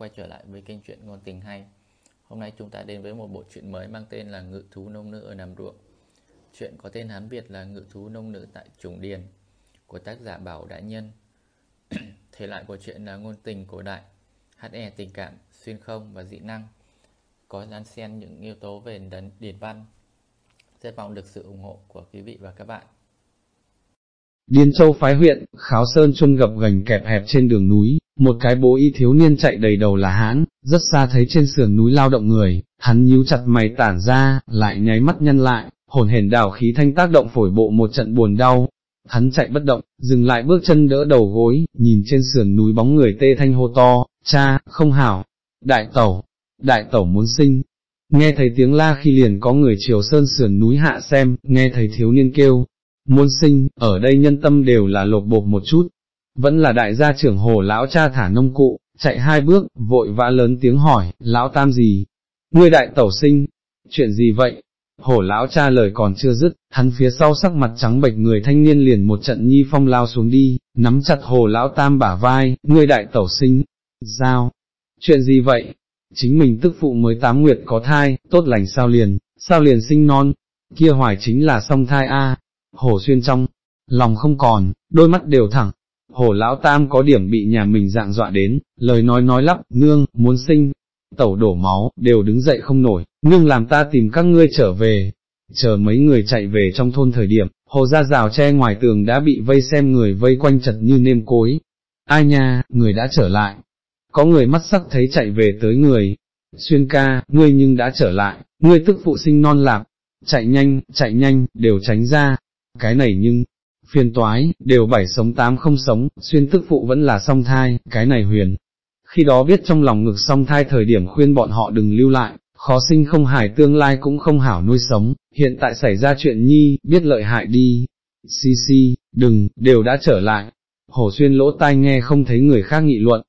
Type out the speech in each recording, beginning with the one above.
quay trở lại với kênh truyện ngôn tình hay. Hôm nay chúng ta đến với một bộ truyện mới mang tên là Ngự thú nông nữ ở Nam Ruộng. Chuyện có tên Hán Việt là Ngự thú nông nữ tại Trùng Điền của tác giả Bảo Đại Nhân. Thể loại của truyện là ngôn tình cổ đại, HE tình cảm, xuyên không và dị năng. Có đan xen những yếu tố về điển văn. Rất mong được sự ủng hộ của quý vị và các bạn. Điên Châu phái huyện, Kháo Sơn chuân gập gành kẹp hẹp trên đường núi, một cái bố y thiếu niên chạy đầy đầu là hãn, rất xa thấy trên sườn núi lao động người, hắn nhíu chặt mày tản ra, lại nháy mắt nhân lại, hồn hển đảo khí thanh tác động phổi bộ một trận buồn đau. Hắn chạy bất động, dừng lại bước chân đỡ đầu gối, nhìn trên sườn núi bóng người tê thanh hô to, cha, không hảo, đại tẩu, đại tẩu muốn sinh. Nghe thấy tiếng la khi liền có người chiều sơn sườn núi hạ xem, nghe thấy thiếu niên kêu, muốn sinh, ở đây nhân tâm đều là lột bột một chút, vẫn là đại gia trưởng hồ lão cha thả nông cụ, chạy hai bước, vội vã lớn tiếng hỏi, lão tam gì? Ngươi đại tẩu sinh, chuyện gì vậy? Hổ lão cha lời còn chưa dứt, hắn phía sau sắc mặt trắng bệch người thanh niên liền một trận nhi phong lao xuống đi, nắm chặt hồ lão tam bả vai, ngươi đại tẩu sinh, giao, chuyện gì vậy? Chính mình tức phụ mới tám nguyệt có thai, tốt lành sao liền, sao liền sinh non, kia hoài chính là song thai a. Hổ xuyên trong, lòng không còn, đôi mắt đều thẳng, Hổ lão tam có điểm bị nhà mình dạng dọa đến, lời nói nói lắp, nương, muốn sinh, tẩu đổ máu, đều đứng dậy không nổi, nương làm ta tìm các ngươi trở về. Chờ mấy người chạy về trong thôn thời điểm, hồ ra rào tre ngoài tường đã bị vây xem người vây quanh chật như nêm cối. Ai nha, người đã trở lại. Có người mắt sắc thấy chạy về tới người. Xuyên ca, ngươi nhưng đã trở lại, ngươi tức phụ sinh non lạp. Chạy nhanh, chạy nhanh, đều tránh ra. Cái này nhưng, phiền toái, đều bảy sống tám không sống, xuyên tức phụ vẫn là song thai, cái này huyền. Khi đó biết trong lòng ngực song thai thời điểm khuyên bọn họ đừng lưu lại, khó sinh không hài tương lai cũng không hảo nuôi sống, hiện tại xảy ra chuyện nhi, biết lợi hại đi. Xì xì, đừng, đều đã trở lại. hồ xuyên lỗ tai nghe không thấy người khác nghị luận.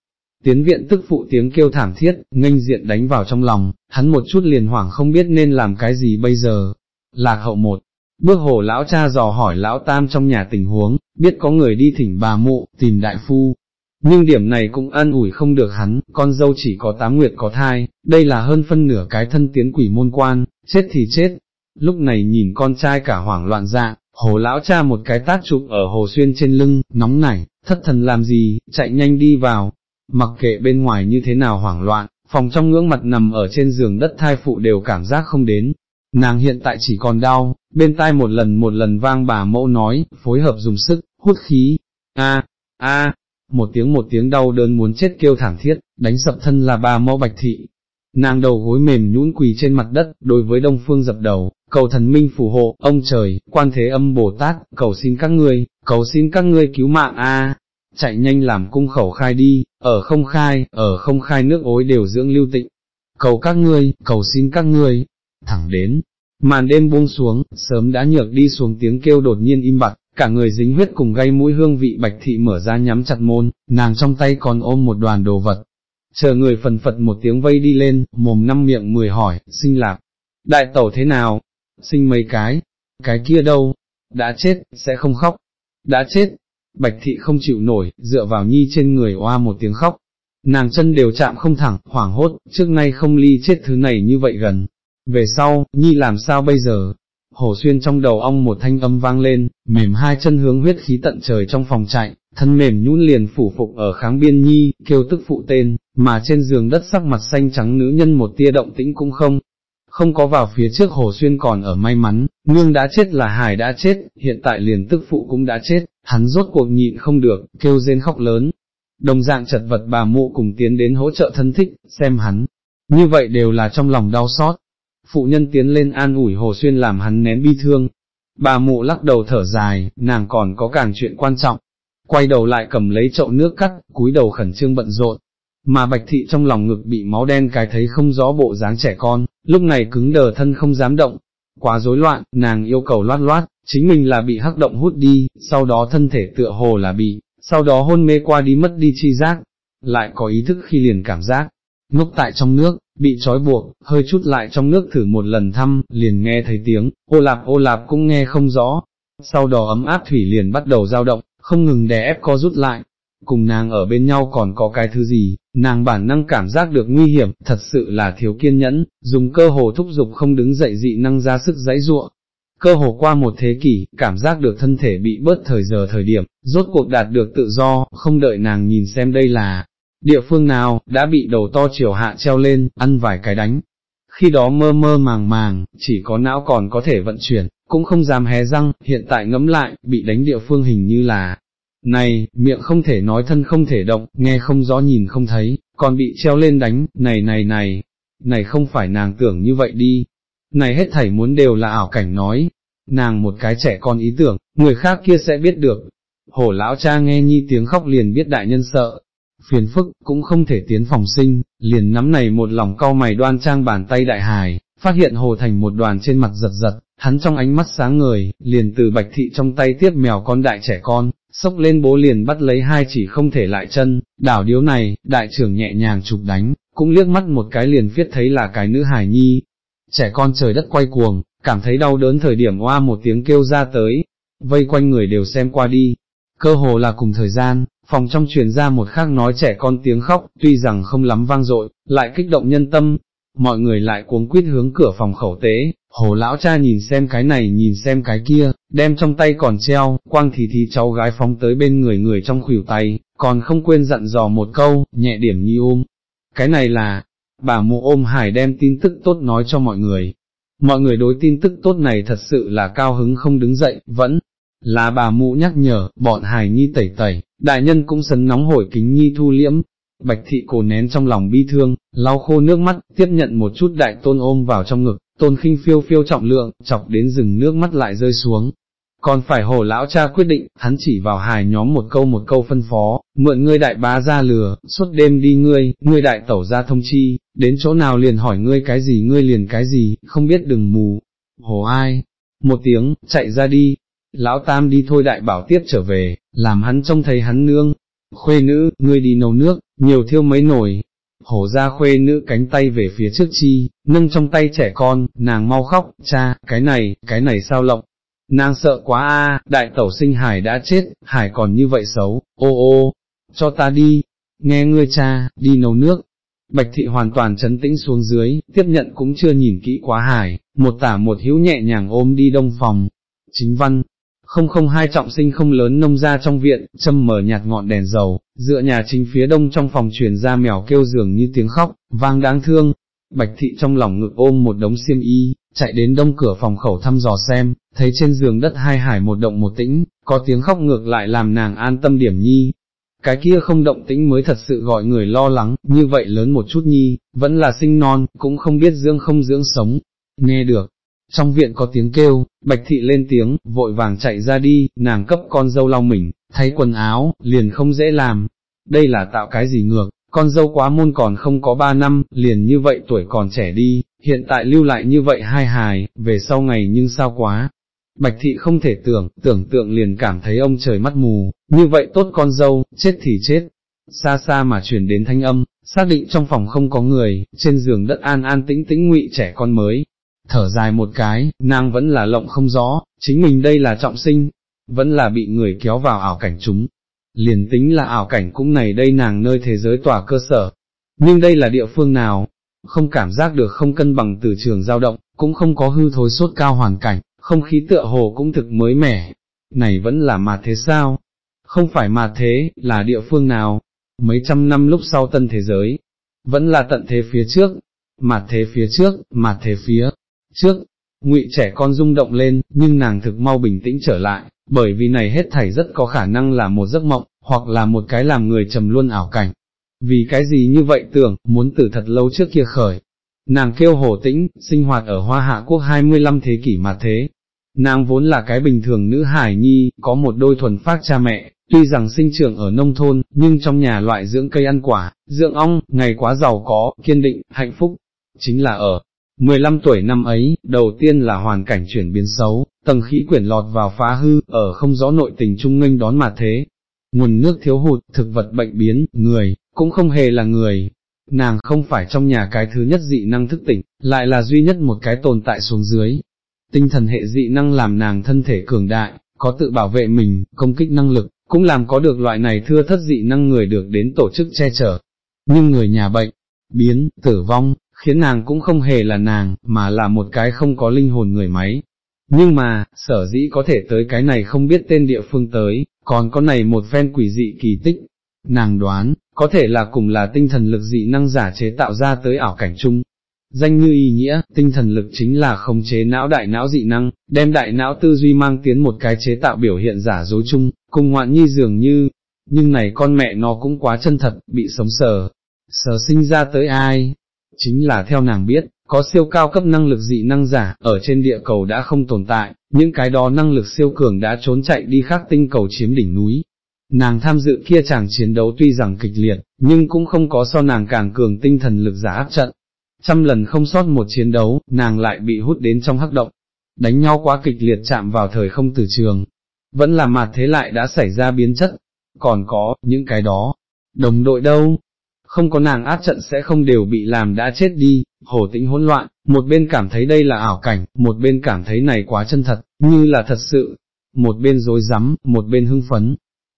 Tiến viện tức phụ tiếng kêu thảm thiết, nghênh diện đánh vào trong lòng, hắn một chút liền hoảng không biết nên làm cái gì bây giờ. Lạc hậu một, Bước hồ lão cha dò hỏi lão tam trong nhà tình huống, biết có người đi thỉnh bà mụ, tìm đại phu. Nhưng điểm này cũng an ủi không được hắn, con dâu chỉ có tám nguyệt có thai, đây là hơn phân nửa cái thân tiến quỷ môn quan, chết thì chết. Lúc này nhìn con trai cả hoảng loạn dạ, hồ lão cha một cái tát chụp ở hồ xuyên trên lưng, nóng nảy, thất thần làm gì, chạy nhanh đi vào. Mặc kệ bên ngoài như thế nào hoảng loạn, phòng trong ngưỡng mặt nằm ở trên giường đất thai phụ đều cảm giác không đến, Nàng hiện tại chỉ còn đau, bên tai một lần một lần vang bà mẫu nói, phối hợp dùng sức, hút khí, a a một tiếng một tiếng đau đớn muốn chết kêu thảm thiết, đánh sập thân là bà mẫu bạch thị. Nàng đầu gối mềm nhũn quỳ trên mặt đất, đối với đông phương dập đầu, cầu thần minh phù hộ, ông trời, quan thế âm Bồ Tát, cầu xin các ngươi, cầu xin các ngươi cứu mạng a chạy nhanh làm cung khẩu khai đi, ở không khai, ở không khai nước ối đều dưỡng lưu tịnh. Cầu các ngươi, cầu xin các ngươi, thẳng đến, màn đêm buông xuống, sớm đã nhược đi xuống tiếng kêu đột nhiên im bặt, cả người dính huyết cùng gây mũi hương vị bạch thị mở ra nhắm chặt môn, nàng trong tay còn ôm một đoàn đồ vật. Chờ người phần phật một tiếng vây đi lên, mồm năm miệng mười hỏi, sinh lạc, đại tẩu thế nào, sinh mấy cái, cái kia đâu, đã chết, sẽ không khóc, đã chết, bạch thị không chịu nổi, dựa vào nhi trên người oa một tiếng khóc, nàng chân đều chạm không thẳng, hoảng hốt, trước nay không ly chết thứ này như vậy gần, về sau, nhi làm sao bây giờ? Hổ xuyên trong đầu ong một thanh âm vang lên, mềm hai chân hướng huyết khí tận trời trong phòng chạy, thân mềm nhũn liền phủ phục ở kháng biên nhi, kêu tức phụ tên, mà trên giường đất sắc mặt xanh trắng nữ nhân một tia động tĩnh cũng không. Không có vào phía trước hồ xuyên còn ở may mắn, nương đã chết là hải đã chết, hiện tại liền tức phụ cũng đã chết, hắn rốt cuộc nhịn không được, kêu rên khóc lớn. Đồng dạng chật vật bà mụ cùng tiến đến hỗ trợ thân thích, xem hắn, như vậy đều là trong lòng đau xót, phụ nhân tiến lên an ủi Hồ Xuyên làm hắn nén bi thương. Bà mụ lắc đầu thở dài, nàng còn có càng chuyện quan trọng. Quay đầu lại cầm lấy chậu nước cắt, cúi đầu khẩn trương bận rộn. Mà bạch thị trong lòng ngực bị máu đen cái thấy không rõ bộ dáng trẻ con, lúc này cứng đờ thân không dám động. Quá rối loạn, nàng yêu cầu loát loát, chính mình là bị hắc động hút đi, sau đó thân thể tựa hồ là bị, sau đó hôn mê qua đi mất đi chi giác, lại có ý thức khi liền cảm giác, ngốc tại trong nước, bị trói buộc, hơi chút lại trong nước thử một lần thăm, liền nghe thấy tiếng, ô lạp ô lạp cũng nghe không rõ, sau đó ấm áp thủy liền bắt đầu dao động, không ngừng đè ép co rút lại, cùng nàng ở bên nhau còn có cái thứ gì, nàng bản năng cảm giác được nguy hiểm, thật sự là thiếu kiên nhẫn, dùng cơ hồ thúc giục không đứng dậy dị năng ra sức dãy ruộng. Cơ hồ qua một thế kỷ, cảm giác được thân thể bị bớt thời giờ thời điểm, rốt cuộc đạt được tự do, không đợi nàng nhìn xem đây là địa phương nào, đã bị đầu to chiều hạ treo lên, ăn vài cái đánh. Khi đó mơ mơ màng màng, chỉ có não còn có thể vận chuyển, cũng không dám hé răng, hiện tại ngẫm lại, bị đánh địa phương hình như là, này, miệng không thể nói thân không thể động, nghe không rõ nhìn không thấy, còn bị treo lên đánh, này này này, này không phải nàng tưởng như vậy đi, này hết thảy muốn đều là ảo cảnh nói, nàng một cái trẻ con ý tưởng, người khác kia sẽ biết được. Hổ lão cha nghe nhi tiếng khóc liền biết đại nhân sợ, phiền phức, cũng không thể tiến phòng sinh, liền nắm này một lòng cau mày đoan trang bàn tay đại hài, phát hiện hồ thành một đoàn trên mặt giật giật, hắn trong ánh mắt sáng ngời, liền từ bạch thị trong tay tiếp mèo con đại trẻ con, sốc lên bố liền bắt lấy hai chỉ không thể lại chân, đảo điếu này, đại trưởng nhẹ nhàng chụp đánh, cũng liếc mắt một cái liền viết thấy là cái nữ hài nhi. Trẻ con trời đất quay cuồng, cảm thấy đau đớn thời điểm oa một tiếng kêu ra tới, vây quanh người đều xem qua đi, cơ hồ là cùng thời gian, phòng trong truyền ra một khác nói trẻ con tiếng khóc, tuy rằng không lắm vang dội, lại kích động nhân tâm, mọi người lại cuống quýt hướng cửa phòng khẩu tế, hồ lão cha nhìn xem cái này nhìn xem cái kia, đem trong tay còn treo, quang thì thì cháu gái phóng tới bên người người trong khuỷu tay, còn không quên dặn dò một câu, nhẹ điểm nhi ôm. Cái này là, bà mụ ôm hải đem tin tức tốt nói cho mọi người. Mọi người đối tin tức tốt này thật sự là cao hứng không đứng dậy, vẫn là bà mụ nhắc nhở, bọn hải nhi tẩy tẩy, đại nhân cũng sấn nóng hổi kính nhi thu liễm, bạch thị cổ nén trong lòng bi thương, lau khô nước mắt, tiếp nhận một chút đại tôn ôm vào trong ngực, tôn khinh phiêu phiêu trọng lượng, chọc đến rừng nước mắt lại rơi xuống. Còn phải hồ lão cha quyết định, hắn chỉ vào hài nhóm một câu một câu phân phó, mượn ngươi đại bá ra lừa, suốt đêm đi ngươi, ngươi đại tẩu ra thông chi, đến chỗ nào liền hỏi ngươi cái gì ngươi liền cái gì, không biết đừng mù. Hồ ai? Một tiếng, chạy ra đi, lão tam đi thôi đại bảo tiếp trở về, làm hắn trông thấy hắn nương, khuê nữ, ngươi đi nấu nước, nhiều thiêu mấy nồi, hổ ra khuê nữ cánh tay về phía trước chi, nâng trong tay trẻ con, nàng mau khóc, cha, cái này, cái này sao lộng, nàng sợ quá a, đại tẩu sinh hải đã chết, hải còn như vậy xấu, ô ô, cho ta đi, nghe ngươi cha, đi nấu nước. Bạch thị hoàn toàn chấn tĩnh xuống dưới, tiếp nhận cũng chưa nhìn kỹ quá hải, một tả một hữu nhẹ nhàng ôm đi đông phòng. Chính văn, không không hai trọng sinh không lớn nông ra trong viện, châm mở nhạt ngọn đèn dầu, dựa nhà chính phía đông trong phòng truyền ra mèo kêu giường như tiếng khóc, vang đáng thương. Bạch thị trong lòng ngực ôm một đống xiêm y, chạy đến đông cửa phòng khẩu thăm dò xem, thấy trên giường đất hai hải một động một tĩnh, có tiếng khóc ngược lại làm nàng an tâm điểm nhi. Cái kia không động tĩnh mới thật sự gọi người lo lắng, như vậy lớn một chút nhi, vẫn là sinh non, cũng không biết dưỡng không dưỡng sống. Nghe được, trong viện có tiếng kêu, bạch thị lên tiếng, vội vàng chạy ra đi, nàng cấp con dâu lau mình, thấy quần áo, liền không dễ làm, đây là tạo cái gì ngược, con dâu quá môn còn không có ba năm, liền như vậy tuổi còn trẻ đi, hiện tại lưu lại như vậy hai hài, về sau ngày nhưng sao quá. Bạch thị không thể tưởng, tưởng tượng liền cảm thấy ông trời mắt mù, như vậy tốt con dâu, chết thì chết. Xa xa mà chuyển đến thanh âm, xác định trong phòng không có người, trên giường đất an an tĩnh tĩnh ngụy trẻ con mới, thở dài một cái, nàng vẫn là lộng không rõ, chính mình đây là trọng sinh, vẫn là bị người kéo vào ảo cảnh chúng. Liền tính là ảo cảnh cũng này đây nàng nơi thế giới tỏa cơ sở. Nhưng đây là địa phương nào? Không cảm giác được không cân bằng từ trường dao động, cũng không có hư thối sốt cao hoàn cảnh, không khí tựa hồ cũng thực mới mẻ. Này vẫn là mà thế sao? Không phải mà thế, là địa phương nào? Mấy trăm năm lúc sau tân thế giới, vẫn là tận thế phía trước, mà thế phía trước, mà thế phía trước, ngụy trẻ con rung động lên, nhưng nàng thực mau bình tĩnh trở lại, bởi vì này hết thảy rất có khả năng là một giấc mộng, hoặc là một cái làm người trầm luôn ảo cảnh. Vì cái gì như vậy tưởng, muốn từ thật lâu trước kia khởi. Nàng kêu hồ tĩnh, sinh hoạt ở Hoa Hạ Quốc 25 thế kỷ mà thế. Nàng vốn là cái bình thường nữ hải nhi, có một đôi thuần phác cha mẹ, tuy rằng sinh trưởng ở nông thôn, nhưng trong nhà loại dưỡng cây ăn quả, dưỡng ong, ngày quá giàu có, kiên định, hạnh phúc. Chính là ở, 15 tuổi năm ấy, đầu tiên là hoàn cảnh chuyển biến xấu, tầng khí quyển lọt vào phá hư, ở không rõ nội tình trung nghênh đón mà thế. Nguồn nước thiếu hụt, thực vật bệnh biến, người, cũng không hề là người. Nàng không phải trong nhà cái thứ nhất dị năng thức tỉnh, lại là duy nhất một cái tồn tại xuống dưới. Tinh thần hệ dị năng làm nàng thân thể cường đại, có tự bảo vệ mình, công kích năng lực, cũng làm có được loại này thưa thất dị năng người được đến tổ chức che chở. Nhưng người nhà bệnh, biến, tử vong, khiến nàng cũng không hề là nàng, mà là một cái không có linh hồn người máy. Nhưng mà, sở dĩ có thể tới cái này không biết tên địa phương tới, còn có này một phen quỷ dị kỳ tích. Nàng đoán, có thể là cùng là tinh thần lực dị năng giả chế tạo ra tới ảo cảnh chung. Danh như ý nghĩa, tinh thần lực chính là khống chế não đại não dị năng, đem đại não tư duy mang tiến một cái chế tạo biểu hiện giả dối chung, cùng ngoạn nhi dường như, nhưng này con mẹ nó cũng quá chân thật, bị sống sờ, sờ sinh ra tới ai, chính là theo nàng biết, có siêu cao cấp năng lực dị năng giả, ở trên địa cầu đã không tồn tại, những cái đó năng lực siêu cường đã trốn chạy đi khác tinh cầu chiếm đỉnh núi. Nàng tham dự kia chàng chiến đấu tuy rằng kịch liệt, nhưng cũng không có so nàng càng cường tinh thần lực giả áp trận. Trăm lần không sót một chiến đấu, nàng lại bị hút đến trong hắc động. Đánh nhau quá kịch liệt chạm vào thời không từ trường. Vẫn là mặt thế lại đã xảy ra biến chất. Còn có, những cái đó, đồng đội đâu, không có nàng át trận sẽ không đều bị làm đã chết đi, hồ tĩnh hỗn loạn, một bên cảm thấy đây là ảo cảnh, một bên cảm thấy này quá chân thật, như là thật sự, một bên dối rắm một bên hưng phấn,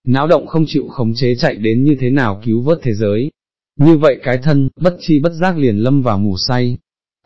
não động không chịu khống chế chạy đến như thế nào cứu vớt thế giới. Như vậy cái thân, bất chi bất giác liền lâm vào ngủ say,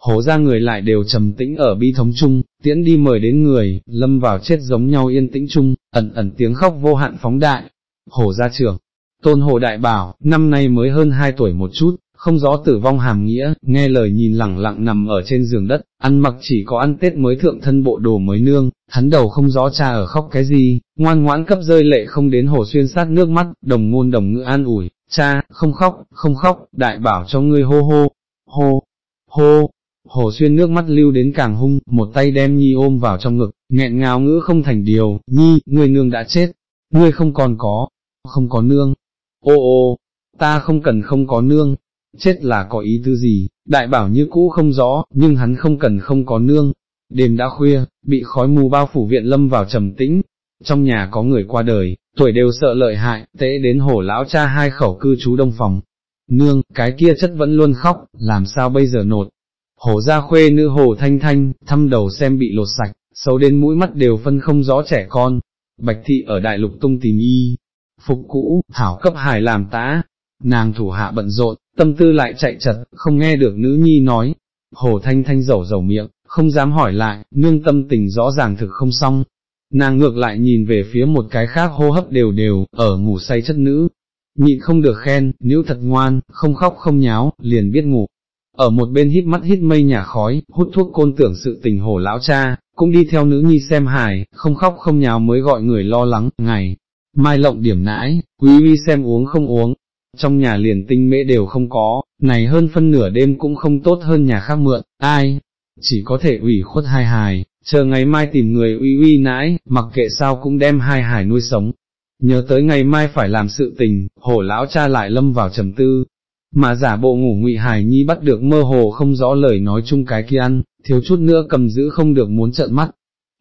hố ra người lại đều trầm tĩnh ở bi thống chung, tiễn đi mời đến người, lâm vào chết giống nhau yên tĩnh chung, ẩn ẩn tiếng khóc vô hạn phóng đại. Hổ gia trưởng, Tôn Hồ Đại Bảo, năm nay mới hơn 2 tuổi một chút, không rõ tử vong hàm nghĩa, nghe lời nhìn lẳng lặng nằm ở trên giường đất, ăn mặc chỉ có ăn Tết mới thượng thân bộ đồ mới nương, hắn đầu không rõ cha ở khóc cái gì, ngoan ngoãn cấp rơi lệ không đến hồ xuyên sát nước mắt, đồng ngôn đồng ngữ an ủi, cha, không khóc, không khóc, đại bảo cho ngươi hô hô, hô, hô, hồ xuyên nước mắt lưu đến càng hung, một tay đem nhi ôm vào trong ngực, nghẹn ngào ngữ không thành điều, nhi, ngươi nương đã chết, ngươi không còn có, không có nương, ô ô, ta không cần không có nương, chết là có ý tư gì, đại bảo như cũ không rõ, nhưng hắn không cần không có nương. Đêm đã khuya, bị khói mù bao phủ viện lâm vào trầm tĩnh, trong nhà có người qua đời, tuổi đều sợ lợi hại, tễ đến hổ lão cha hai khẩu cư trú đông phòng. Nương, cái kia chất vẫn luôn khóc, làm sao bây giờ nột. Hổ ra khuê nữ hồ thanh thanh, thăm đầu xem bị lột sạch, xấu đến mũi mắt đều phân không rõ trẻ con. Bạch thị ở đại lục tung tìm y, phục cũ, thảo cấp hài làm tá. Nàng thủ hạ bận rộn, tâm tư lại chạy chật, không nghe được nữ nhi nói, hồ thanh thanh dầu dầu miệng, không dám hỏi lại, nương tâm tình rõ ràng thực không xong, nàng ngược lại nhìn về phía một cái khác hô hấp đều đều, ở ngủ say chất nữ, nhịn không được khen, nữ thật ngoan, không khóc không nháo, liền biết ngủ. Ở một bên hít mắt hít mây nhà khói, hút thuốc côn tưởng sự tình hồ lão cha, cũng đi theo nữ nhi xem hài, không khóc không nháo mới gọi người lo lắng, ngày, mai lộng điểm nãi, quý vi xem uống không uống, trong nhà liền tinh mễ đều không có, này hơn phân nửa đêm cũng không tốt hơn nhà khác mượn, ai, chỉ có thể ủy khuất hai hài, chờ ngày mai tìm người uy uy nãi, mặc kệ sao cũng đem hai hài nuôi sống. Nhớ tới ngày mai phải làm sự tình, hổ lão cha lại lâm vào trầm tư, mà giả bộ ngủ ngụy hài nhi bắt được mơ hồ không rõ lời nói chung cái kia ăn, thiếu chút nữa cầm giữ không được muốn trợn mắt.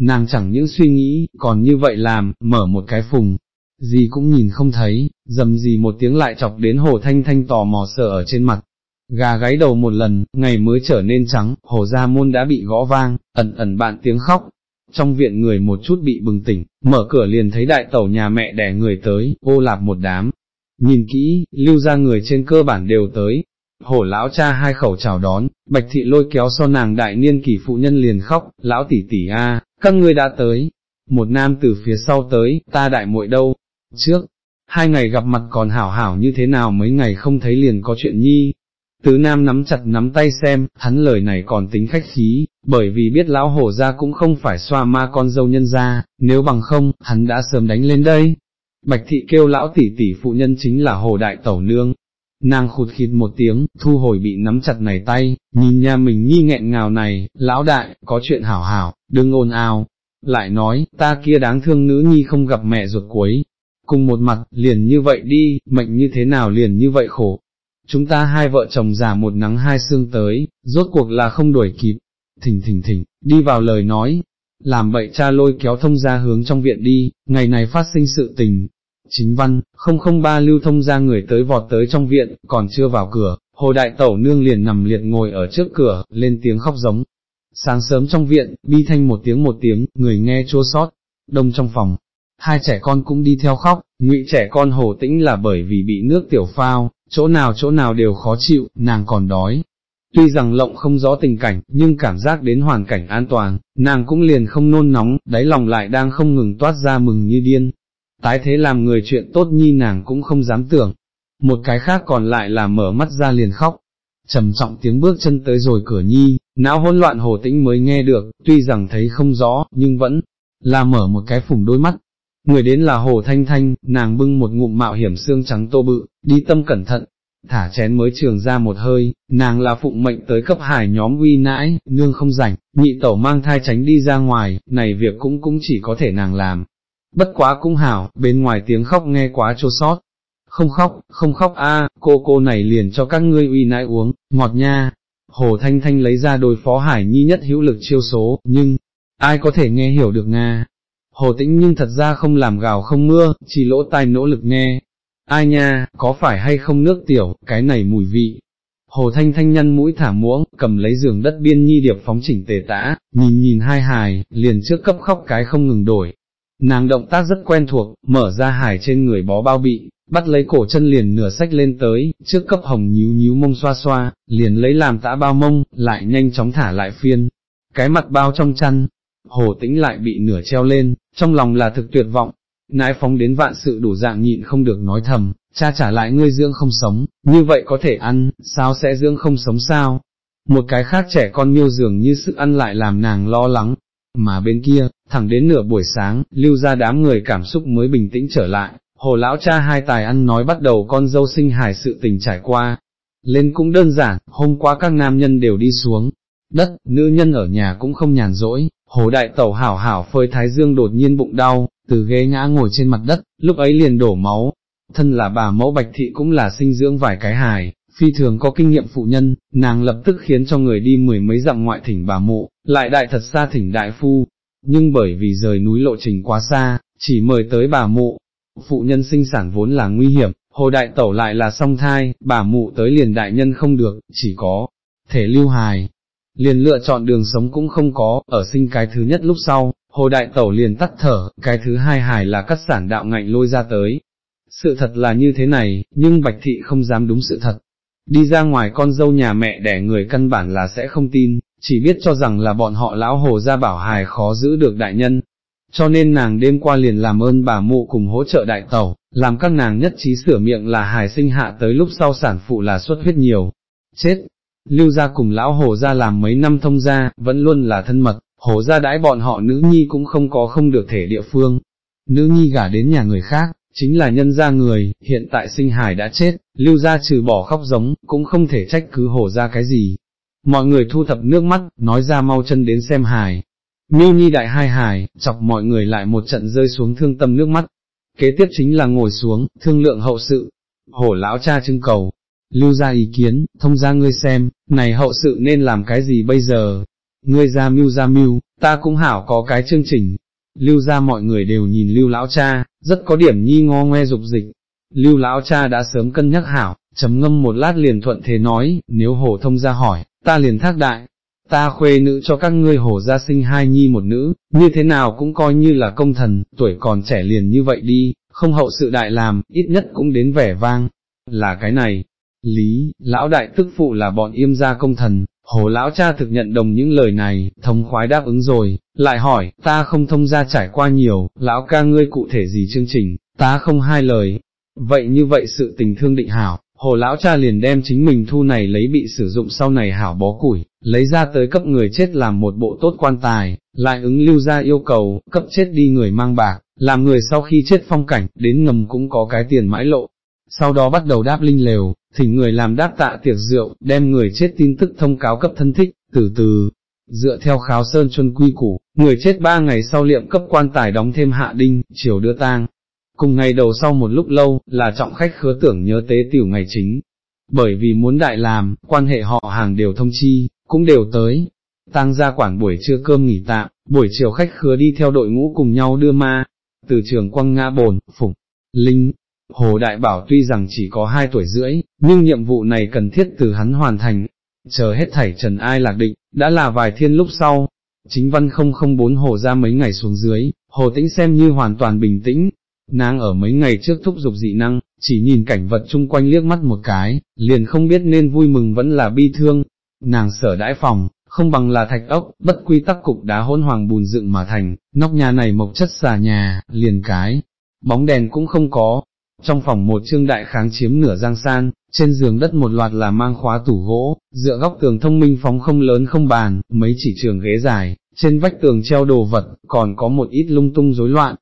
Nàng chẳng những suy nghĩ, còn như vậy làm, mở một cái phùng, gì cũng nhìn không thấy, dầm gì một tiếng lại chọc đến hồ thanh thanh tò mò sợ ở trên mặt. Gà gáy đầu một lần, ngày mới trở nên trắng, hồ gia môn đã bị gõ vang, ẩn ẩn bạn tiếng khóc. Trong viện người một chút bị bừng tỉnh, mở cửa liền thấy đại tẩu nhà mẹ đẻ người tới, ô lạp một đám. Nhìn kỹ, lưu ra người trên cơ bản đều tới. Hổ lão cha hai khẩu chào đón, bạch thị lôi kéo so nàng đại niên kỷ phụ nhân liền khóc, lão tỷ tỷ a, các ngươi đã tới. Một nam từ phía sau tới, ta đại muội đâu, trước, hai ngày gặp mặt còn hảo hảo như thế nào mấy ngày không thấy liền có chuyện nhi. Tứ Nam nắm chặt nắm tay xem, hắn lời này còn tính khách khí, bởi vì biết lão hổ ra cũng không phải xoa ma con dâu nhân ra, nếu bằng không, hắn đã sớm đánh lên đây. Bạch thị kêu lão tỷ tỷ phụ nhân chính là hồ đại tẩu nương. Nàng khụt khịt một tiếng, thu hồi bị nắm chặt này tay, nhìn nhà mình nhi nghẹn ngào này, lão đại, có chuyện hảo hảo, đừng ồn ào. Lại nói, ta kia đáng thương nữ nhi không gặp mẹ ruột cuối, cùng một mặt, liền như vậy đi, mệnh như thế nào liền như vậy khổ. Chúng ta hai vợ chồng già một nắng hai xương tới, rốt cuộc là không đuổi kịp, thỉnh thỉnh thỉnh, đi vào lời nói, làm vậy cha lôi kéo thông ra hướng trong viện đi, ngày này phát sinh sự tình. Chính văn, không không ba lưu thông ra người tới vọt tới trong viện, còn chưa vào cửa, hồ đại tẩu nương liền nằm liệt ngồi ở trước cửa, lên tiếng khóc giống. Sáng sớm trong viện, bi thanh một tiếng một tiếng, người nghe chua sót, đông trong phòng, hai trẻ con cũng đi theo khóc, ngụy trẻ con hồ tĩnh là bởi vì bị nước tiểu phao, chỗ nào chỗ nào đều khó chịu, nàng còn đói. Tuy rằng lộng không rõ tình cảnh, nhưng cảm giác đến hoàn cảnh an toàn, nàng cũng liền không nôn nóng, đáy lòng lại đang không ngừng toát ra mừng như điên. Tái thế làm người chuyện tốt nhi nàng cũng không dám tưởng. Một cái khác còn lại là mở mắt ra liền khóc, trầm trọng tiếng bước chân tới rồi cửa nhi, não hỗn loạn hồ tĩnh mới nghe được, tuy rằng thấy không rõ, nhưng vẫn là mở một cái phùng đôi mắt. Người đến là hồ thanh thanh, nàng bưng một ngụm mạo hiểm xương trắng tô bự, đi tâm cẩn thận, thả chén mới trường ra một hơi, nàng là phụng mệnh tới cấp hải nhóm uy nãi, nương không rảnh, nhị tẩu mang thai tránh đi ra ngoài, này việc cũng cũng chỉ có thể nàng làm. Bất quá cũng hảo, bên ngoài tiếng khóc nghe quá chua sót, không khóc, không khóc a, cô cô này liền cho các ngươi uy nãi uống, ngọt nha. Hồ Thanh Thanh lấy ra đôi phó hải nhi nhất hữu lực chiêu số, nhưng, ai có thể nghe hiểu được Nga. Hồ Tĩnh nhưng thật ra không làm gào không mưa, chỉ lỗ tai nỗ lực nghe. Ai nha, có phải hay không nước tiểu, cái này mùi vị. Hồ Thanh Thanh nhăn mũi thả muỗng, cầm lấy giường đất biên nhi điệp phóng chỉnh tề tã, nhìn nhìn hai hài, liền trước cấp khóc cái không ngừng đổi. Nàng động tác rất quen thuộc, mở ra hài trên người bó bao bị, bắt lấy cổ chân liền nửa sách lên tới, trước cấp hồng nhíu nhíu mông xoa xoa, liền lấy làm tã bao mông, lại nhanh chóng thả lại phiên, cái mặt bao trong chăn, hồ tĩnh lại bị nửa treo lên, trong lòng là thực tuyệt vọng, nãi phóng đến vạn sự đủ dạng nhịn không được nói thầm, cha trả lại ngươi dưỡng không sống, như vậy có thể ăn, sao sẽ dưỡng không sống sao? Một cái khác trẻ con miêu dường như sức ăn lại làm nàng lo lắng, mà bên kia, thẳng đến nửa buổi sáng, lưu ra đám người cảm xúc mới bình tĩnh trở lại, Hồ lão cha hai tài ăn nói bắt đầu con dâu sinh hài sự tình trải qua. Lên cũng đơn giản, hôm qua các nam nhân đều đi xuống, đất, nữ nhân ở nhà cũng không nhàn rỗi, hồ đại tẩu hảo hảo phơi thái dương đột nhiên bụng đau, từ ghế ngã ngồi trên mặt đất, lúc ấy liền đổ máu. Thân là bà mẫu bạch thị cũng là sinh dưỡng vài cái hài, phi thường có kinh nghiệm phụ nhân, nàng lập tức khiến cho người đi mười mấy dặm ngoại thỉnh bà mụ, lại đại thật xa thỉnh đại phu, nhưng bởi vì rời núi lộ trình quá xa, chỉ mời tới bà mụ, phụ nhân sinh sản vốn là nguy hiểm, hồ đại tẩu lại là song thai, bà mụ tới liền đại nhân không được, chỉ có thể lưu hài. Liền lựa chọn đường sống cũng không có, ở sinh cái thứ nhất lúc sau, hồ đại tẩu liền tắt thở, cái thứ hai hài là cắt sản đạo ngạnh lôi ra tới. Sự thật là như thế này, nhưng bạch thị không dám đúng sự thật. Đi ra ngoài con dâu nhà mẹ đẻ người căn bản là sẽ không tin, chỉ biết cho rằng là bọn họ lão hồ ra bảo hài khó giữ được đại nhân, cho nên nàng đêm qua liền làm ơn bà mụ cùng hỗ trợ đại tẩu, làm các nàng nhất trí sửa miệng là hài sinh hạ tới lúc sau sản phụ là xuất huyết nhiều. Chết! Lưu gia cùng lão hồ gia làm mấy năm thông gia, vẫn luôn là thân mật, hồ gia đãi bọn họ nữ nhi cũng không có không được thể địa phương. Nữ nhi gả đến nhà người khác, chính là nhân gia người, hiện tại sinh hải đã chết, lưu gia trừ bỏ khóc giống, cũng không thể trách cứ hồ gia cái gì. Mọi người thu thập nước mắt, nói ra mau chân đến xem hài, Miêu Nhi đại hai hài, chọc mọi người lại một trận rơi xuống thương tâm nước mắt. Kế tiếp chính là ngồi xuống, thương lượng hậu sự. Hổ lão cha trưng cầu, lưu ra ý kiến, thông ra ngươi xem, này hậu sự nên làm cái gì bây giờ? Ngươi ra mưu ra mưu, ta cũng hảo có cái chương trình. Lưu ra mọi người đều nhìn lưu lão cha, rất có điểm nhi ngo ngoe dục dịch. Lưu lão cha đã sớm cân nhắc hảo, chấm ngâm một lát liền thuận thế nói, nếu hổ thông ra hỏi, ta liền thác đại, ta khuê nữ cho các ngươi hổ ra sinh hai nhi một nữ, như thế nào cũng coi như là công thần, tuổi còn trẻ liền như vậy đi, không hậu sự đại làm, ít nhất cũng đến vẻ vang, là cái này. Lý, lão đại tức phụ là bọn yêm gia công thần, hồ lão cha thực nhận đồng những lời này, thông khoái đáp ứng rồi, lại hỏi, ta không thông ra trải qua nhiều, lão ca ngươi cụ thể gì chương trình, ta không hai lời, vậy như vậy sự tình thương định hảo, Hồ lão cha liền đem chính mình thu này lấy bị sử dụng sau này hảo bó củi, lấy ra tới cấp người chết làm một bộ tốt quan tài, lại ứng lưu ra yêu cầu, cấp chết đi người mang bạc, làm người sau khi chết phong cảnh, đến ngầm cũng có cái tiền mãi lộ. Sau đó bắt đầu đáp linh lều, thỉnh người làm đáp tạ tiệc rượu, đem người chết tin tức thông cáo cấp thân thích, từ từ, dựa theo kháo sơn chuân quy củ, người chết ba ngày sau liệm cấp quan tài đóng thêm hạ đinh, chiều đưa tang, Cùng ngày đầu sau một lúc lâu, là trọng khách khứa tưởng nhớ tế tiểu ngày chính. Bởi vì muốn đại làm, quan hệ họ hàng đều thông chi, cũng đều tới. Tăng ra quảng buổi trưa cơm nghỉ tạm, buổi chiều khách khứa đi theo đội ngũ cùng nhau đưa ma. Từ trường quăng ngã bồn, phủng, linh, Hồ Đại Bảo tuy rằng chỉ có hai tuổi rưỡi, nhưng nhiệm vụ này cần thiết từ hắn hoàn thành. Chờ hết thảy trần ai lạc định, đã là vài thiên lúc sau. Chính văn 004 hồ ra mấy ngày xuống dưới, hồ tĩnh xem như hoàn toàn bình tĩnh, nàng ở mấy ngày trước thúc giục dị năng, chỉ nhìn cảnh vật chung quanh liếc mắt một cái, liền không biết nên vui mừng vẫn là bi thương, nàng sở đãi phòng, không bằng là thạch ốc, bất quy tắc cục đá hỗn hoàng bùn dựng mà thành, nóc nhà này mộc chất xà nhà, liền cái, bóng đèn cũng không có. Trong phòng một trương đại kháng chiếm nửa giang san, trên giường đất một loạt là mang khóa tủ gỗ, dựa góc tường thông minh phóng không lớn không bàn, mấy chỉ trường ghế dài, trên vách tường treo đồ vật, còn có một ít lung tung rối loạn.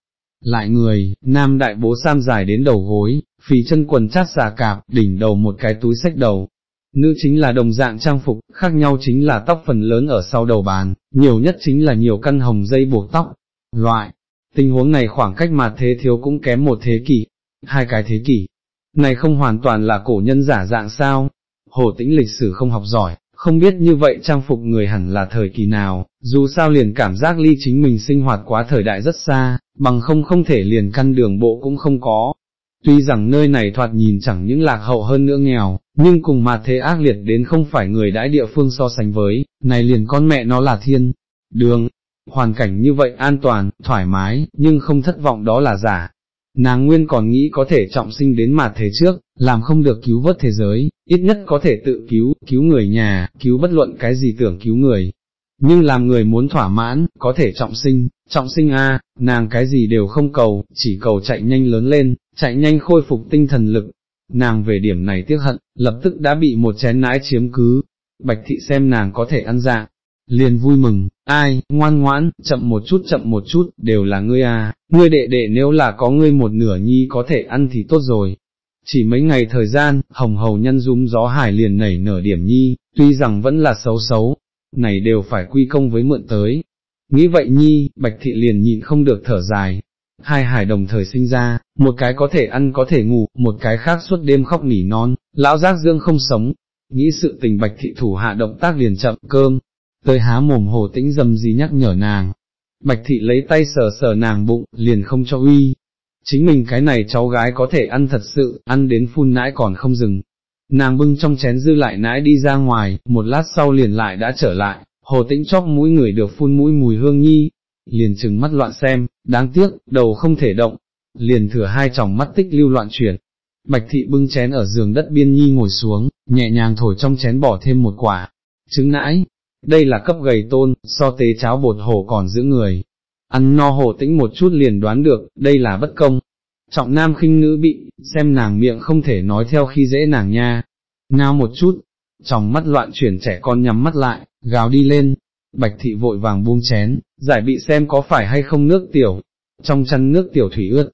Lại người, nam đại bố sam dài đến đầu gối, phì chân quần chát xà cạp, đỉnh đầu một cái túi sách đầu, nữ chính là đồng dạng trang phục, khác nhau chính là tóc phần lớn ở sau đầu bàn, nhiều nhất chính là nhiều căn hồng dây buộc tóc. Loại, tình huống này khoảng cách mà thế thiếu cũng kém một thế kỷ, hai cái thế kỷ. Này không hoàn toàn là cổ nhân giả dạng sao, hồ tĩnh lịch sử không học giỏi, không biết như vậy trang phục người hẳn là thời kỳ nào, dù sao liền cảm giác ly chính mình sinh hoạt quá thời đại rất xa, bằng không không thể liền căn đường bộ cũng không có, Tuy rằng nơi này thoạt nhìn chẳng những lạc hậu hơn nữa nghèo, nhưng cùng mà thế ác liệt đến không phải người đãi địa phương so sánh với, này liền con mẹ nó là thiên, đường, hoàn cảnh như vậy an toàn, thoải mái, nhưng không thất vọng đó là giả. Nàng nguyên còn nghĩ có thể trọng sinh đến mà thế trước, làm không được cứu vớt thế giới, ít nhất có thể tự cứu, cứu người nhà, cứu bất luận cái gì tưởng cứu người, nhưng làm người muốn thỏa mãn, có thể trọng sinh, trọng sinh a, nàng cái gì đều không cầu, chỉ cầu chạy nhanh lớn lên, chạy nhanh khôi phục tinh thần lực. Nàng về điểm này tiếc hận, lập tức đã bị một chén nãi chiếm cứ. Bạch thị xem nàng có thể ăn dạ, liền vui mừng, ai, ngoan ngoãn, chậm một chút chậm một chút, đều là ngươi à, ngươi đệ đệ nếu là có ngươi một nửa nhi có thể ăn thì tốt rồi. Chỉ mấy ngày thời gian, hồng hầu nhân rúm gió hải liền nảy nở điểm nhi, tuy rằng vẫn là xấu xấu, này đều phải quy công với mượn tới. Nghĩ vậy nhi, bạch thị liền nhịn không được thở dài. Hai hải đồng thời sinh ra, một cái có thể ăn có thể ngủ, một cái khác suốt đêm khóc nỉ non, lão giác dương không sống. Nghĩ sự tình bạch thị thủ hạ động tác liền chậm cơm, tới há mồm hồ tĩnh dầm gì nhắc nhở nàng. Bạch thị lấy tay sờ sờ nàng bụng, liền không cho uy. Chính mình cái này cháu gái có thể ăn thật sự, ăn đến phun nãi còn không dừng, Nàng bưng trong chén dư lại nãi đi ra ngoài, một lát sau liền lại đã trở lại, hồ tĩnh chóc mũi người được phun mũi mùi hương nhi, liền trừng mắt loạn xem, đáng tiếc, đầu không thể động, liền thừa hai tròng mắt tích lưu loạn chuyển. Bạch thị bưng chén ở giường đất biên nhi ngồi xuống, nhẹ nhàng thổi trong chén bỏ thêm một quả, trứng nãi, đây là cấp gầy tôn, so tế cháo bột hổ còn giữ người. Ăn no hổ tĩnh một chút liền đoán được, đây là bất công, trọng nam khinh nữ bị, xem nàng miệng không thể nói theo khi dễ nàng nha, Nào một chút, trong mắt loạn chuyển trẻ con nhắm mắt lại, gào đi lên, bạch thị vội vàng buông chén, giải bị xem có phải hay không nước tiểu, trong chăn nước tiểu thủy ướt,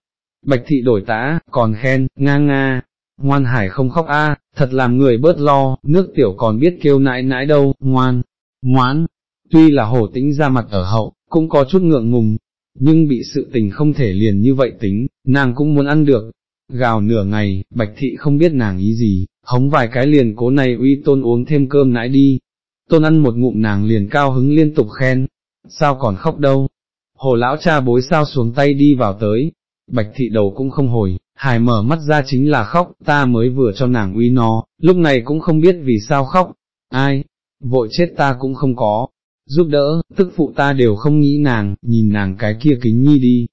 bạch thị đổi tã, còn khen, nga nga, ngoan hải không khóc a, thật làm người bớt lo, nước tiểu còn biết kêu nãi nãi đâu, ngoan, ngoãn, tuy là hổ tĩnh ra mặt ở hậu, cũng có chút ngượng ngùng, nhưng bị sự tình không thể liền như vậy tính, nàng cũng muốn ăn được. Gào nửa ngày, bạch thị không biết nàng ý gì, hống vài cái liền cố này uy tôn uống thêm cơm nãi đi. Tôn ăn một ngụm nàng liền cao hứng liên tục khen, sao còn khóc đâu. Hồ lão cha bối sao xuống tay đi vào tới, bạch thị đầu cũng không hồi, hài mở mắt ra chính là khóc, ta mới vừa cho nàng uy nó, lúc này cũng không biết vì sao khóc, ai, vội chết ta cũng không có, giúp đỡ, tức phụ ta đều không nghĩ nàng, nhìn nàng cái kia kính nhi đi.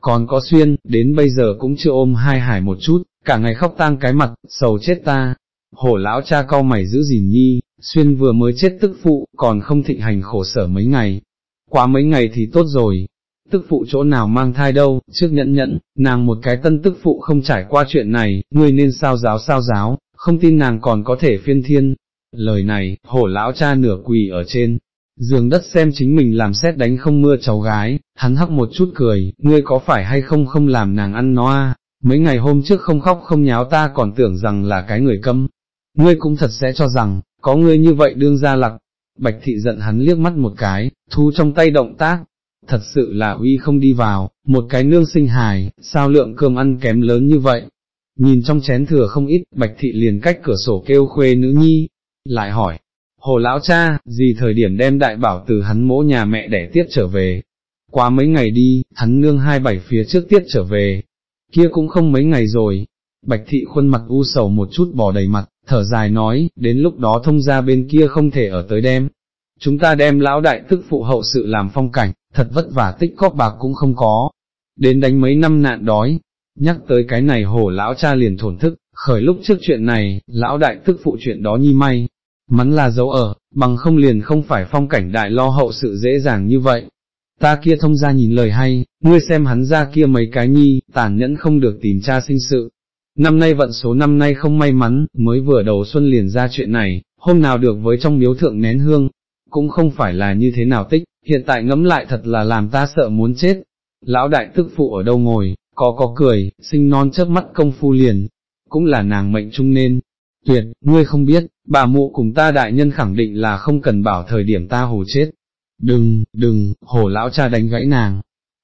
Còn có xuyên, đến bây giờ cũng chưa ôm hai hải một chút, cả ngày khóc tang cái mặt, sầu chết ta. Hổ lão cha cau mày giữ gìn nhi, xuyên vừa mới chết tức phụ, còn không thịnh hành khổ sở mấy ngày. Quá mấy ngày thì tốt rồi, tức phụ chỗ nào mang thai đâu, trước nhẫn nhẫn, nàng một cái tân tức phụ không trải qua chuyện này, ngươi nên sao giáo sao giáo, không tin nàng còn có thể phiên thiên. Lời này, hổ lão cha nửa quỳ ở trên, giường đất xem chính mình làm xét đánh không mưa cháu gái, hắn hắc một chút cười, ngươi có phải hay không không làm nàng ăn nó à, mấy ngày hôm trước không khóc không nháo ta còn tưởng rằng là cái người câm, ngươi cũng thật sẽ cho rằng, có ngươi như vậy đương ra lặc, bạch thị giận hắn liếc mắt một cái, thu trong tay động tác, thật sự là uy không đi vào, một cái nương sinh hài, sao lượng cơm ăn kém lớn như vậy. Nhìn trong chén thừa không ít, bạch thị liền cách cửa sổ kêu khuê nữ nhi, lại hỏi, Hồ lão cha, gì thời điểm đem đại bảo từ hắn mỗ nhà mẹ đẻ tiếp trở về. Qua mấy ngày đi, hắn nương hai bảy phía trước tiết trở về. Kia cũng không mấy ngày rồi. Bạch thị khuôn mặt u sầu một chút bỏ đầy mặt, thở dài nói, đến lúc đó thông ra bên kia không thể ở tới đem. Chúng ta đem lão đại tức phụ hậu sự làm phong cảnh, thật vất vả tích cóp bạc cũng không có, đến đánh mấy năm nạn đói, nhắc tới cái này hồ lão cha liền thổn thức, khởi lúc trước chuyện này, lão đại tức phụ chuyện đó nhi may, mắn là dấu ở, bằng không liền không phải phong cảnh đại lo hậu sự dễ dàng như vậy. Ta kia thông ra nhìn lời hay, ngươi xem hắn ra kia mấy cái nhi, tàn nhẫn không được tìm cha sinh sự. Năm nay vận số năm nay không may mắn, mới vừa đầu xuân liền ra chuyện này, hôm nào được với trong miếu thượng nén hương, cũng không phải là như thế nào tích, hiện tại ngẫm lại thật là làm ta sợ muốn chết. Lão đại tức phụ ở đâu ngồi, có có cười, sinh non chớp mắt công phu liền, cũng là nàng mệnh trung nên. Tuyệt, ngươi không biết, bà mụ cùng ta đại nhân khẳng định là không cần bảo thời điểm ta hồ chết. Đừng, đừng, hổ lão cha đánh gãy nàng.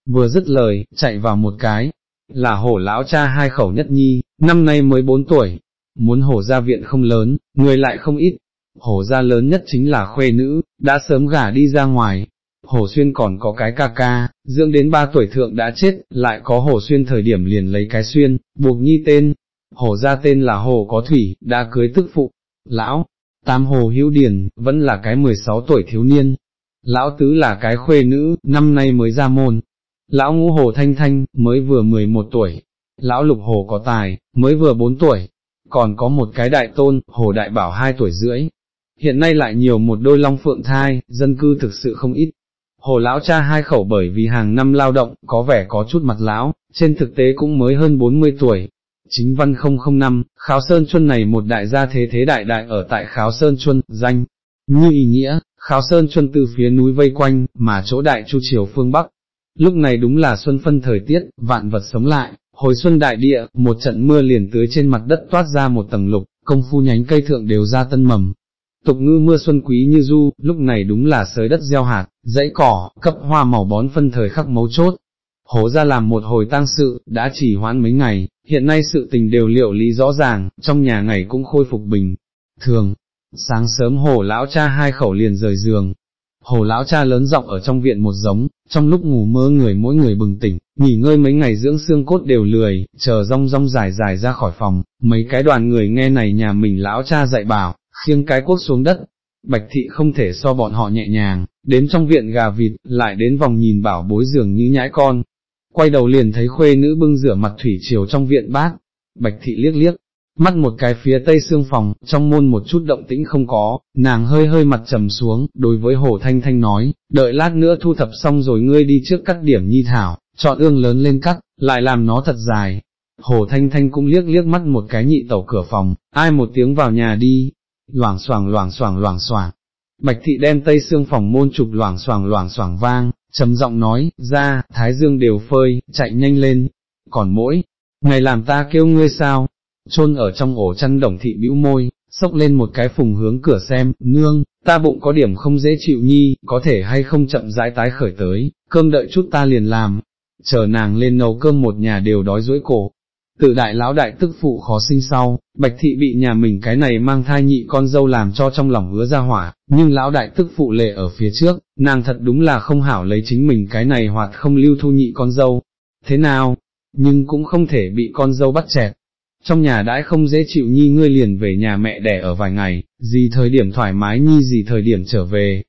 Vừa dứt lời, chạy vào một cái, là hổ lão cha hai khẩu nhất nhi, năm nay mới bốn tuổi, muốn hổ ra viện không lớn, người lại không ít, hổ gia lớn nhất chính là khuê nữ, đã sớm gả đi ra ngoài. Hổ xuyên còn có cái ca ca, dưỡng đến ba tuổi thượng đã chết, lại có hổ xuyên thời điểm liền lấy cái xuyên, buộc nhi tên. Hổ ra tên là hổ có thủy, đã cưới tức phụ. Lão, tam hồ hữu điển, vẫn là cái 16 tuổi thiếu niên. Lão tứ là cái khuê nữ, năm nay mới ra môn. Lão ngũ hồ thanh thanh, mới vừa 11 tuổi. Lão lục hồ có tài, mới vừa 4 tuổi. Còn có một cái đại tôn, hồ đại bảo 2 tuổi rưỡi, hiện nay lại nhiều một đôi long phượng thai, dân cư thực sự không ít. Hồ lão cha hai khẩu bởi vì hàng năm lao động, có vẻ có chút mặt lão, trên thực tế cũng mới hơn 40 tuổi. Chính văn 005, Kháo Sơn Chuân này một đại gia thế thế đại đại ở tại Kháo Sơn Chuân, danh, như ý nghĩa, Kháo Sơn Chuân từ phía núi vây quanh, mà chỗ đại chu triều phương Bắc. Lúc này đúng là xuân phân thời tiết, vạn vật sống lại, hồi xuân đại địa, một trận mưa liền tưới trên mặt đất toát ra một tầng lục, công phu nhánh cây thượng đều ra tân mầm, tục ngư mưa xuân quý như du, lúc này đúng là sới đất gieo hạt, dãy cỏ, cấp hoa màu bón phân thời khắc mấu chốt. Hố ra làm một hồi tang sự, đã chỉ hoãn mấy ngày, hiện nay sự tình đều liệu lý rõ ràng, trong nhà ngày cũng khôi phục bình. Thường, sáng sớm hồ lão cha hai khẩu liền rời giường, hồ lão cha lớn giọng ở trong viện một giống, trong lúc ngủ mơ người mỗi người bừng tỉnh, nghỉ ngơi mấy ngày dưỡng xương cốt đều lười, chờ rong rong dài dài ra khỏi phòng, mấy cái đoàn người nghe này nhà mình lão cha dạy bảo, khiêng cái quốc xuống đất, bạch thị không thể so bọn họ nhẹ nhàng, đến trong viện gà vịt, lại đến vòng nhìn bảo bối giường như nhãi con, quay đầu liền thấy khuê nữ bưng rửa mặt thủy chiều trong viện bát, bạch thị liếc liếc, mắt một cái phía tây xương phòng, trong môn một chút động tĩnh không có, nàng hơi hơi mặt trầm xuống, đối với hồ thanh thanh nói, đợi lát nữa thu thập xong rồi ngươi đi trước cắt điểm nhi thảo, chọn ương lớn lên cắt, lại làm nó thật dài. Hồ Thanh Thanh cũng liếc liếc mắt một cái nhị tẩu cửa phòng, ai một tiếng vào nhà đi, loảng xoảng loảng xoảng loảng xoảng. Bạch thị đem tây xương phòng môn chụp loảng xoảng loảng xoảng vang, trầm giọng nói, ra, thái dương đều phơi, chạy nhanh lên, còn mỗi, ngày làm ta kêu ngươi sao, chôn ở trong ổ chăn đồng thị bĩu môi, sốc lên một cái phùng hướng cửa xem, nương, ta bụng có điểm không dễ chịu nhi, có thể hay không chậm rãi tái khởi tới, cơm đợi chút ta liền làm, chờ nàng lên nấu cơm một nhà đều đói dỗi cổ, tự đại lão đại tức phụ khó sinh sau, bạch thị bị nhà mình cái này mang thai nhị con dâu làm cho trong lòng hứa ra hỏa, nhưng lão đại tức phụ lệ ở phía trước, nàng thật đúng là không hảo lấy chính mình cái này hoạt không lưu thu nhị con dâu, thế nào, nhưng cũng không thể bị con dâu bắt chẹt. Trong nhà đãi không dễ chịu nhi ngươi liền về nhà mẹ đẻ ở vài ngày, gì thời điểm thoải mái nhi gì thời điểm trở về.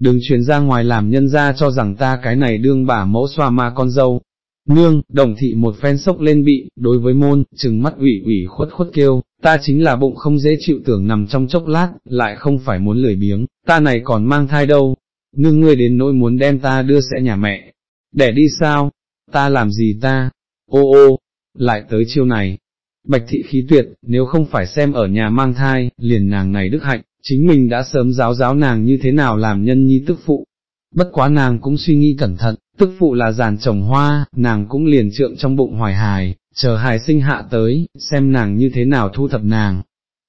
Đừng truyền ra ngoài làm nhân ra cho rằng ta cái này đương bà mẫu xoa ma con dâu, Nương, đồng thị một phen sốc lên bị, đối với môn, chừng mắt ủy ủy khuất khuất kêu, ta chính là bụng không dễ chịu tưởng nằm trong chốc lát, lại không phải muốn lười biếng, ta này còn mang thai đâu, nương ngươi đến nỗi muốn đem ta đưa sẽ nhà mẹ, để đi sao, ta làm gì ta, ô ô, lại tới chiêu này, bạch thị khí tuyệt, nếu không phải xem ở nhà mang thai, liền nàng này đức hạnh, chính mình đã sớm giáo giáo nàng như thế nào làm nhân nhi tức phụ, bất quá nàng cũng suy nghĩ cẩn thận, tức phụ là giàn trồng hoa, nàng cũng liền trượng trong bụng hoài hài, chờ hài sinh hạ tới, xem nàng như thế nào thu thập nàng.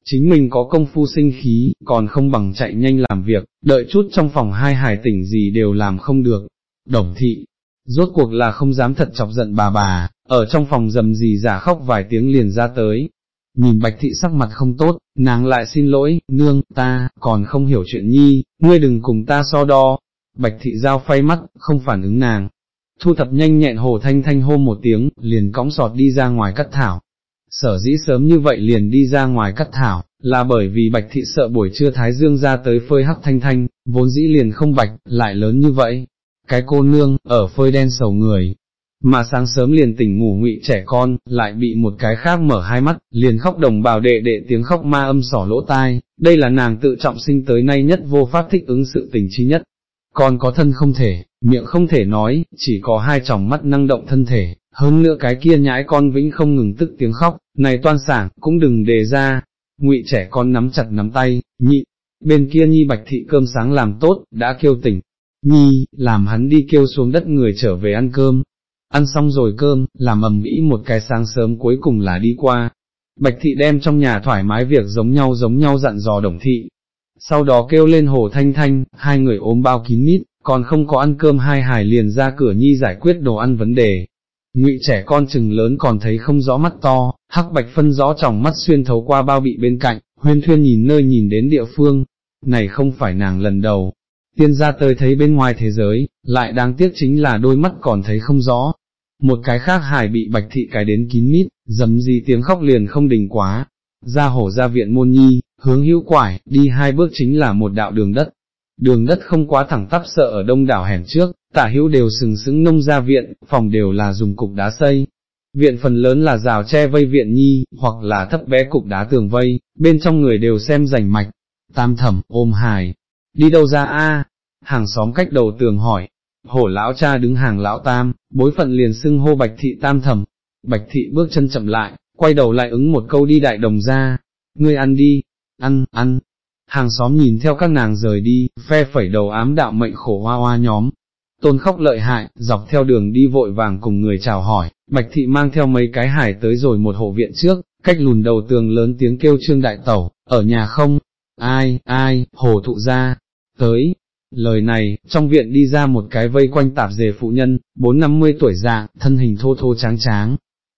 Chính mình có công phu sinh khí, còn không bằng chạy nhanh làm việc, đợi chút trong phòng hai hài tỉnh gì đều làm không được. Đồng thị, rốt cuộc là không dám thật chọc giận bà bà, ở trong phòng dầm gì giả khóc vài tiếng liền ra tới. Nhìn bạch thị sắc mặt không tốt, nàng lại xin lỗi, nương, ta, còn không hiểu chuyện nhi, ngươi đừng cùng ta so đo, bạch thị giao phay mắt, không phản ứng nàng. Thu thập nhanh nhẹn hồ thanh thanh hô một tiếng, liền cõng sọt đi ra ngoài cắt thảo. Sở dĩ sớm như vậy liền đi ra ngoài cắt thảo, là bởi vì bạch thị sợ buổi trưa thái dương ra tới phơi hắc thanh thanh, vốn dĩ liền không bạch, lại lớn như vậy. cái cô nương, ở phơi đen sầu người. Mà sáng sớm liền tỉnh ngủ ngụy trẻ con, lại bị một cái khác mở hai mắt, liền khóc đồng bào đệ đệ tiếng khóc ma âm sỏ lỗ tai, đây là nàng tự trọng sinh tới nay nhất vô pháp thích ứng sự tình chi nhất. Còn có thân không thể, miệng không thể nói, chỉ có hai tròng mắt năng động thân thể, hơn nữa cái kia nhãi con vĩnh không ngừng tức tiếng khóc, này toan sảng, cũng đừng đề ra, ngụy trẻ con nắm chặt nắm tay, nhị, bên kia nhi bạch thị cơm sáng làm tốt, đã kêu tỉnh, nhi, làm hắn đi kêu xuống đất người trở về ăn cơm, ăn xong rồi cơm, làm ầm ĩ một cái sáng sớm cuối cùng là đi qua. Bạch thị đem trong nhà thoải mái việc giống nhau giống nhau dặn dò đồng thị, sau đó kêu lên hồ thanh thanh, hai người ôm bao kín mít, còn không có ăn cơm hai hải liền ra cửa nhi giải quyết đồ ăn vấn đề. Ngụy trẻ con chừng lớn còn thấy không rõ mắt to, hắc bạch phân rõ tròng mắt xuyên thấu qua bao bị bên cạnh, huyên thuyên nhìn nơi nhìn đến địa phương, này không phải nàng lần đầu, tiên ra tới thấy bên ngoài thế giới, lại đáng tiếc chính là đôi mắt còn thấy không rõ. Một cái khác hải bị bạch thị cái đến kín mít, dầm gì tiếng khóc liền không đình quá, ra hổ ra viện môn nhi, hướng hữu quải, đi hai bước chính là một đạo đường đất. Đường đất không quá thẳng tắp sợ ở đông đảo hẻm trước, tả hữu đều sừng sững nông ra viện, phòng đều là dùng cục đá xây. Viện phần lớn là rào che vây viện nhi, hoặc là thấp bé cục đá tường vây, bên trong người đều xem rành mạch. Tam thẩm, ôm hài, đi đâu ra a? Hàng xóm cách đầu tường hỏi, hổ lão cha đứng hàng lão tam, bối phận liền xưng hô bạch thị tam thẩm. Bạch thị bước chân chậm lại, quay đầu lại ứng một câu đi đại đồng ra, ngươi ăn đi, ăn, ăn. Hàng xóm nhìn theo các nàng rời đi, phe phẩy đầu ám đạo mệnh khổ hoa hoa nhóm. Tôn khóc lợi hại, dọc theo đường đi vội vàng cùng người chào hỏi, bạch thị mang theo mấy cái hải tới rồi một hộ viện trước, cách lùn đầu tường lớn tiếng kêu trương đại tẩu, ở nhà không, ai, ai, hồ thụ ra, tới. Lời này, trong viện đi ra một cái vây quanh tạp dề phụ nhân, bốn năm mươi tuổi già, thân hình thô thô tráng tráng.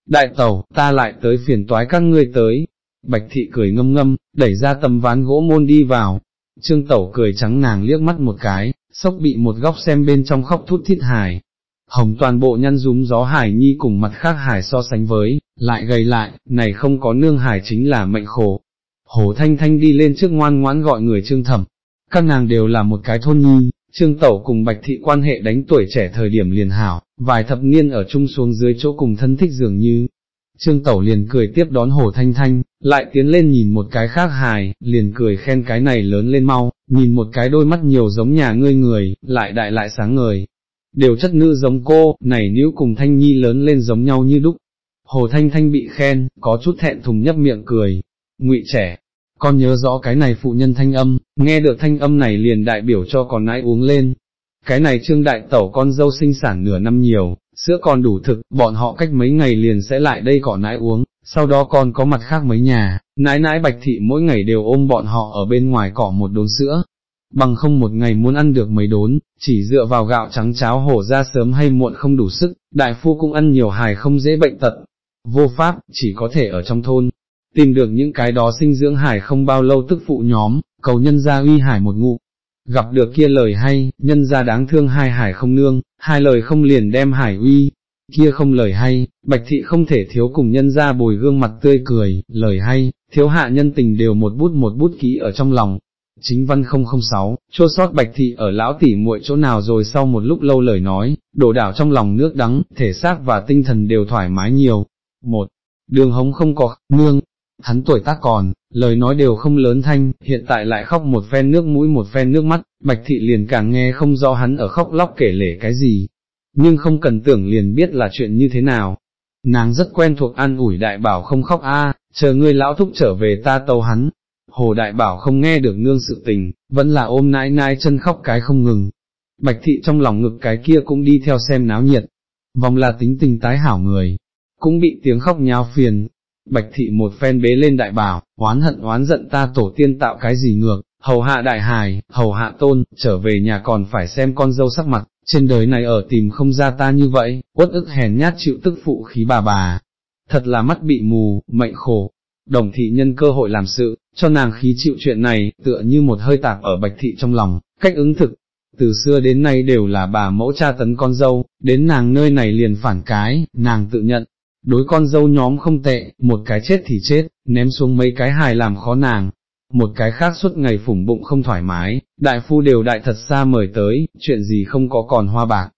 Đại tẩu, ta lại tới phiền toái các ngươi tới, Bạch thị cười ngâm ngâm, đẩy ra tầm ván gỗ môn đi vào, trương tẩu cười trắng nàng liếc mắt một cái, sốc bị một góc xem bên trong khóc thút thít hài. Hồng toàn bộ nhăn rúm gió hải nhi cùng mặt khác hải so sánh với, lại gầy lại, này không có nương hải chính là mệnh khổ. Hồ Thanh Thanh đi lên trước ngoan ngoãn gọi người trương thẩm, các nàng đều là một cái thôn nhi, trương tẩu cùng bạch thị quan hệ đánh tuổi trẻ thời điểm liền hảo, vài thập niên ở chung xuống dưới chỗ cùng thân thích dường như, Trương Tẩu liền cười tiếp đón Hồ Thanh Thanh, lại tiến lên nhìn một cái khác hài, liền cười khen cái này lớn lên mau, nhìn một cái đôi mắt nhiều giống nhà ngươi người, lại đại lại sáng ngời. Đều chất nữ giống cô, này nếu cùng Thanh Nhi lớn lên giống nhau như đúc. Hồ Thanh Thanh bị khen, có chút thẹn thùng nhấp miệng cười. Ngụy trẻ, con nhớ rõ cái này phụ nhân thanh âm, nghe được thanh âm này liền đại biểu cho con nãi uống lên. Cái này trương đại tẩu con dâu sinh sản nửa năm nhiều, sữa còn đủ thực, bọn họ cách mấy ngày liền sẽ lại đây cỏ nãi uống, sau đó còn có mặt khác mấy nhà, nãi nãi bạch thị mỗi ngày đều ôm bọn họ ở bên ngoài cỏ một đốn sữa, bằng không một ngày muốn ăn được mấy đốn, chỉ dựa vào gạo trắng cháo hổ ra sớm hay muộn không đủ sức, đại phu cũng ăn nhiều hài không dễ bệnh tật, vô pháp, chỉ có thể ở trong thôn, tìm được những cái đó sinh dưỡng hải không bao lâu tức phụ nhóm, cầu nhân gia uy hải một ngụ, gặp được kia lời hay, nhân ra đáng thương hai hải không nương, hai lời không liền đem hải uy, kia không lời hay, bạch thị không thể thiếu cùng nhân ra bồi gương mặt tươi cười, lời hay, thiếu hạ nhân tình đều một bút một bút ký ở trong lòng. Chính văn 006, chua sót bạch thị ở lão tỉ muội chỗ nào rồi sau một lúc lâu lời nói, đổ đảo trong lòng nước đắng, thể xác và tinh thần đều thoải mái nhiều. Một, đường hống không có, nương, hắn tuổi tác còn, lời nói đều không lớn thanh, hiện tại lại khóc một phen nước mũi một phen nước mắt, bạch thị liền càng nghe không rõ hắn ở khóc lóc kể lể cái gì, nhưng không cần tưởng liền biết là chuyện như thế nào. Nàng rất quen thuộc an ủi đại bảo không khóc a, chờ ngươi lão thúc trở về ta tâu hắn. Hồ đại bảo không nghe được nương sự tình, vẫn là ôm nãi nãi chân khóc cái không ngừng. Bạch thị trong lòng ngực cái kia cũng đi theo xem náo nhiệt. Vòng là tính tình tái hảo người, cũng bị tiếng khóc nháo phiền, Bạch thị một phen bế lên đại bảo, oán hận oán giận ta tổ tiên tạo cái gì ngược, hầu hạ đại hài, hầu hạ tôn, trở về nhà còn phải xem con dâu sắc mặt, trên đời này ở tìm không ra ta như vậy, uất ức hèn nhát chịu tức phụ khí bà bà. Thật là mắt bị mù, mệnh khổ. Đồng thị nhân cơ hội làm sự, cho nàng khí chịu chuyện này, tựa như một hơi tạp ở bạch thị trong lòng, cách ứng thực. Từ xưa đến nay đều là bà mẫu cha tấn con dâu, đến nàng nơi này liền phản cái, nàng tự nhận, đối con dâu nhóm không tệ, một cái chết thì chết, ném xuống mấy cái hài làm khó nàng một cái khác suốt ngày phủng bụng không thoải mái, đại phu đều đại thật xa mời tới, chuyện gì không có còn hoa bạc.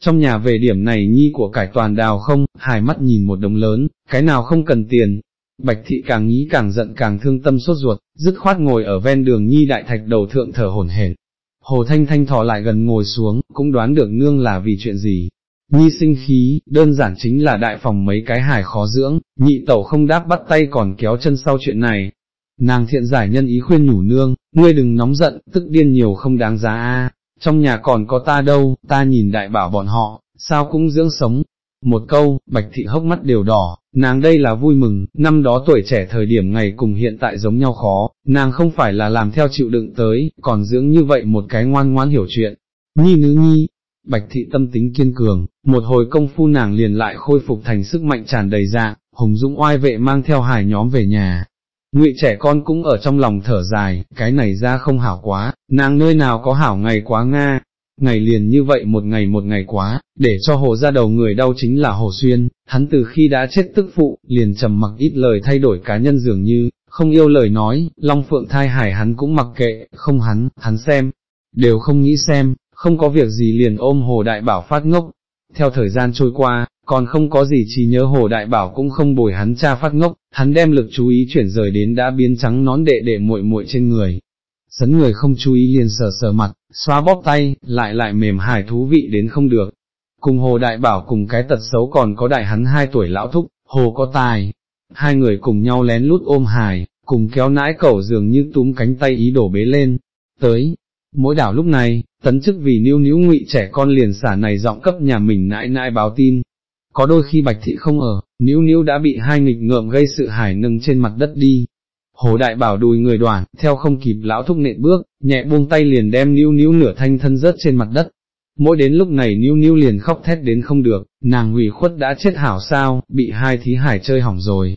Trong nhà về điểm này nhi của cải toàn đào không, hài mắt nhìn một đống lớn, cái nào không cần tiền. Bạch thị càng nghĩ càng giận càng thương tâm sốt ruột, dứt khoát ngồi ở ven đường nhi đại thạch đầu thượng thở hổn hển. Hồ Thanh Thanh thò lại gần ngồi xuống, cũng đoán được nương là vì chuyện gì. Nhi sinh khí, đơn giản chính là đại phòng mấy cái hài khó dưỡng, nhị tẩu không đáp bắt tay còn kéo chân sau chuyện này, Nàng thiện giải nhân ý khuyên nhủ nương, ngươi đừng nóng giận, tức điên nhiều không đáng giá a. trong nhà còn có ta đâu, ta nhìn đại bảo bọn họ, sao cũng dưỡng sống. Một câu, bạch thị hốc mắt đều đỏ, nàng đây là vui mừng, năm đó tuổi trẻ thời điểm ngày cùng hiện tại giống nhau khó, nàng không phải là làm theo chịu đựng tới, còn dưỡng như vậy một cái ngoan ngoãn hiểu chuyện. Nhi nữ nhi, bạch thị tâm tính kiên cường, một hồi công phu nàng liền lại khôi phục thành sức mạnh tràn đầy dạng, hùng dũng oai vệ mang theo hải nhóm về nhà, Ngụy trẻ con cũng ở trong lòng thở dài, cái này ra không hảo quá, nàng nơi nào có hảo ngày quá Nga, ngày liền như vậy một ngày một ngày quá, để cho hồ ra đầu người đau chính là hồ xuyên, hắn từ khi đã chết tức phụ, liền trầm mặc ít lời thay đổi cá nhân dường như, không yêu lời nói, Long Phượng thai hải hắn cũng mặc kệ, không hắn, hắn xem, đều không nghĩ xem, không có việc gì liền ôm hồ đại bảo phát ngốc. Theo thời gian trôi qua, còn không có gì chỉ nhớ hồ đại bảo cũng không bồi hắn cha phát ngốc, hắn đem lực chú ý chuyển rời đến đã biến trắng nón đệ đệ muội muội trên người. Sấn người không chú ý liền sờ sờ mặt, xóa bóp tay, lại lại mềm hài thú vị đến không được. Cùng hồ đại bảo cùng cái tật xấu còn có đại hắn hai tuổi lão thúc, hồ có tài. Hai người cùng nhau lén lút ôm hài, cùng kéo nãi cẩu dường như túm cánh tay ý đổ bế lên. Tới, mỗi đảo lúc này, tấn chức vì níu níu ngụy trẻ con liền xả này giọng cấp nhà mình nãi nãi báo tin, có đôi khi bạch thị không ở, níu níu đã bị hai nghịch ngợm gây sự hải nâng trên mặt đất đi. Hồ đại bảo đùi người đoàn, theo không kịp lão thúc nện bước, nhẹ buông tay liền đem níu níu nửa thanh thân rớt trên mặt đất. Mỗi đến lúc này níu níu liền khóc thét đến không được, nàng hủy khuất đã chết hảo sao, bị hai thí hải chơi hỏng rồi.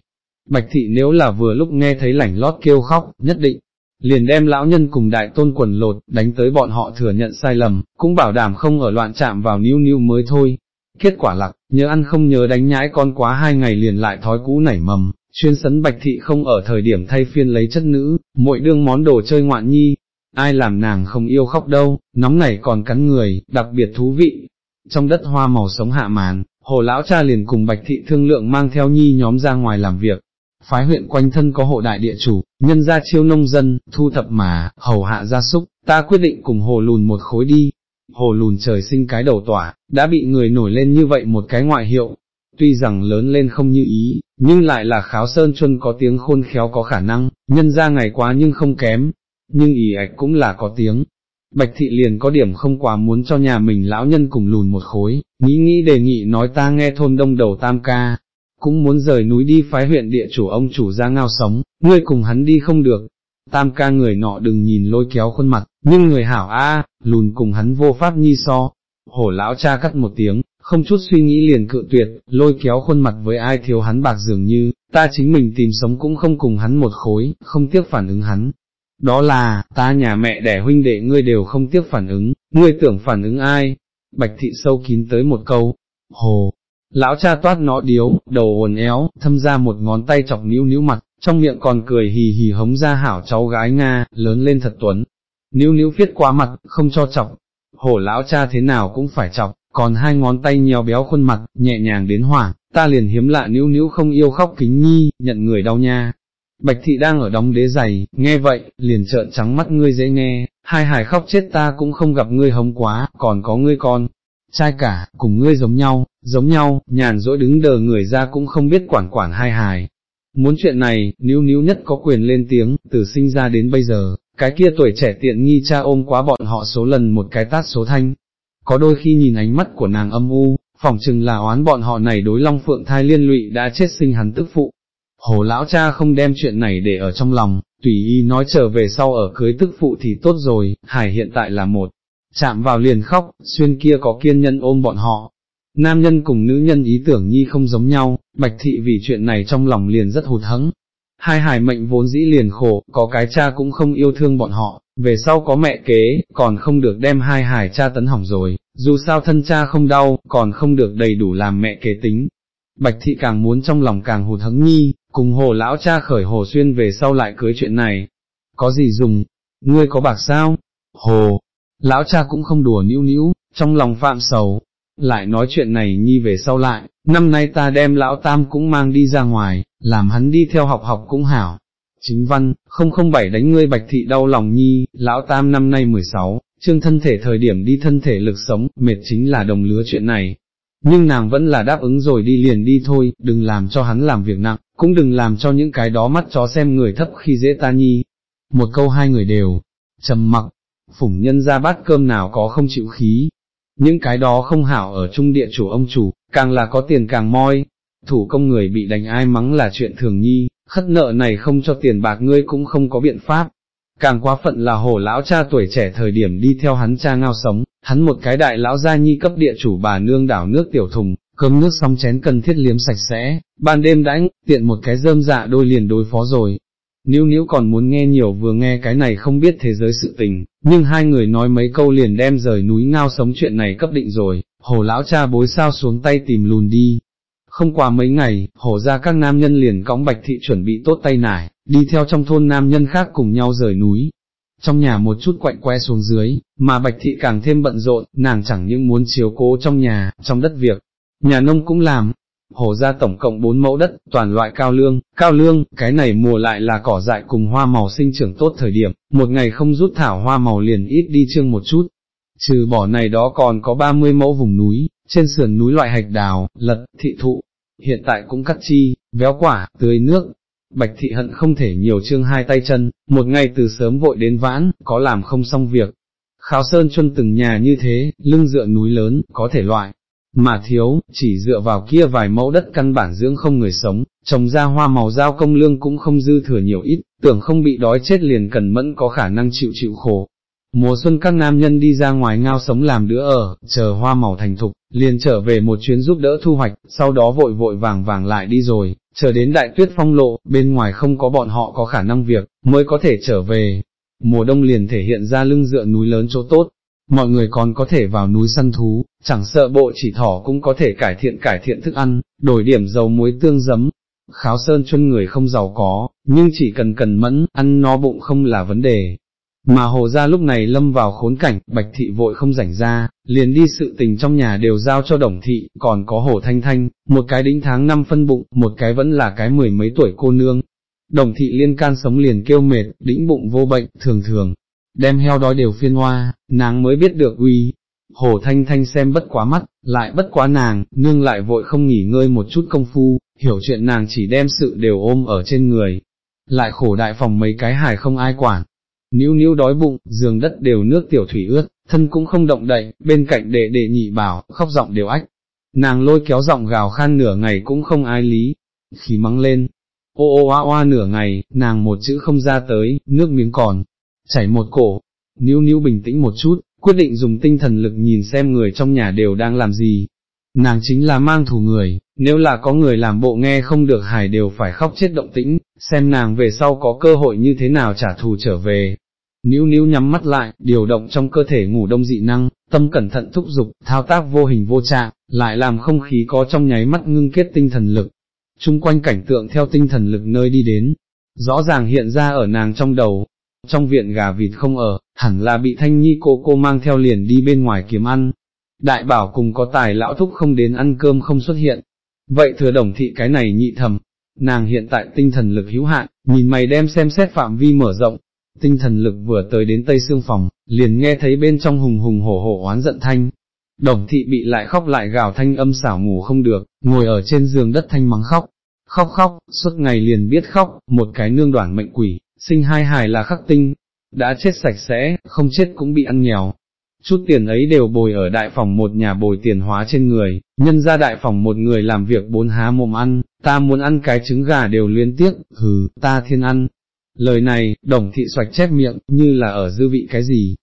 Bạch thị nếu là vừa lúc nghe thấy lảnh lót kêu khóc, nhất định, liền đem lão nhân cùng đại tôn quần lột, đánh tới bọn họ thừa nhận sai lầm, cũng bảo đảm không ở loạn chạm vào níu níu mới thôi. Kết quả lặc, nhớ ăn không nhớ đánh nhãi con quá hai ngày liền lại thói cũ nảy mầm, chuyên sấn bạch thị không ở thời điểm thay phiên lấy chất nữ, mỗi đương món đồ chơi ngoạn nhi, ai làm nàng không yêu khóc đâu, nóng nảy còn cắn người, đặc biệt thú vị. Trong đất hoa màu sống hạ màn, hồ lão cha liền cùng bạch thị thương lượng mang theo nhi nhóm ra ngoài làm việc. Phái huyện quanh thân có hộ đại địa chủ, nhân gia chiêu nông dân, thu thập mà, hầu hạ gia súc, ta quyết định cùng hồ lùn một khối đi, hồ lùn trời sinh cái đầu tỏa, đã bị người nổi lên như vậy một cái ngoại hiệu, tuy rằng lớn lên không như ý, nhưng lại là kháo sơn chuân có tiếng khôn khéo có khả năng, nhân ra ngày quá nhưng không kém, nhưng ý ạch cũng là có tiếng. Bạch thị liền có điểm không quá muốn cho nhà mình lão nhân cùng lùn một khối, nghĩ nghĩ đề nghị nói ta nghe thôn đông đầu tam ca, cũng muốn rời núi đi phái huyện địa chủ ông chủ ra ngao sống, ngươi cùng hắn đi không được, tam ca người nọ đừng nhìn lôi kéo khuôn mặt, nhưng người hảo a, lùn cùng hắn vô pháp nhi so. Hổ lão cha cắt một tiếng, không chút suy nghĩ liền cự tuyệt, lôi kéo khuôn mặt với ai thiếu hắn bạc dường như, ta chính mình tìm sống cũng không cùng hắn một khối, không tiếc phản ứng hắn. Đó là, ta nhà mẹ đẻ huynh đệ ngươi đều không tiếc phản ứng, ngươi tưởng phản ứng ai? Bạch thị sâu kín tới một câu, hồ, lão cha toát nó điếu, đầu hồn éo, thâm ra một ngón tay chọc níu níu mặt, trong miệng còn cười hì hì hống ra hảo cháu gái Nga, lớn lên thật tuấn. Níu níu viết quá mặt, không cho chọc, hổ lão cha thế nào cũng phải chọc, còn hai ngón tay nhéo béo khuôn mặt, nhẹ nhàng đến hỏa, ta liền hiếm lạ níu níu không yêu khóc kính nhi, nhận người đau nha. Bạch thị đang ở đóng đế giày, nghe vậy, liền trợn trắng mắt ngươi dễ nghe, hai hải khóc chết ta cũng không gặp ngươi hống quá, còn có ngươi con, trai cả, cùng ngươi giống nhau, giống nhau, nhàn rỗi đứng đờ người ra cũng không biết quản quản hai hài, Muốn chuyện này, níu níu nhất có quyền lên tiếng, từ sinh ra đến bây giờ, cái kia tuổi trẻ tiện nghi cha ôm quá bọn họ số lần một cái tát số thanh. Có đôi khi nhìn ánh mắt của nàng âm u, phỏng chừng là oán bọn họ này đối long phượng thai liên lụy đã chết sinh hắn tức phụ. Hồ lão cha không đem chuyện này để ở trong lòng, tùy y nói trở về sau ở cưới tức phụ thì tốt rồi, hải hiện tại là một, chạm vào liền khóc, xuyên kia có kiên nhân ôm bọn họ, Nam nhân cùng nữ nhân ý tưởng nhi không giống nhau, bạch thị vì chuyện này trong lòng liền rất hụt hẫng. Hai hải mệnh vốn dĩ liền khổ, có cái cha cũng không yêu thương bọn họ, về sau có mẹ kế, còn không được đem hai hải cha tấn hỏng rồi, dù sao thân cha không đau, còn không được đầy đủ làm mẹ kế tính. Bạch thị càng muốn trong lòng càng hụt hẫng nhi, cùng hồ lão cha khởi hồ xuyên về sau lại cưới chuyện này. có gì dùng, ngươi có bạc sao? Hồ, lão cha cũng không đùa níu níu, trong lòng phạm sầu, lại nói chuyện này nhi về sau lại, năm nay ta đem lão tam cũng mang đi ra ngoài, làm hắn đi theo học học cũng hảo. Chính văn, không không bảy đánh ngươi bạch thị đau lòng nhi, lão tam năm nay 16, trương thân thể thời điểm đi thân thể lực sống, mệt chính là đồng lứa chuyện này. Nhưng nàng vẫn là đáp ứng rồi đi liền đi thôi, đừng làm cho hắn làm việc nặng, cũng đừng làm cho những cái đó mắt chó xem người thấp khi dễ ta nhi. Một câu hai người đều, trầm mặc, phủng nhân ra bát cơm nào có không chịu khí, những cái đó không hảo ở trung địa chủ ông chủ, càng là có tiền càng moi, thủ công người bị đánh ai mắng là chuyện thường nhi, khất nợ này không cho tiền bạc ngươi cũng không có biện pháp. Càng quá phận là hồ lão cha tuổi trẻ thời điểm đi theo hắn cha ngao sống, hắn một cái đại lão gia nhi cấp địa chủ bà nương đảo nước tiểu thùng, cơm nước xong chén cần thiết liếm sạch sẽ, ban đêm đã tiện một cái rơm dạ đôi liền đối phó rồi, Níu níu còn muốn nghe nhiều vừa nghe cái này không biết thế giới sự tình, nhưng hai người nói mấy câu liền đem rời núi ngao sống chuyện này cấp định rồi, hồ lão cha bối sao xuống tay tìm lùn đi. Không qua mấy ngày, hồ ra các nam nhân liền cõng bạch thị chuẩn bị tốt tay nải, đi theo trong thôn nam nhân khác cùng nhau rời núi. Trong nhà một chút quạnh que xuống dưới, mà bạch thị càng thêm bận rộn, nàng chẳng những muốn chiếu cố trong nhà, trong đất việc, nhà nông cũng làm, hồ ra tổng cộng 4 mẫu đất, toàn loại cao lương, cao lương, cái này mùa lại là cỏ dại cùng hoa màu sinh trưởng tốt thời điểm, một ngày không rút thảo hoa màu liền ít đi chương một chút. Trừ bỏ này đó còn có 30 mẫu vùng núi, trên sườn núi loại hạch đào, lật, thị thụ, hiện tại cũng cắt chi, véo quả, tưới nước. Bạch thị hận không thể nhiều chương hai tay chân, một ngày từ sớm vội đến vãn, có làm không xong việc. Kháo sơn chuân từng nhà như thế, lưng dựa núi lớn, có thể loại, mà thiếu, chỉ dựa vào kia vài mẫu đất căn bản dưỡng không người sống, trồng ra hoa màu giao công lương cũng không dư thừa nhiều ít, tưởng không bị đói chết liền cần mẫn có khả năng chịu chịu khổ. Mùa xuân các nam nhân đi ra ngoài ngao sống làm đứa ở, chờ hoa màu thành thục, liền trở về một chuyến giúp đỡ thu hoạch, sau đó vội vội vàng vàng lại đi rồi, chờ đến đại tuyết phong lộ, bên ngoài không có bọn họ có khả năng việc, mới có thể trở về. Mùa đông liền thể hiện ra lưng dựa núi lớn chỗ tốt, mọi người còn có thể vào núi săn thú, chẳng sợ bộ chỉ thỏ cũng có thể cải thiện cải thiện thức ăn, đổi điểm dầu muối tương giấm. Kháo sơn chân người không giàu có, nhưng chỉ cần cần mẫn, ăn no bụng không là vấn đề. Mà hồ ra lúc này lâm vào khốn cảnh, bạch thị vội không rảnh ra, liền đi sự tình trong nhà đều giao cho đồng thị, còn có hồ thanh thanh, một cái đính tháng năm phân bụng, một cái vẫn là cái mười mấy tuổi cô nương. Đồng thị liên can sống liền kêu mệt, đĩnh bụng vô bệnh, thường thường, đem heo đói đều phiên hoa, nàng mới biết được uy. Hồ Thanh Thanh xem bất quá mắt, lại bất quá nàng, nương lại vội không nghỉ ngơi một chút công phu, hiểu chuyện nàng chỉ đem sự đều ôm ở trên người. Lại khổ đại phòng mấy cái hài không ai quản. Níu níu đói bụng, giường đất đều nước tiểu thủy ướt, thân cũng không động đậy, bên cạnh đệ đệ nhị bảo, khóc giọng đều ách. Nàng lôi kéo giọng gào khan nửa ngày cũng không ai lý, khí mắng lên, ô ô oa oa nửa ngày, nàng một chữ không ra tới, nước miếng còn, chảy một cổ, níu níu bình tĩnh một chút, quyết định dùng tinh thần lực nhìn xem người trong nhà đều đang làm gì. Nàng chính là mang thù người, nếu là có người làm bộ nghe không được hài đều phải khóc chết động tĩnh, xem nàng về sau có cơ hội như thế nào trả thù trở về. Níu níu nhắm mắt lại, điều động trong cơ thể ngủ đông dị năng, tâm cẩn thận thúc giục, thao tác vô hình vô trạng, lại làm không khí có trong nháy mắt ngưng kết tinh thần lực. Trung quanh cảnh tượng theo tinh thần lực nơi đi đến, rõ ràng hiện ra ở nàng trong đầu, trong viện gà vịt không ở, hẳn là bị thanh nhi cô cô mang theo liền đi bên ngoài kiếm ăn. Đại bảo cùng có tài lão thúc không đến ăn cơm không xuất hiện. Vậy thừa đồng thị cái này nhị thầm, nàng hiện tại tinh thần lực hữu hạn, nhìn mày đem xem xét phạm vi mở rộng. Tinh thần lực vừa tới đến tây xương phòng, liền nghe thấy bên trong hùng hùng hổ hổ oán giận thanh. Đồng thị bị lại khóc lại gào thanh âm xảo ngủ không được, ngồi ở trên giường đất thanh mắng khóc, khóc khóc, suốt ngày liền biết khóc, một cái nương đoản mệnh quỷ, sinh hai hài là khắc tinh, đã chết sạch sẽ, không chết cũng bị ăn nghèo. Chút tiền ấy đều bồi ở đại phòng một nhà bồi tiền hóa trên người, nhân ra đại phòng một người làm việc bốn há mồm ăn, ta muốn ăn cái trứng gà đều liên tiếc, hừ, ta thiên ăn. Lời này, đồng thị xoạch chép miệng, như là ở dư vị cái gì.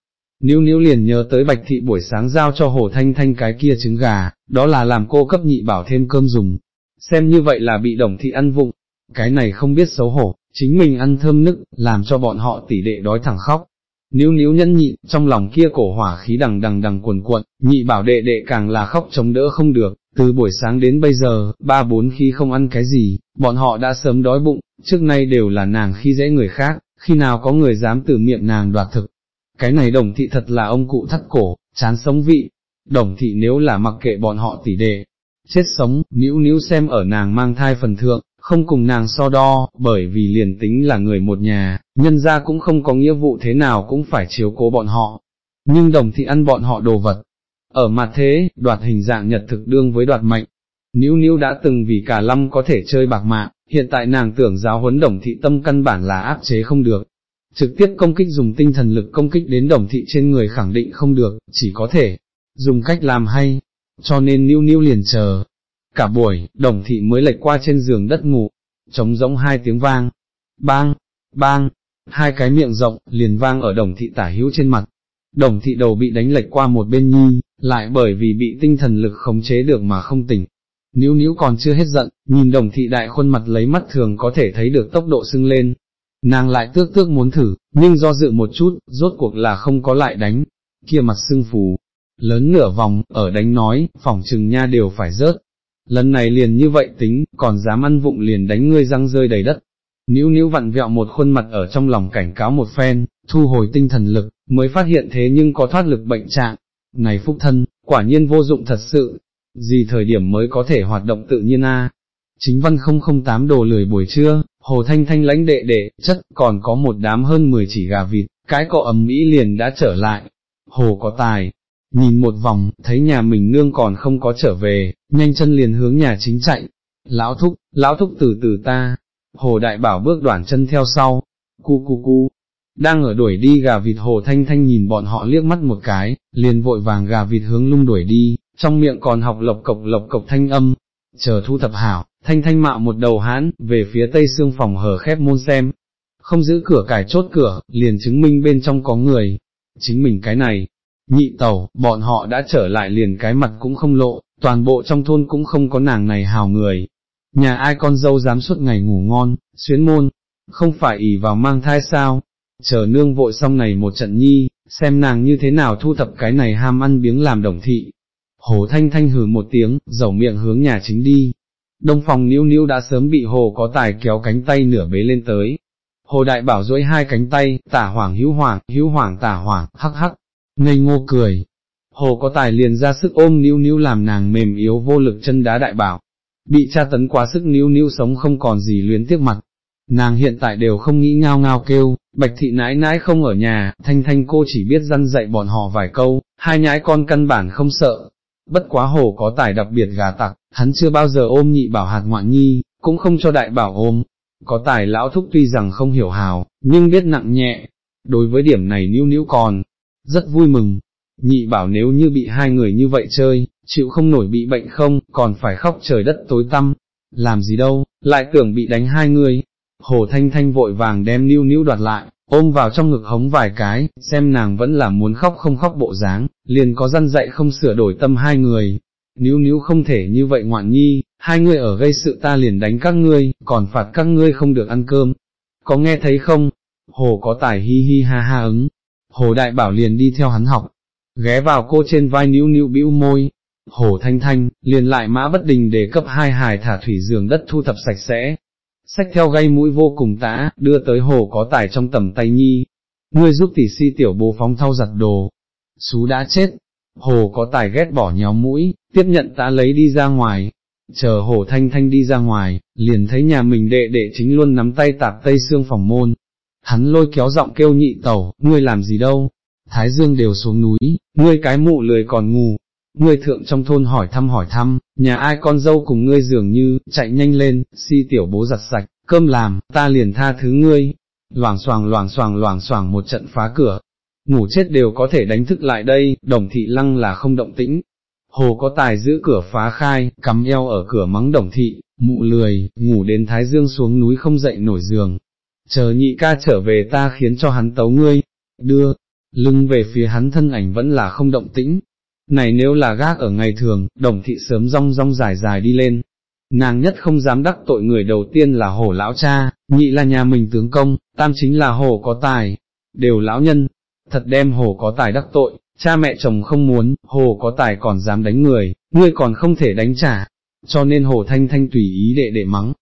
Níu níu liền nhớ tới bạch thị buổi sáng giao cho hồ thanh thanh cái kia trứng gà, đó là làm cô cấp nhị bảo thêm cơm dùng. Xem như vậy là bị đồng thị ăn vụng, cái này không biết xấu hổ, chính mình ăn thơm nức, làm cho bọn họ tỷ đệ đói thẳng khóc. Níu níu nhân nhịn, trong lòng kia cổ hỏa khí đằng đằng đằng cuồn cuộn, nhị bảo đệ đệ càng là khóc chống đỡ không được, từ buổi sáng đến bây giờ, ba bốn khi không ăn cái gì, bọn họ đã sớm đói bụng, trước nay đều là nàng khi dễ người khác, khi nào có người dám từ miệng nàng đoạt thực. Cái này đồng thị thật là ông cụ thắt cổ, chán sống vị, đồng thị nếu là mặc kệ bọn họ tỷ đệ, chết sống, níu níu xem ở nàng mang thai phần thượng, không cùng nàng so đo, bởi vì liền tính là người một nhà, nhân ra cũng không có nghĩa vụ thế nào cũng phải chiếu cố bọn họ. Nhưng đồng thị ăn bọn họ đồ vật. Ở mặt thế, đoạt hình dạng nhật thực đương với đoạt mệnh. Níu níu đã từng vì cả lâm có thể chơi bạc mạng, hiện tại nàng tưởng giáo huấn đồng thị tâm căn bản là áp chế không được. Trực tiếp công kích dùng tinh thần lực công kích đến đồng thị trên người khẳng định không được, chỉ có thể dùng cách làm hay, cho nên níu níu liền chờ, Cả buổi, đồng thị mới lệch qua trên giường đất ngủ, trống rỗng hai tiếng vang, bang, bang, hai cái miệng rộng, liền vang ở đồng thị tả hữu trên mặt. Đồng thị đầu bị đánh lệch qua một bên nhi, lại bởi vì bị tinh thần lực khống chế được mà không tỉnh. Níu níu còn chưa hết giận, nhìn đồng thị đại khuôn mặt lấy mắt thường có thể thấy được tốc độ sưng lên. Nàng lại tước tước muốn thử, nhưng do dự một chút, rốt cuộc là không có lại đánh, kia mặt sưng phù, lớn nửa vòng, ở đánh nói, phỏng trừng nha đều phải rớt, lần này liền như vậy tính, còn dám ăn vụng liền đánh ngươi răng rơi đầy đất. Níu níu vặn vẹo một khuôn mặt ở trong lòng cảnh cáo một phen, thu hồi tinh thần lực, mới phát hiện thế nhưng có thoát lực bệnh trạng. Này phúc thân, quả nhiên vô dụng thật sự, gì thời điểm mới có thể hoạt động tự nhiên a? Chính văn 008 đồ lười buổi trưa, hồ thanh thanh lãnh đệ đệ, chất, còn có một đám hơn 10 chỉ gà vịt, cái cọ ấm mỹ liền đã trở lại. Hồ có tài, nhìn một vòng, thấy nhà mình nương còn không có trở về, nhanh chân liền hướng nhà chính chạy, lão thúc, lão thúc từ từ ta, hồ đại bảo bước đoạn chân theo sau, cu cu cu, đang ở đuổi đi gà vịt hồ thanh thanh nhìn bọn họ liếc mắt một cái, liền vội vàng gà vịt hướng lung đuổi đi, trong miệng còn học lộc cộc lộc cộc thanh âm, chờ thu thập hảo, thanh thanh mạo một đầu hán, về phía tây xương phòng hở khép môn xem, không giữ cửa cải chốt cửa, liền chứng minh bên trong có người, chính mình cái này, nhị tẩu, bọn họ đã trở lại liền cái mặt cũng không lộ, toàn bộ trong thôn cũng không có nàng này hào người. Nhà ai con dâu dám suốt ngày ngủ ngon, xuyến môn, không phải ỉ vào mang thai sao, chờ nương vội xong này một trận nhi, xem nàng như thế nào thu thập cái này ham ăn biếng làm đồng thị. Hồ Thanh Thanh hừ một tiếng, dầu miệng hướng nhà chính đi. Đông phòng níu níu đã sớm bị hồ có tài kéo cánh tay nửa bế lên tới. Hồ Đại Bảo duỗi hai cánh tay, tả hoàng hữu hoàng, hữu hoàng tả hoàng, hắc hắc, ngây ngô cười. Hồ có tài liền ra sức ôm níu níu làm nàng mềm yếu vô lực chân đá đại bảo, bị tra tấn quá sức níu níu sống không còn gì luyến tiếc mặt. Nàng hiện tại đều không nghĩ ngao ngao kêu, bạch thị nãi nãi không ở nhà, thanh thanh cô chỉ biết răn dạy bọn họ vài câu, hai nhãi con căn bản không sợ. Bất quá hồ có tài đặc biệt gà tặc, hắn chưa bao giờ ôm nhị bảo hạt ngoạn nhi, cũng không cho đại bảo ôm. Có tài lão thúc tuy rằng không hiểu hào, nhưng biết nặng nhẹ. Đối với điểm này níu níu còn, rất vui mừng. Nhị bảo nếu như bị hai người như vậy chơi, chịu không nổi bị bệnh không, còn phải khóc trời đất tối tăm, làm gì đâu, lại tưởng bị đánh hai người. Hồ Thanh Thanh vội vàng đem níu níu đoạt lại, ôm vào trong ngực hống vài cái, xem nàng vẫn là muốn khóc không khóc bộ dáng, liền có răn dạy không sửa đổi tâm hai người. Níu níu không thể như vậy ngoạn nhi, hai người ở gây sự ta liền đánh các ngươi, còn phạt các ngươi không được ăn cơm. Có nghe thấy không? Hồ có tài hi hi ha ha ứng, Hồ Đại Bảo liền đi theo hắn học, ghé vào cô trên vai níu níu bĩu môi, Hồ Thanh Thanh, liền lại mã bất đình để cấp hai hài thả thủy giường đất thu thập sạch sẽ, sách theo gây mũi vô cùng tã, đưa tới hồ có tải trong tầm tay nhi, ngươi giúp tỷ si tiểu bố phóng thau giặt đồ, xú đã chết, hồ có tải ghét bỏ nhéo mũi, tiếp nhận tã lấy đi ra ngoài, chờ hồ thanh thanh đi ra ngoài, liền thấy nhà mình đệ đệ chính luôn nắm tay tạp tây xương phòng môn, hắn lôi kéo giọng kêu nhị tẩu, ngươi làm gì đâu, Thái Dương đều xuống núi, ngươi cái mụ lười còn ngủ, ngươi thượng trong thôn hỏi thăm hỏi thăm, nhà ai con dâu cùng ngươi dường như, chạy nhanh lên, si tiểu bố giặt sạch, cơm làm, ta liền tha thứ ngươi, loảng xoàng loảng xoàng loảng xoàng một trận phá cửa, ngủ chết đều có thể đánh thức lại đây, đồng thị lăng là không động tĩnh. Hồ có tài giữ cửa phá khai, cắm eo ở cửa mắng đồng thị, mụ lười, ngủ đến thái dương xuống núi không dậy nổi giường, chờ nhị ca trở về ta khiến cho hắn tấu ngươi, đưa, lưng về phía hắn thân ảnh vẫn là không động tĩnh. Này nếu là gác ở ngày thường, đồng thị sớm rong rong dài dài đi lên. Nàng nhất không dám đắc tội người đầu tiên là hổ lão cha, nhị là nhà mình tướng công, tam chính là hổ có tài, đều lão nhân, thật đem hổ có tài đắc tội, cha mẹ chồng không muốn, hổ có tài còn dám đánh người, ngươi còn không thể đánh trả, cho nên hổ thanh thanh tùy ý đệ đệ mắng,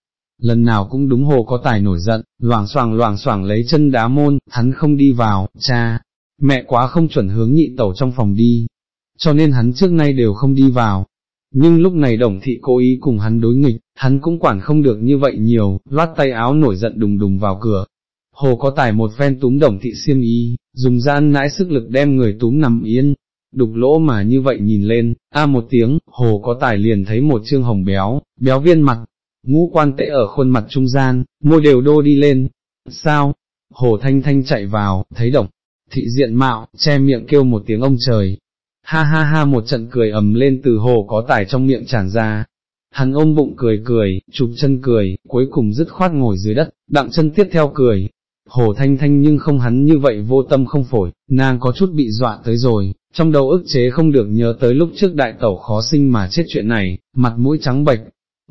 lần nào cũng đúng hồ có tài nổi giận, loảng xoảng loảng xoảng lấy chân đá môn, hắn không đi vào, cha, mẹ quá không chuẩn hướng nhị tẩu trong phòng đi, cho nên hắn trước nay đều không đi vào. Nhưng lúc này đồng thị cố ý cùng hắn đối nghịch, hắn cũng quản không được như vậy nhiều, loát tay áo nổi giận đùng đùng vào cửa. Hồ có tài một phen túm đồng thị xiêm y, dùng gian nãi sức lực đem người túm nằm yên, đục lỗ mà như vậy nhìn lên, a một tiếng, hồ có tài liền thấy một trương hồng béo, béo viên mặt, ngũ quan tệ ở khuôn mặt trung gian, môi đều đô đi lên. Sao? Hồ Thanh Thanh chạy vào, thấy động, thị diện mạo, che miệng kêu một tiếng ông trời. Ha ha ha một trận cười ầm lên từ hồ có tải trong miệng tràn ra. Hắn ôm bụng cười cười, chụp chân cười, cuối cùng dứt khoát ngồi dưới đất, đặng chân tiếp theo cười. Hồ Thanh Thanh nhưng không hắn như vậy vô tâm không phổi, nàng có chút bị dọa tới rồi, trong đầu ức chế không được nhớ tới lúc trước đại tẩu khó sinh mà chết chuyện này, mặt mũi trắng bệch,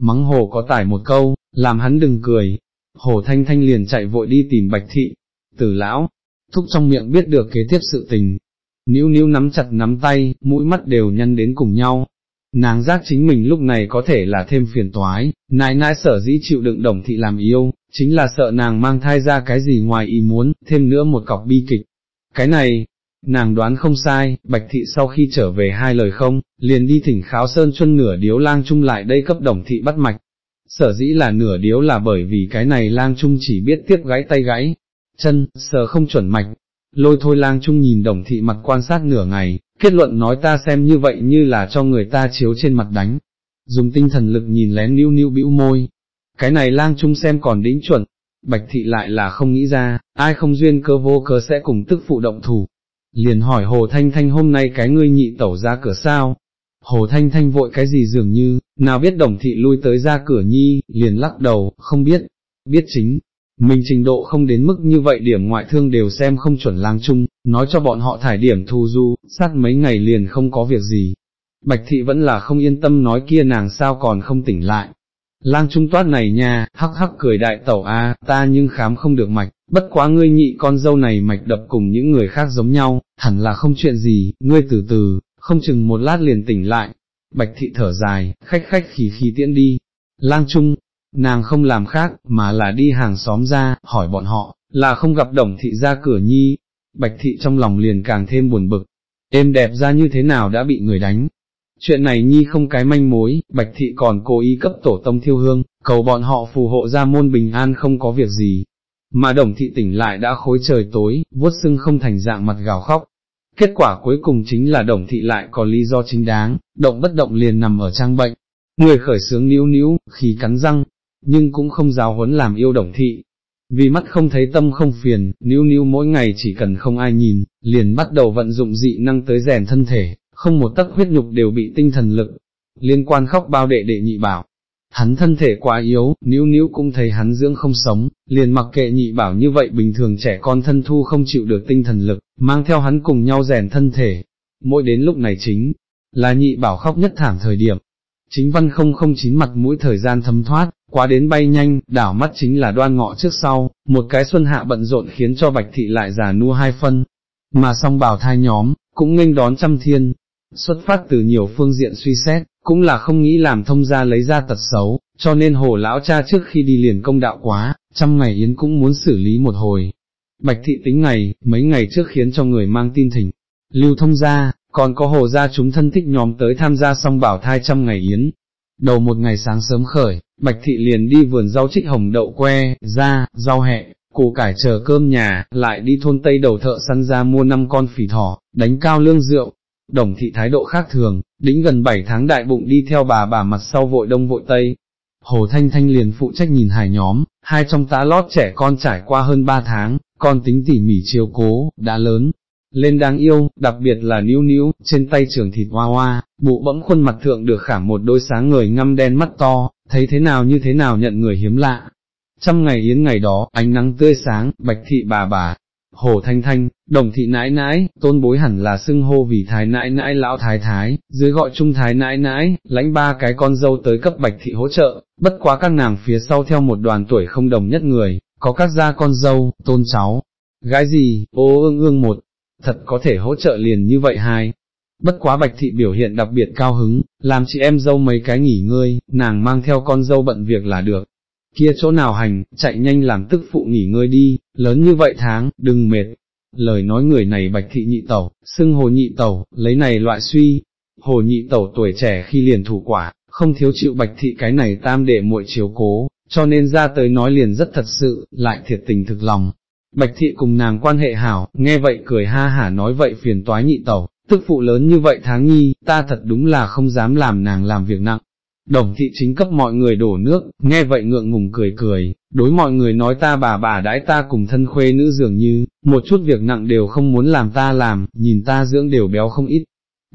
mắng hồ có tải một câu, làm hắn đừng cười, hồ thanh thanh liền chạy vội đi tìm bạch thị, tử lão, thúc trong miệng biết được kế tiếp sự tình, níu níu nắm chặt nắm tay, mũi mắt đều nhăn đến cùng nhau. Nàng giác chính mình lúc này có thể là thêm phiền toái, nãi nãi sở dĩ chịu đựng đồng thị làm yêu, chính là sợ nàng mang thai ra cái gì ngoài ý muốn, thêm nữa một cọc bi kịch. Cái này, Nàng đoán không sai, Bạch Thị sau khi trở về hai lời không, liền đi thỉnh kháo sơn chuân nửa điếu lang chung lại đây cấp đồng thị bắt mạch. Sở dĩ là nửa điếu là bởi vì cái này lang chung chỉ biết tiếp gãy tay gãy, chân, sờ không chuẩn mạch. Lôi thôi lang chung nhìn đồng thị mặt quan sát nửa ngày, kết luận nói ta xem như vậy như là cho người ta chiếu trên mặt đánh. Dùng tinh thần lực nhìn lén níu níu bĩu môi. Cái này lang chung xem còn đính chuẩn, bạch thị lại là không nghĩ ra, ai không duyên cơ vô cớ sẽ cùng tức phụ động thủ, liền hỏi Hồ Thanh Thanh hôm nay cái ngươi nhị tẩu ra cửa sao? Hồ Thanh Thanh vội cái gì dường như, nào biết đồng thị lui tới ra cửa nhi, liền lắc đầu, không biết, biết chính, mình trình độ không đến mức như vậy điểm ngoại thương đều xem không chuẩn lang chung, nói cho bọn họ thải điểm thu du, sát mấy ngày liền không có việc gì. Bạch thị vẫn là không yên tâm nói kia nàng sao còn không tỉnh lại. Lang trung toát này nha, hắc hắc cười đại tẩu a, ta nhưng khám không được mạch, bất quá ngươi nhị con dâu này mạch đập cùng những người khác giống nhau, hẳn là không chuyện gì, ngươi từ từ, không chừng một lát liền tỉnh lại. Bạch thị thở dài, khách khách khỉ khỉ tiễn đi. Lang Trung, nàng không làm khác, mà là đi hàng xóm ra, hỏi bọn họ, là không gặp đồng thị ra cửa nhi. Bạch thị trong lòng liền càng thêm buồn bực. Êm đẹp ra như thế nào đã bị người đánh. Chuyện này nhi không cái manh mối, bạch thị còn cố ý cấp tổ tông thiêu hương, cầu bọn họ phù hộ ra môn bình an không có việc gì, mà đồng thị tỉnh lại đã khối trời tối, vuốt sưng không thành dạng mặt gào khóc. Kết quả cuối cùng chính là đồng thị lại có lý do chính đáng, động bất động liền nằm ở trang bệnh, người khởi sướng níu níu, khí cắn răng, nhưng cũng không giáo huấn làm yêu đồng thị. Vì mắt không thấy tâm không phiền, níu níu mỗi ngày chỉ cần không ai nhìn, liền bắt đầu vận dụng dị năng tới rèn thân thể, không một tấc huyết nhục đều bị tinh thần lực, liên quan khóc bao đệ đệ nhị bảo, Hắn thân thể quá yếu, níu níu cũng thấy hắn dưỡng không sống, liền mặc kệ nhị bảo như vậy bình thường trẻ con thân thu không chịu được tinh thần lực, mang theo hắn cùng nhau rèn thân thể. Mỗi đến lúc này chính, là nhị bảo khóc nhất thảm thời điểm. Chính văn không không chín mặt mũi thời gian thấm thoát, quá đến bay nhanh, đảo mắt chính là đoan ngọ trước sau, một cái xuân hạ bận rộn khiến cho bạch thị lại già nua hai phân, mà song bảo thai nhóm, cũng nghênh đón trăm thiên, xuất phát từ nhiều phương diện suy xét, cũng là không nghĩ làm thông gia lấy ra tật xấu, cho nên hồ lão cha trước khi đi liền công đạo quá, trăm ngày yến cũng muốn xử lý một hồi. Bạch thị tính ngày, mấy ngày trước khiến cho người mang tin thỉnh, lưu thông gia, còn có hồ gia chúng thân thích nhóm tới tham gia xong bảo thai trăm ngày yến. Đầu một ngày sáng sớm khởi, Bạch thị liền đi vườn rau trích hồng đậu que, ra, rau hẹ, củ cải chờ cơm nhà, lại đi thôn Tây đầu thợ săn ra mua năm con phỉ thỏ, đánh cao lương rượu, đồng thị thái độ khác thường, đĩnh gần 7 tháng đại bụng đi theo bà bà mặt sau vội đông vội tây. Hồ Thanh Thanh liền phụ trách nhìn hài nhóm, hai trong tá lót trẻ con trải qua hơn 3 tháng, con tính tỉ mỉ chiều cố, đã lớn, lên đáng yêu, đặc biệt là níu níu, trên tay trường thịt hoa hoa, bụ bẫm khuôn mặt thượng được khảm một đôi sáng người ngăm đen mắt to, thấy thế nào như thế nào nhận người hiếm lạ. Trăm ngày yến ngày đó, ánh nắng tươi sáng, bạch thị bà bà, Hồ Thanh Thanh, đồng thị nãi nãi, tôn bối hẳn là xưng hô vì thái nãi nãi lão thái thái, dưới gọi trung thái nãi nãi, lãnh ba cái con dâu tới cấp bạch thị hỗ trợ, bất quá các nàng phía sau theo một đoàn tuổi không đồng nhất người, có các gia con dâu, tôn cháu, gái gì, ô ương ương một, thật có thể hỗ trợ liền như vậy hai. Bất quá bạch thị biểu hiện đặc biệt cao hứng, làm chị em dâu mấy cái nghỉ ngơi, nàng mang theo con dâu bận việc là được kia chỗ nào hành, chạy nhanh làm tức phụ nghỉ ngơi đi, lớn như vậy tháng, đừng mệt. Lời nói người này bạch thị nhị tẩu, xưng hồ nhị tẩu, lấy này loại suy, hồ nhị tẩu tuổi trẻ khi liền thủ quả, không thiếu chịu bạch thị cái này tam đệ muội chiếu cố, cho nên ra tới nói liền rất thật sự, lại thiệt tình thực lòng. Bạch thị cùng nàng quan hệ hảo, nghe vậy cười ha hả nói vậy phiền toái nhị tẩu, tức phụ lớn như vậy tháng nhi, ta thật đúng là không dám làm nàng làm việc nặng. Đồng thị chính cấp mọi người đổ nước, nghe vậy ngượng ngùng cười cười, đối mọi người nói ta bà bà đãi ta cùng thân khuê nữ dường như, một chút việc nặng đều không muốn làm ta làm, nhìn ta dưỡng đều béo không ít.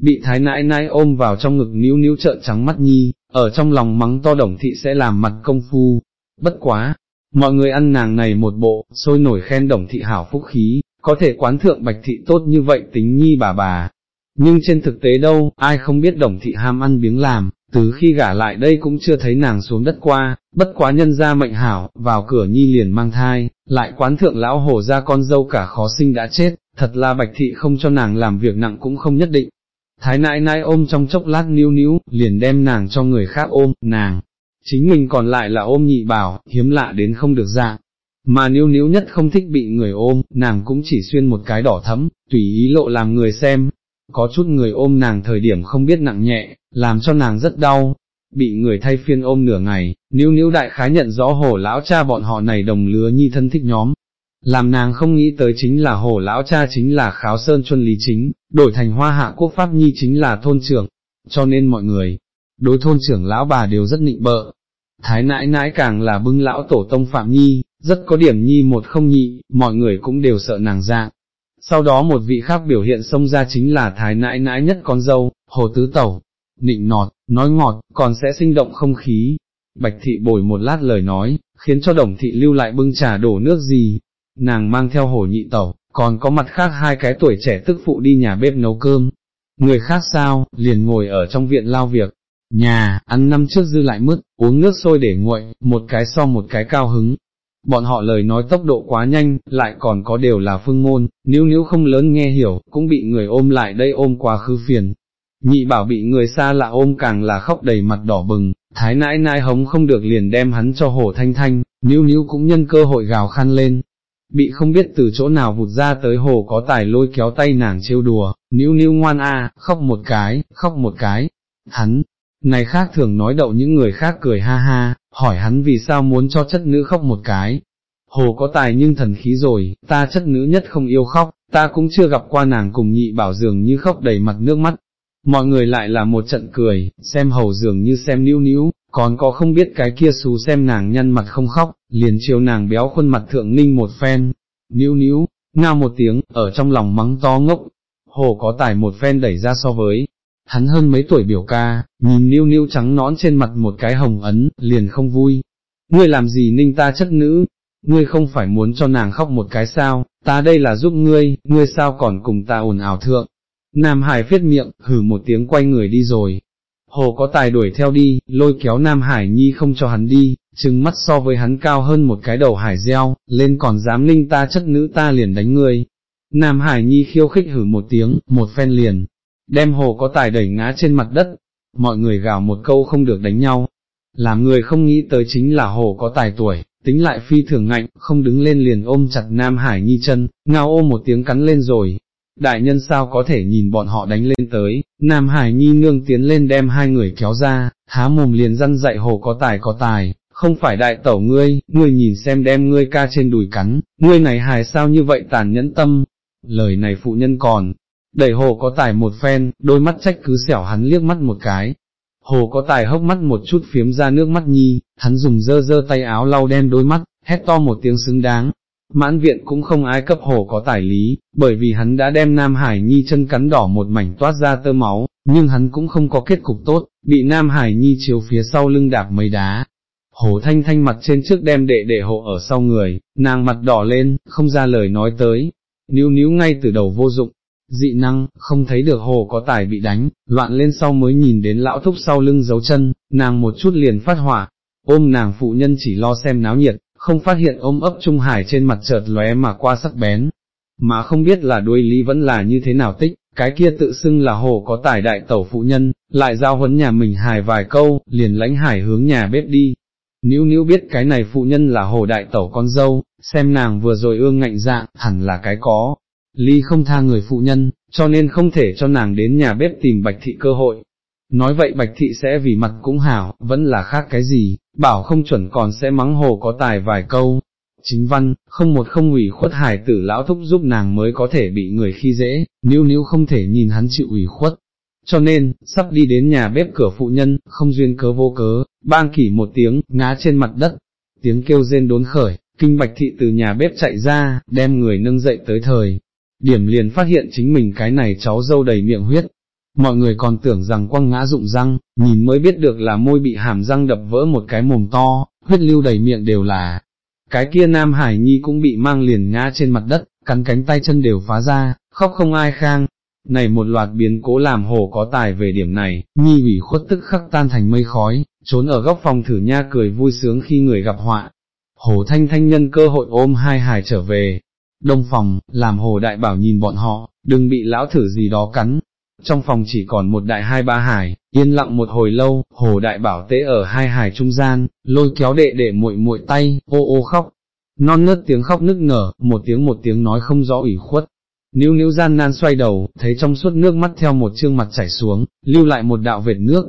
Bị thái nãi nãi ôm vào trong ngực níu níu trợn trắng mắt nhi, ở trong lòng mắng to đồng thị sẽ làm mặt công phu. Bất quá, mọi người ăn nàng này một bộ, sôi nổi khen đồng thị hảo phúc khí, có thể quán thượng bạch thị tốt như vậy tính nhi bà bà. Nhưng trên thực tế đâu, ai không biết đồng thị ham ăn biếng làm, từ khi gả lại đây cũng chưa thấy nàng xuống đất qua, bất quá nhân ra mệnh hảo, vào cửa nhi liền mang thai, lại quán thượng lão hổ ra con dâu cả khó sinh đã chết, thật là bạch thị không cho nàng làm việc nặng cũng không nhất định. Thái nãi nãi ôm trong chốc lát níu níu, liền đem nàng cho người khác ôm, nàng, chính mình còn lại là ôm nhị bảo, hiếm lạ đến không được dạng. Mà níu níu nhất không thích bị người ôm, nàng cũng chỉ xuyên một cái đỏ thấm, tùy ý lộ làm người xem, có chút người ôm nàng thời điểm không biết nặng nhẹ, làm cho nàng rất đau, bị người thay phiên ôm nửa ngày, níu níu đại khái nhận rõ hồ lão cha bọn họ này đồng lứa nhi thân thích nhóm. Làm nàng không nghĩ tới chính là hồ lão cha chính là kháo sơn chuân lý chính, đổi thành hoa hạ quốc pháp nhi chính là thôn trưởng, cho nên mọi người, đối thôn trưởng lão bà đều rất nịnh bợ. Thái nãi nãi càng là bưng lão tổ tông phạm nhi, rất có điểm nhi một không nhị, mọi người cũng đều sợ nàng dạng, sau đó một vị khác biểu hiện xông ra chính là thái nãi nãi nhất con dâu, hồ tứ tẩu, nịnh nọt, nói ngọt, còn sẽ sinh động không khí. Bạch thị bồi một lát lời nói, khiến cho đồng thị lưu lại bưng trà đổ nước gì, nàng mang theo hồ nhị tẩu, còn có mặt khác hai cái tuổi trẻ tức phụ đi nhà bếp nấu cơm. Người khác sao, liền ngồi ở trong viện lao việc, nhà, ăn năm trước dư lại mứt, uống nước sôi để nguội, một cái so một cái cao hứng, bọn họ lời nói tốc độ quá nhanh, lại còn có đều là phương môn, nếu nếu không lớn nghe hiểu, cũng bị người ôm lại đây ôm quá khứ phiền. Nhị bảo bị người xa lạ ôm càng là khóc đầy mặt đỏ bừng, thái nãi nãi hống không được liền đem hắn cho hổ thanh thanh, níu níu cũng nhân cơ hội gào khăn lên. Bị không biết từ chỗ nào vụt ra tới hồ có tài lôi kéo tay nàng trêu đùa, níu níu ngoan a, khóc một cái, khóc một cái. Hắn, này khác thường nói đậu những người khác cười ha ha, hỏi hắn vì sao muốn cho chất nữ khóc một cái. Hồ có tài nhưng thần khí rồi, ta chất nữ nhất không yêu khóc, ta cũng chưa gặp qua nàng cùng nhị bảo dường như khóc đầy mặt nước mắt. Mọi người lại là một trận cười, xem hầu dường như xem níu níu, còn có không biết cái kia xú xem nàng nhăn mặt không khóc, liền chiều nàng béo khuôn mặt thượng ninh một phen. Níu níu, ngao một tiếng, ở trong lòng mắng to ngốc, hồ có tài một phen đẩy ra so với, hắn hơn mấy tuổi biểu ca, nhìn niu niu trắng nõn trên mặt một cái hồng ấn, liền không vui. Ngươi làm gì ninh ta chất nữ, ngươi không phải muốn cho nàng khóc một cái sao, ta đây là giúp ngươi, ngươi sao còn cùng ta ồn ào thượng. Nam Hải phết miệng, hử một tiếng quay người đi rồi. Hồ có tài đuổi theo đi, lôi kéo Nam Hải Nhi không cho hắn đi, trừng mắt so với hắn cao hơn một cái đầu hải gieo, lên còn dám ninh ta chất nữ ta liền đánh ngươi. Nam Hải Nhi khiêu khích hử một tiếng, một phen liền, đem hồ có tài đẩy ngã trên mặt đất, mọi người gào một câu không được đánh nhau, làm người không nghĩ tới chính là hồ có tài tuổi, tính lại phi thường ngạnh, không đứng lên liền ôm chặt Nam Hải Nhi chân, ngao ôm một tiếng cắn lên rồi. Đại nhân sao có thể nhìn bọn họ đánh lên tới, Nam Hải Nhi nương tiến lên đem hai người kéo ra, há mồm liền răn dạy hồ có tài có tài, không phải đại tẩu ngươi, ngươi nhìn xem đem ngươi ca trên đùi cắn, ngươi này hài sao như vậy tàn nhẫn tâm, lời này phụ nhân còn, đẩy hồ có tài một phen, đôi mắt trách cứ xẻo hắn liếc mắt một cái. Hồ có tài hốc mắt một chút phiếm ra nước mắt nhi, hắn dùng dơ dơ tay áo lau đen đôi mắt, hét to một tiếng xứng đáng. Mãn viện cũng không ai cấp hồ có tài lý, bởi vì hắn đã đem Nam Hải Nhi chân cắn đỏ một mảnh toát ra tơ máu, nhưng hắn cũng không có kết cục tốt, bị Nam Hải Nhi chiếu phía sau lưng đạp mấy đá. Hồ thanh thanh mặt trên trước đem đệ đệ hộ ở sau người, nàng mặt đỏ lên, không ra lời nói tới, níu níu ngay từ đầu vô dụng, dị năng, không thấy được hồ có tài bị đánh, loạn lên sau mới nhìn đến lão thúc sau lưng giấu chân, nàng một chút liền phát hỏa, ôm nàng phụ nhân chỉ lo xem náo nhiệt, không phát hiện ôm ấp Trung Hải trên mặt chợt lóe mà qua sắc bén, mà không biết là đuôi lý vẫn là như thế nào tích, cái kia tự xưng là hồ có tài đại tẩu phụ nhân, lại giao huấn nhà mình hài vài câu, liền lãnh hải hướng nhà bếp đi. Níu níu biết cái này phụ nhân là hồ đại tẩu con dâu, xem nàng vừa rồi ương ngạnh dạng, hẳn là cái có. Ly không tha người phụ nhân, cho nên không thể cho nàng đến nhà bếp tìm bạch thị cơ hội. Nói vậy bạch thị sẽ vì mặt cũng hảo, vẫn là khác cái gì, bảo không chuẩn còn sẽ mắng hồ có tài vài câu. Chính văn, không một không ủy khuất hải tử lão thúc giúp nàng mới có thể bị người khi dễ, níu níu không thể nhìn hắn chịu ủy khuất, cho nên, sắp đi đến nhà bếp cửa phụ nhân, không duyên cớ vô cớ, bang kỷ một tiếng, ngã trên mặt đất, tiếng kêu rên đốn khởi, kinh bạch thị từ nhà bếp chạy ra, đem người nâng dậy tới thời. Điểm liền phát hiện chính mình cái này cháu dâu đầy miệng huyết, mọi người còn tưởng rằng quăng ngã rụng răng, nhìn mới biết được là môi bị hàm răng đập vỡ một cái mồm to, huyết lưu đầy miệng đều là. Cái kia Nam Hải Nhi cũng bị mang liền ngã trên mặt đất, cắn cánh tay chân đều phá ra, khóc không ai khang, này một loạt biến cố làm hồ có tài về điểm này, nhi ủy khuất tức khắc tan thành mây khói, trốn ở góc phòng thử nha cười vui sướng khi người gặp họa. Hồ thanh thanh nhân cơ hội ôm hai hải trở về, đông phòng, làm hồ đại bảo nhìn bọn họ, đừng bị lão thử gì đó cắn. Trong phòng chỉ còn một đại hai ba hải yên lặng một hồi lâu, hồ đại bảo tế ở hai hải trung gian, lôi kéo đệ đệ muội muội tay, ô ô khóc. Non nớt tiếng khóc nức nở, một tiếng một tiếng nói không rõ ủy khuất, Níu níu gian nan xoay đầu, thấy trong suốt nước mắt theo một chương mặt chảy xuống, lưu lại một đạo vệt nước.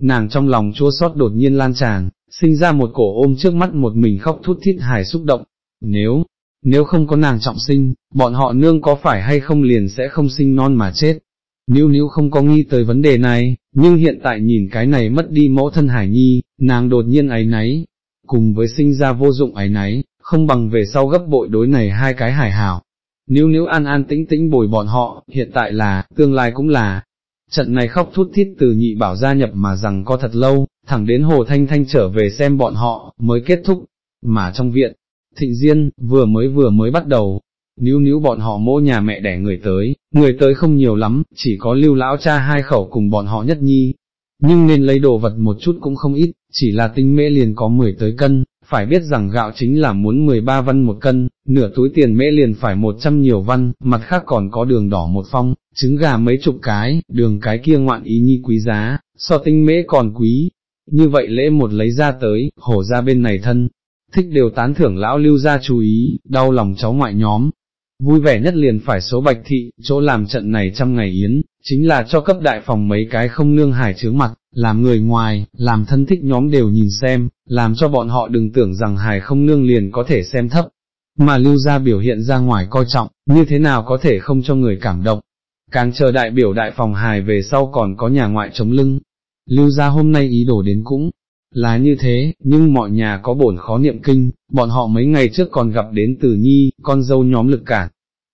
Nàng trong lòng chua xót đột nhiên lan tràn, sinh ra một cổ ôm trước mắt một mình khóc thút thít hài xúc động. Nếu, nếu không có nàng trọng sinh, bọn họ nương có phải hay không liền sẽ không sinh non mà chết. Níu níu không có nghi tới vấn đề này, nhưng hiện tại nhìn cái này mất đi mẫu thân hải nhi, nàng đột nhiên ấy náy, cùng với sinh ra vô dụng ấy náy, không bằng về sau gấp bội đối này hai cái hải hảo, Níu níu an an tĩnh tĩnh bồi bọn họ, hiện tại là, tương lai cũng là. Trận này khóc thút thít từ nhị bảo gia nhập mà rằng có thật lâu, thẳng đến Hồ Thanh Thanh trở về xem bọn họ, mới kết thúc, mà trong viện, thịnh diên, vừa mới vừa mới bắt đầu, níu níu bọn họ mô nhà mẹ đẻ người tới, người tới không nhiều lắm, chỉ có lưu lão cha hai khẩu cùng bọn họ nhất nhi, nhưng nên lấy đồ vật một chút cũng không ít, chỉ là tinh mễ liền có 10 tới cân, phải biết rằng gạo chính là muốn 13 văn một cân, nửa túi tiền mễ liền phải 100 nhiều văn, mặt khác còn có đường đỏ một phong, trứng gà mấy chục cái, đường cái kia ngoạn ý nhi quý giá, so tinh mễ còn quý. Như vậy lễ một lấy ra tới, hổ ra bên này thân, thích đều tán thưởng lão lưu ra chú ý, đau lòng cháu ngoại nhóm, Vui vẻ nhất liền phải số bạch thị, chỗ làm trận này trăm ngày yến, chính là cho cấp đại phòng mấy cái không nương hải chướng mặt, làm người ngoài, làm thân thích nhóm đều nhìn xem, làm cho bọn họ đừng tưởng rằng hải không nương liền có thể xem thấp, mà lưu ra biểu hiện ra ngoài coi trọng, như thế nào có thể không cho người cảm động. Càng chờ đại biểu đại phòng hài về sau còn có nhà ngoại chống lưng, lưu ra hôm nay ý đồ đến cũng là như thế, nhưng mọi nhà có bổn khó niệm kinh, bọn họ mấy ngày trước còn gặp đến tử nhi, con dâu nhóm lực cản.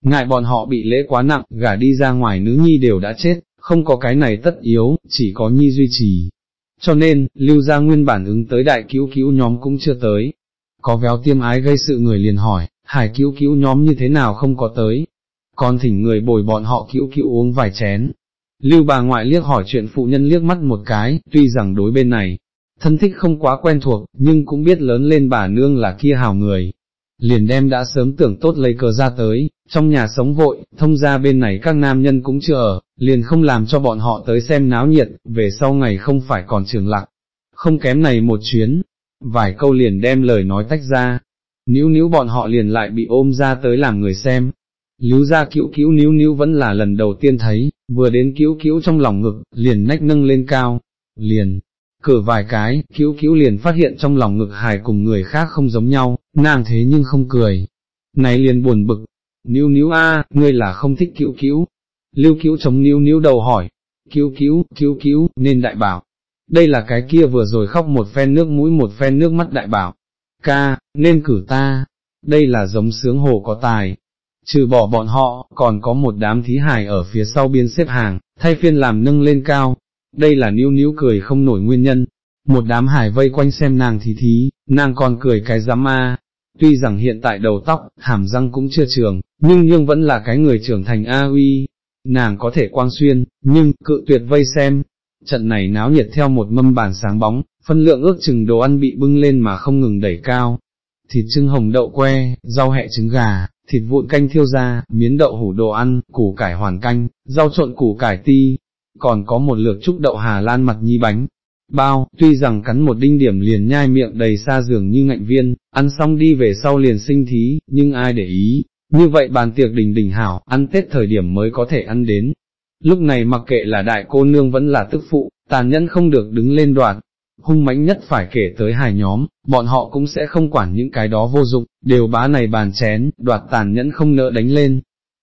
Ngại bọn họ bị lễ quá nặng, gả đi ra ngoài nữ nhi đều đã chết, không có cái này tất yếu, chỉ có nhi duy trì. Cho nên, lưu ra nguyên bản ứng tới đại cứu cứu nhóm cũng chưa tới. Có véo tiêm ái gây sự người liền hỏi, hải cứu cứu nhóm như thế nào không có tới. Còn thỉnh người bồi bọn họ cứu cứu uống vài chén. Lưu bà ngoại liếc hỏi chuyện phụ nhân liếc mắt một cái, tuy rằng đối bên này, thân thích không quá quen thuộc, nhưng cũng biết lớn lên bà nương là kia hào người. Liền đem đã sớm tưởng tốt lấy cờ ra tới, trong nhà sống vội, thông ra bên này các nam nhân cũng chưa ở, liền không làm cho bọn họ tới xem náo nhiệt, về sau ngày không phải còn trường lặng Không kém này một chuyến, vài câu liền đem lời nói tách ra, níu níu bọn họ liền lại bị ôm ra tới làm người xem. Líu ra cứu cứu níu níu vẫn là lần đầu tiên thấy, vừa đến cứu cứu trong lòng ngực, liền nách nâng lên cao, liền, cửa vài cái, cứu cứu liền phát hiện trong lòng ngực hài cùng người khác không giống nhau, nàng thế nhưng không cười. Này liền buồn bực, níu níu a, ngươi là không thích cứu cứu. Lưu cứu chống níu níu đầu hỏi, cứu cứu, cứu cứu, nên đại bảo. Đây là cái kia vừa rồi khóc một phen nước mũi một phen nước mắt đại bảo. Ca, nên cử ta, đây là giống sướng hồ có tài. Trừ bỏ bọn họ, còn có một đám thí hài ở phía sau biên xếp hàng, thay phiên làm nâng lên cao, đây là níu níu cười không nổi nguyên nhân, một đám hải vây quanh xem nàng thì thí, nàng còn cười cái giám ma, tuy rằng hiện tại đầu tóc, hàm răng cũng chưa trường, nhưng nhưng vẫn là cái người trưởng thành A uy, nàng có thể quang xuyên, nhưng, cự tuyệt vây xem, trận này náo nhiệt theo một mâm bàn sáng bóng, phân lượng ước chừng đồ ăn bị bưng lên mà không ngừng đẩy cao, thịt trưng hồng đậu que, rau hẹ trứng gà, thịt vụn canh thiêu ra, miến đậu hủ đồ ăn, củ cải hoàn canh, rau trộn củ cải ti, còn có một lượt trúc đậu Hà Lan mặt nhi bánh, bao, tuy rằng cắn một đinh điểm liền nhai miệng đầy xa giường như ngạnh viên, ăn xong đi về sau liền sinh thí, nhưng ai để ý, như vậy bàn tiệc đình đình hảo, ăn Tết thời điểm mới có thể ăn đến. Lúc này mặc kệ là đại cô nương vẫn là tức phụ, tàn nhẫn không được đứng lên đoạt, hung mãnh nhất phải kể tới hai nhóm, bọn họ cũng sẽ không quản những cái đó vô dụng, đều bá này bàn chén, đoạt tàn nhẫn không nỡ đánh lên.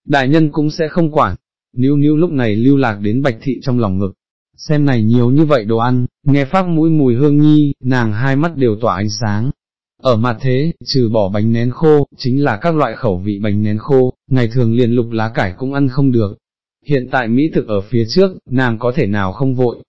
Đại nhân cũng sẽ không quản, níu níu lúc này lưu lạc đến bạch thị trong lòng ngực. Xem này nhiều như vậy đồ ăn, nghe phát mũi mùi hương nhi, nàng hai mắt đều tỏa ánh sáng. Ở mặt thế, trừ bỏ bánh nén khô, chính là các loại khẩu vị bánh nén khô, ngày thường liền lục lá cải cũng ăn không được. Hiện tại Mỹ thực ở phía trước, nàng có thể nào không vội,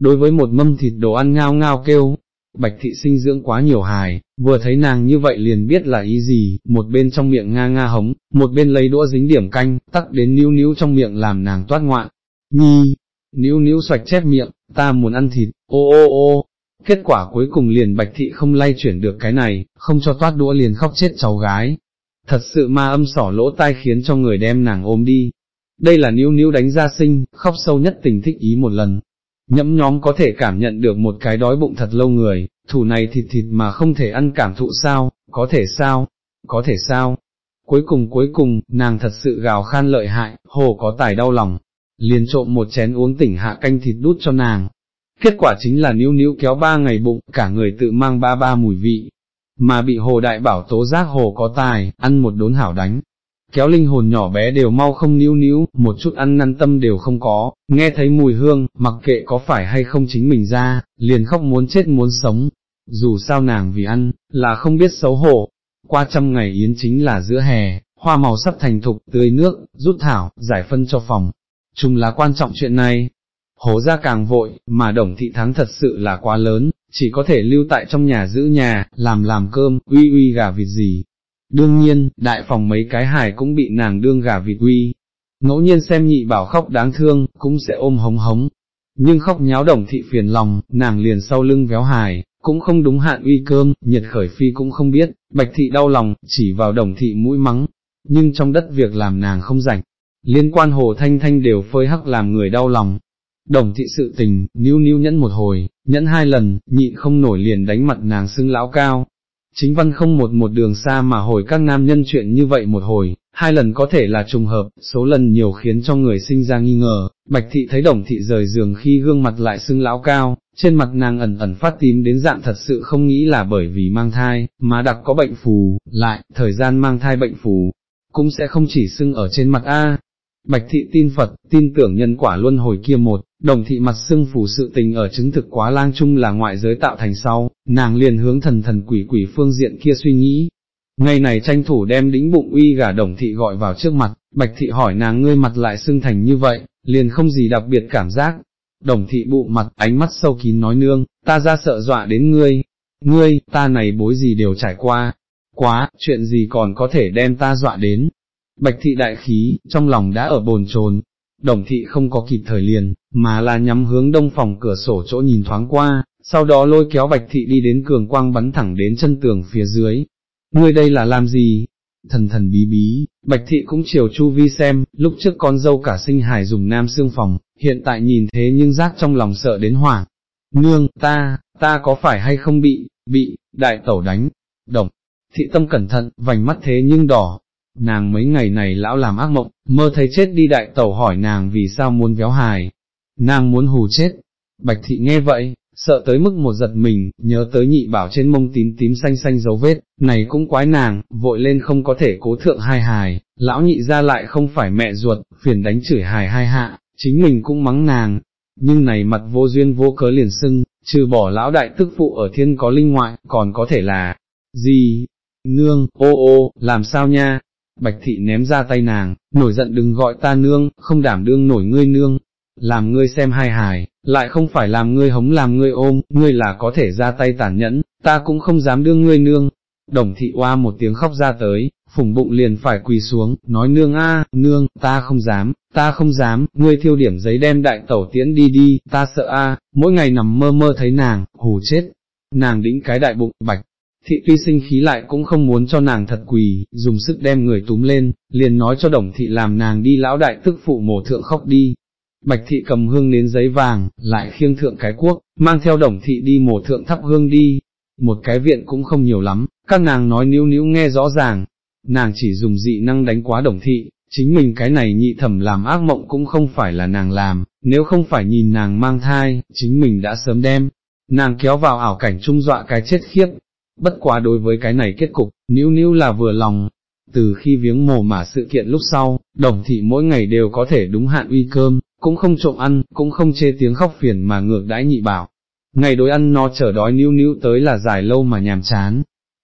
đối với một mâm thịt đồ ăn ngao ngao kêu, bạch thị sinh dưỡng quá nhiều hài, vừa thấy nàng như vậy liền biết là ý gì, một bên trong miệng nga nga hống, một bên lấy đũa dính điểm canh, tắc đến níu níu trong miệng làm nàng toát ngoạn, nhi, níu níu xoạch chép miệng, ta muốn ăn thịt, ô ô ô, kết quả cuối cùng liền bạch thị không lay chuyển được cái này, không cho toát đũa liền khóc chết cháu gái, thật sự ma âm sỏ lỗ tai khiến cho người đem nàng ôm đi. Đây là níu níu đánh ra sinh, khóc sâu nhất tình thích ý một lần, nhẫm nhóm có thể cảm nhận được một cái đói bụng thật lâu người, thủ này thịt thịt mà không thể ăn cảm thụ sao, có thể sao, có thể sao. Cuối cùng cuối cùng, nàng thật sự gào khan lợi hại, hồ có tài đau lòng, liền trộm một chén uống tỉnh hạ canh thịt đút cho nàng. Kết quả chính là níu níu kéo ba ngày bụng, cả người tự mang ba ba mùi vị, mà bị hồ đại bảo tố giác hồ có tài, ăn một đốn hảo đánh, kéo linh hồn nhỏ bé đều mau không níu níu, một chút ăn năn tâm đều không có, nghe thấy mùi hương, mặc kệ có phải hay không chính mình ra, liền khóc muốn chết muốn sống, dù sao nàng vì ăn, là không biết xấu hổ, qua trăm ngày yến chính là giữa hè, hoa màu sắp thành thục, tươi nước, rút thảo, giải phân cho phòng, chung là quan trọng chuyện này. Hố ra càng vội, mà đồng thị thắng thật sự là quá lớn, chỉ có thể lưu tại trong nhà giữ nhà, làm làm cơm, uy uy gà vịt gì, Đương nhiên, đại phòng mấy cái hài cũng bị nàng đương gà vịt uy. Ngẫu nhiên xem nhị bảo khóc đáng thương, cũng sẽ ôm hống hống. Nhưng khóc nháo đồng thị phiền lòng, nàng liền sau lưng véo hài, cũng không đúng hạn uy cơm, nhiệt khởi phi cũng không biết, bạch thị đau lòng, chỉ vào đồng thị mũi mắng. Nhưng trong đất việc làm nàng không rảnh, liên quan hồ thanh thanh đều phơi hắc làm người đau lòng. Đồng thị sự tình, níu níu nhẫn một hồi, nhẫn hai lần, nhịn không nổi liền đánh mặt nàng xưng lão cao, Chính văn không một một đường xa mà hồi các nam nhân chuyện như vậy một hồi, hai lần có thể là trùng hợp, số lần nhiều khiến cho người sinh ra nghi ngờ, bạch thị thấy đồng thị rời giường khi gương mặt lại sưng lão cao, trên mặt nàng ẩn ẩn phát tím đến dạng thật sự không nghĩ là bởi vì mang thai, mà đặc có bệnh phù, lại, thời gian mang thai bệnh phù, cũng sẽ không chỉ sưng ở trên mặt A. Bạch thị tin Phật, tin tưởng nhân quả luân hồi kia một, đồng thị mặt xưng phủ sự tình ở chứng thực quá lang chung là ngoại giới tạo thành sau, nàng liền hướng thần thần quỷ quỷ phương diện kia suy nghĩ. Ngày này tranh thủ đem đĩnh bụng uy gà đồng thị gọi vào trước mặt, bạch thị hỏi nàng ngươi mặt lại xưng thành như vậy, liền không gì đặc biệt cảm giác. Đồng thị bụ mặt, ánh mắt sâu kín nói nương, ta ra sợ dọa đến ngươi, ngươi, ta này bối gì đều trải qua, quá, chuyện gì còn có thể đem ta dọa đến. Bạch thị đại khí, trong lòng đã ở bồn chồn, đồng thị không có kịp thời liền, mà là nhắm hướng đông phòng cửa sổ chỗ nhìn thoáng qua, sau đó lôi kéo bạch thị đi đến cường quang bắn thẳng đến chân tường phía dưới. Ngươi đây là làm gì? Thần thần bí bí, bạch thị cũng chiều chu vi xem, lúc trước con dâu cả sinh hải dùng nam xương phòng, hiện tại nhìn thế nhưng giác trong lòng sợ đến hoảng. Nương, ta, ta có phải hay không bị, bị, đại tẩu đánh, đồng, thị tâm cẩn thận, vành mắt thế nhưng đỏ, nàng mấy ngày này lão làm ác mộng, mơ thấy chết đi đại tẩu hỏi nàng vì sao muốn véo hài, nàng muốn hù chết, bạch thị nghe vậy, sợ tới mức một giật mình, nhớ tới nhị bảo trên mông tím tím xanh xanh dấu vết, này cũng quái nàng, vội lên không có thể cố thượng hai hài, lão nhị ra lại không phải mẹ ruột, phiền đánh chửi hài hai hạ, chính mình cũng mắng nàng, nhưng này mặt vô duyên vô cớ liền sưng, trừ bỏ lão đại tức phụ ở thiên có linh ngoại, còn có thể là, gì, nương, ô ô, làm sao nha, Bạch thị ném ra tay nàng, nổi giận đừng gọi ta nương, không đảm đương nổi ngươi nương, làm ngươi xem hai hài, lại không phải làm ngươi hống làm ngươi ôm, ngươi là có thể ra tay tàn nhẫn, ta cũng không dám đương ngươi nương. Đồng thị oa một tiếng khóc ra tới, phùng bụng liền phải quỳ xuống, nói nương a, nương, ta không dám, ta không dám, ngươi thiêu điểm giấy đem đại tẩu tiễn đi đi, ta sợ a, mỗi ngày nằm mơ mơ thấy nàng, hù chết. Nàng đĩnh cái đại bụng, bạch, thị tuy sinh khí lại cũng không muốn cho nàng thật quỳ, dùng sức đem người túm lên, liền nói cho đồng thị làm nàng đi lão đại tức phụ mổ thượng khóc đi. Bạch thị cầm hương đến giấy vàng, lại khiêng thượng cái cuốc, mang theo đồng thị đi mổ thượng thắp hương đi. Một cái viện cũng không nhiều lắm, các nàng nói níu níu nghe rõ ràng, nàng chỉ dùng dị năng đánh quá đồng thị, chính mình cái này nhị thẩm làm ác mộng cũng không phải là nàng làm, nếu không phải nhìn nàng mang thai, chính mình đã sớm đem, nàng kéo vào ảo cảnh trung dọa cái chết khiếp. Bất quá đối với cái này kết cục, níu níu là vừa lòng, từ khi viếng mồ mả sự kiện lúc sau, đồng thị mỗi ngày đều có thể đúng hạn uy cơm, cũng không trộm ăn, cũng không chê tiếng khóc phiền mà ngược đãi nhị bảo. Ngày đối ăn no chờ đói níu níu tới là dài lâu mà nhàm chán,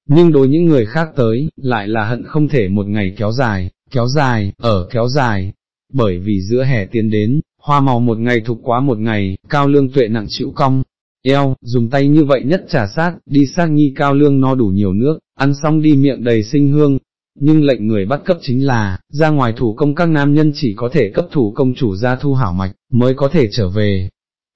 nhưng đối những người khác tới, lại là hận không thể một ngày kéo dài, kéo dài, ở kéo dài, bởi vì giữa hè tiến đến, hoa màu một ngày thục quá một ngày, cao lương tuệ nặng chịu cong, eo, dùng tay như vậy nhất trả sát, đi sát nghi cao lương no đủ nhiều nước, ăn xong đi miệng đầy sinh hương, nhưng lệnh người bắt cấp chính là, ra ngoài thủ công các nam nhân chỉ có thể cấp thủ công chủ ra thu hảo mạch, mới có thể trở về.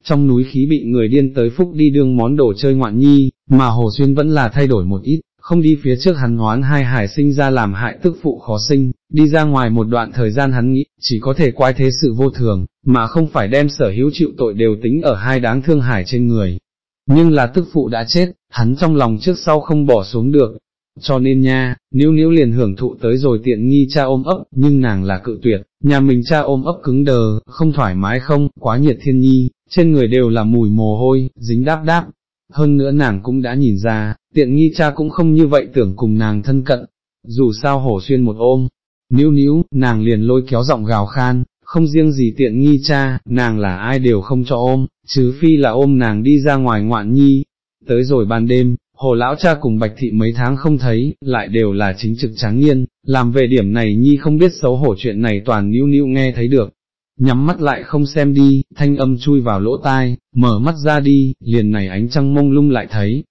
Trong núi khí bị người điên tới phúc đi đương món đồ chơi ngoạn nhi, mà Hồ Xuyên vẫn là thay đổi một ít, không đi phía trước hắn hoán hai hải sinh ra làm hại tức phụ khó sinh, đi ra ngoài một đoạn thời gian hắn nghĩ, chỉ có thể quay thế sự vô thường, mà không phải đem sở hữu chịu tội đều tính ở hai đáng thương hải trên người. Nhưng là tức phụ đã chết, hắn trong lòng trước sau không bỏ xuống được, cho nên nha, níu níu liền hưởng thụ tới rồi tiện nghi cha ôm ấp, nhưng nàng là cự tuyệt, nhà mình cha ôm ấp cứng đờ, không thoải mái không, quá nhiệt thiên nhi, trên người đều là mùi mồ hôi, dính đáp đáp. Hơn nữa nàng cũng đã nhìn ra, tiện nghi cha cũng không như vậy tưởng cùng nàng thân cận, dù sao hổ xuyên một ôm, níu níu, nàng liền lôi kéo giọng gào khan, không riêng gì tiện nghi cha, nàng là ai đều không cho ôm, chứ phi là ôm nàng đi ra ngoài ngoạn nhi. Tới rồi ban đêm, hồ lão cha cùng bạch thị mấy tháng không thấy, lại đều là chính trực tráng nghiên, làm về điểm này nhi không biết xấu hổ chuyện này toàn níu níu nghe thấy được. Nhắm mắt lại không xem đi, thanh âm chui vào lỗ tai, mở mắt ra đi, liền này ánh trăng mông lung lại thấy.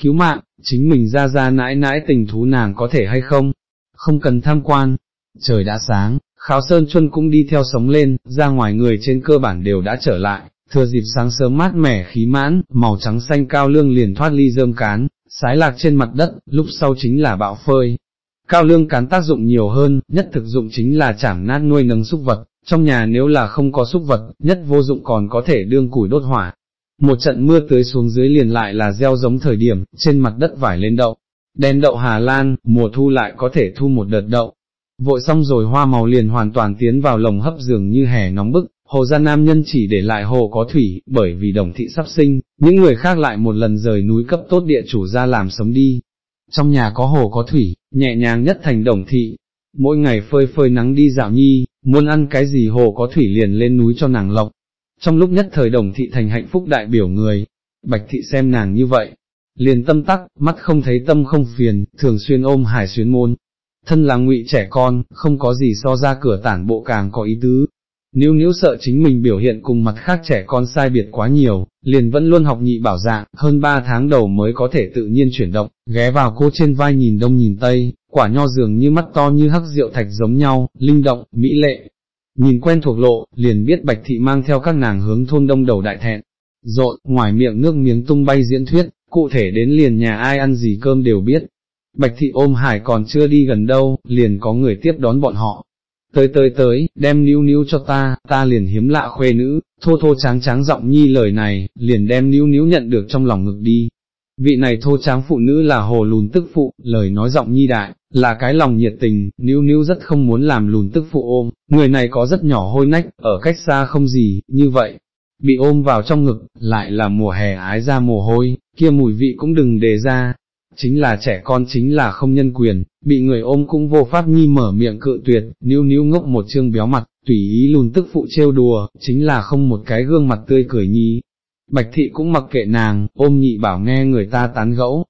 Cứu mạng, chính mình ra ra nãi nãi tình thú nàng có thể hay không? Không cần tham quan. Trời đã sáng, Kháo Sơn Chuân cũng đi theo sống lên, ra ngoài người trên cơ bản đều đã trở lại, thừa dịp sáng sớm mát mẻ khí mãn, màu trắng xanh cao lương liền thoát ly rơm cán, sái lạc trên mặt đất, lúc sau chính là bạo phơi. Cao lương cán tác dụng nhiều hơn, nhất thực dụng chính là chảm nát nuôi nấng súc vật, trong nhà nếu là không có súc vật, nhất vô dụng còn có thể đương củi đốt hỏa. Một trận mưa tưới xuống dưới liền lại là gieo giống thời điểm, trên mặt đất vải lên đậu, đen đậu Hà Lan, mùa thu lại có thể thu một đợt đậu. Vội xong rồi hoa màu liền hoàn toàn tiến vào lồng hấp dường như hè nóng bức, hồ gia nam nhân chỉ để lại hồ có thủy, bởi vì đồng thị sắp sinh, những người khác lại một lần rời núi cấp tốt địa chủ ra làm sống đi. Trong nhà có hồ có thủy, nhẹ nhàng nhất thành đồng thị, mỗi ngày phơi phơi nắng đi dạo nhi, muốn ăn cái gì hồ có thủy liền lên núi cho nàng lộc. Trong lúc nhất thời đồng thị thành hạnh phúc đại biểu người, bạch thị xem nàng như vậy, liền tâm tắc, mắt không thấy tâm không phiền, thường xuyên ôm hải xuyến môn. Thân là ngụy trẻ con, không có gì so ra cửa tản bộ càng có ý tứ, nếu nếu sợ chính mình biểu hiện cùng mặt khác trẻ con sai biệt quá nhiều, liền vẫn luôn học nhị bảo dạng, hơn ba tháng đầu mới có thể tự nhiên chuyển động, ghé vào cô trên vai nhìn đông nhìn tây, quả nho dường như mắt to như hắc rượu thạch giống nhau, linh động, mỹ lệ. Nhìn quen thuộc lộ, liền biết bạch thị mang theo các nàng hướng thôn đông đầu đại thẹn, rộn, ngoài miệng nước miếng tung bay diễn thuyết, cụ thể đến liền nhà ai ăn gì cơm đều biết. Bạch thị ôm hải còn chưa đi gần đâu, liền có người tiếp đón bọn họ, tới tới tới, đem níu níu cho ta, ta liền hiếm lạ khuê nữ, thô thô tráng tráng giọng nhi lời này, liền đem níu níu nhận được trong lòng ngực đi. Vị này thô tráng phụ nữ là hồ lùn tức phụ, lời nói giọng nhi đại, là cái lòng nhiệt tình, níu níu rất không muốn làm lùn tức phụ ôm, người này có rất nhỏ hôi nách, ở cách xa không gì, như vậy, bị ôm vào trong ngực, lại là mùa hè ái ra mồ hôi, kia mùi vị cũng đừng đề ra, chính là trẻ con chính là không nhân quyền, bị người ôm cũng vô pháp nhi mở miệng cự tuyệt, níu níu ngốc một chương béo mặt, tùy ý lùn tức phụ trêu đùa, chính là không một cái gương mặt tươi cười nhi. Bạch thị cũng mặc kệ nàng, ôm nhị bảo nghe người ta tán gẫu,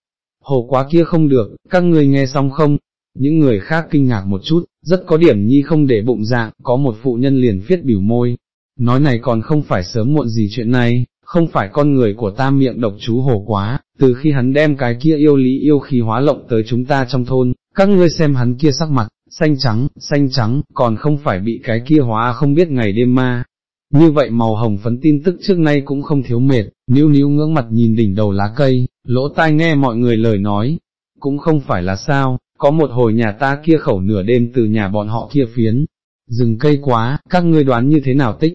hồ quá kia không được, các người nghe xong không? Những người khác kinh ngạc một chút, rất có điểm nhi không để bụng dạng, có một phụ nhân liền viết biểu môi, nói này còn không phải sớm muộn gì chuyện này, không phải con người của ta miệng độc chú hồ quá, từ khi hắn đem cái kia yêu lý yêu khí hóa lộng tới chúng ta trong thôn, các ngươi xem hắn kia sắc mặt, xanh trắng, xanh trắng, còn không phải bị cái kia hóa không biết ngày đêm ma. Như vậy màu hồng phấn tin tức trước nay cũng không thiếu mệt, níu níu ngưỡng mặt nhìn đỉnh đầu lá cây, lỗ tai nghe mọi người lời nói, cũng không phải là sao, có một hồi nhà ta kia khẩu nửa đêm từ nhà bọn họ kia phiến, rừng cây quá, các ngươi đoán như thế nào tích,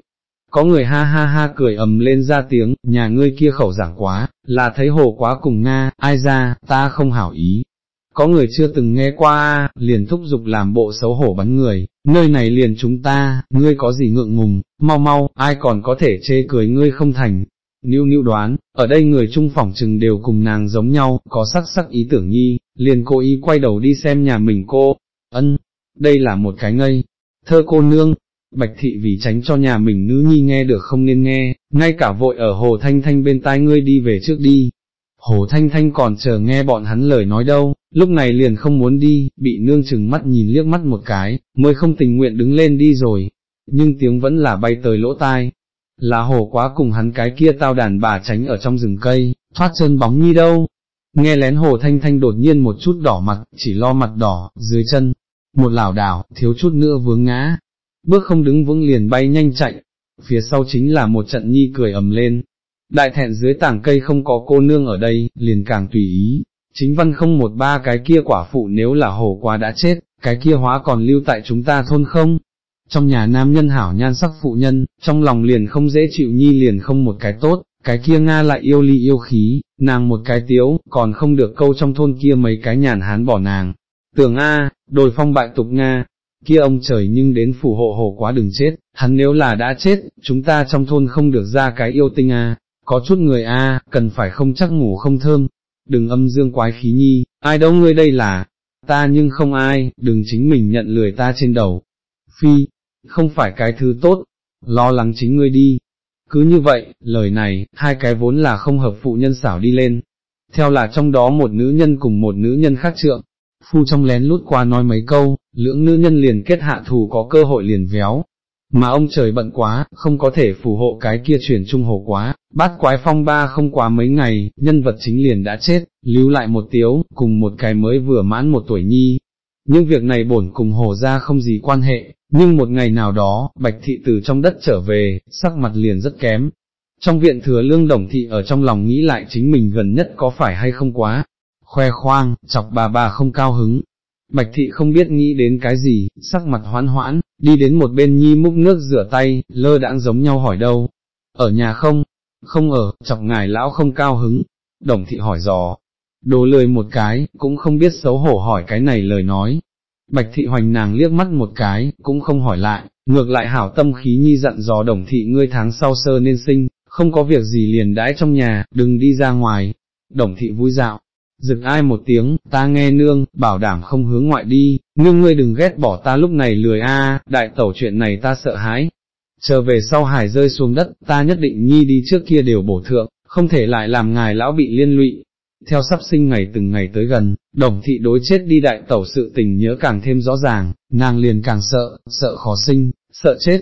có người ha ha ha cười ầm lên ra tiếng, nhà ngươi kia khẩu giảng quá, là thấy hồ quá cùng Nga, ai ra, ta không hảo ý. Có người chưa từng nghe qua, liền thúc giục làm bộ xấu hổ bắn người, nơi này liền chúng ta, ngươi có gì ngượng ngùng, mau mau, ai còn có thể chê cười ngươi không thành. Nưu nưu đoán, ở đây người trung phỏng chừng đều cùng nàng giống nhau, có sắc sắc ý tưởng nhi, liền cố ý quay đầu đi xem nhà mình cô, ân, đây là một cái ngây, thơ cô nương, Bạch thị vì tránh cho nhà mình nữ nhi nghe được không nên nghe, ngay cả vội ở Hồ Thanh Thanh bên tai ngươi đi về trước đi. Hồ Thanh Thanh còn chờ nghe bọn hắn lời nói đâu, lúc này liền không muốn đi, bị nương chừng mắt nhìn liếc mắt một cái, mới không tình nguyện đứng lên đi rồi. Nhưng tiếng vẫn là bay tới lỗ tai. Là hồ quá cùng hắn cái kia tao đàn bà tránh ở trong rừng cây, thoát chân bóng nhi đâu. Nghe lén hồ thanh thanh đột nhiên một chút đỏ mặt, chỉ lo mặt đỏ, dưới chân, một lảo đảo, thiếu chút nữa vướng ngã, bước không đứng vững liền bay nhanh chạy, phía sau chính là một trận nhi cười ầm lên. Đại thẹn dưới tảng cây không có cô nương ở đây, liền càng tùy ý, chính văn không một ba cái kia quả phụ nếu là hổ quá đã chết, cái kia hóa còn lưu tại chúng ta thôn không. Trong nhà nam nhân hảo nhan sắc phụ nhân, trong lòng liền không dễ chịu nhi liền không một cái tốt, cái kia Nga lại yêu ly yêu khí, nàng một cái tiếu, còn không được câu trong thôn kia mấy cái nhàn hán bỏ nàng. Tưởng A, đồi phong bại tục Nga, kia ông trời nhưng đến phù hộ hồ quá đừng chết, hắn nếu là đã chết, chúng ta trong thôn không được ra cái yêu tinh a, có chút người a, cần phải không chắc ngủ không thơm, đừng âm dương quái khí nhi, ai đâu ngươi đây là, ta nhưng không ai, đừng chính mình nhận lười ta trên đầu, phi, không phải cái thứ tốt, lo lắng chính ngươi đi. Cứ như vậy, lời này, hai cái vốn là không hợp phụ nhân xảo đi lên, theo là trong đó một nữ nhân cùng một nữ nhân khác trượng, phu trong lén lút qua nói mấy câu, lưỡng nữ nhân liền kết hạ thù có cơ hội liền véo. Mà ông trời bận quá, không có thể phù hộ cái kia chuyển trung hồ quá, bát quái phong ba không quá mấy ngày, nhân vật chính liền đã chết, lưu lại một tiếu, cùng một cái mới vừa mãn một tuổi nhi. Nhưng việc này bổn cùng hồ ra không gì quan hệ, nhưng một ngày nào đó, bạch thị từ trong đất trở về, sắc mặt liền rất kém. Trong viện thừa lương đồng thị ở trong lòng nghĩ lại chính mình gần nhất có phải hay không quá, khoe khoang, chọc bà bà không cao hứng. Bạch thị không biết nghĩ đến cái gì, sắc mặt hoán hoãn, đi đến một bên nhi múc nước rửa tay, lơ đãng giống nhau hỏi đâu. Ở nhà không? Không ở, chọc ngài lão không cao hứng. Đồng thị hỏi dò. Đồ lười một cái, cũng không biết xấu hổ hỏi cái này lời nói. Bạch thị hoành nàng liếc mắt một cái, cũng không hỏi lại, ngược lại hảo tâm khí nhi dặn dò đồng thị ngươi tháng sau sơ nên sinh, không có việc gì liền đãi trong nhà, đừng đi ra ngoài. Đồng thị vui dạo, Dực ai một tiếng, ta nghe nương, bảo đảm không hướng ngoại đi, nương ngươi đừng ghét bỏ ta lúc này lười a, đại tẩu chuyện này ta sợ hãi. Chờ về sau hải rơi xuống đất, ta nhất định nhi đi trước kia đều bổ thượng, không thể lại làm ngài lão bị liên lụy. Theo sắp sinh ngày từng ngày tới gần, đồng thị đối chết đi đại tẩu sự tình nhớ càng thêm rõ ràng, nàng liền càng sợ, sợ khó sinh, sợ chết.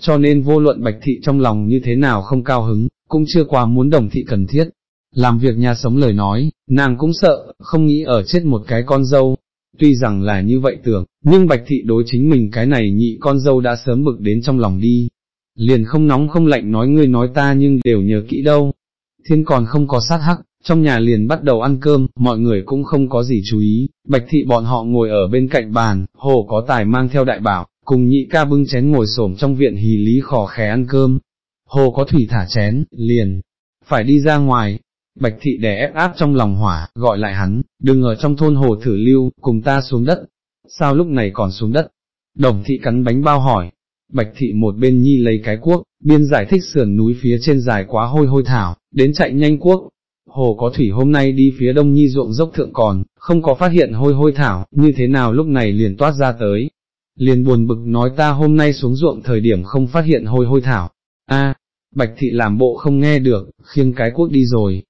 Cho nên vô luận bạch thị trong lòng như thế nào không cao hứng, cũng chưa qua muốn đồng thị cần thiết, làm việc nhà sống lời nói, nàng cũng sợ, không nghĩ ở chết một cái con dâu. Tuy rằng là như vậy tưởng, nhưng bạch thị đối chính mình cái này nhị con dâu đã sớm bực đến trong lòng đi. Liền không nóng không lạnh nói ngươi nói ta nhưng đều nhớ kỹ đâu. Thiên còn không có sát hắc, trong nhà liền bắt đầu ăn cơm, mọi người cũng không có gì chú ý, bạch thị bọn họ ngồi ở bên cạnh bàn, hồ có tài mang theo đại bảo, cùng nhị ca bưng chén ngồi xổm trong viện hì lý khò khé ăn cơm. Hồ có thủy thả chén, liền, phải đi ra ngoài, Bạch thị đè ép áp trong lòng hỏa, gọi lại hắn, đừng ở trong thôn hồ thử lưu, cùng ta xuống đất. Sao lúc này còn xuống đất? Đồng thị cắn bánh bao hỏi. Bạch thị một bên nhi lấy cái cuốc, biên giải thích sườn núi phía trên dài quá hôi hôi thảo, đến chạy nhanh cuốc. Hồ có thủy hôm nay đi phía đông nhi ruộng dốc thượng còn, không có phát hiện hôi hôi thảo, như thế nào lúc này liền toát ra tới. Liền buồn bực nói ta hôm nay xuống ruộng thời điểm không phát hiện hôi hôi thảo. a Bạch thị làm bộ không nghe được, khiêng cái cuốc đi rồi,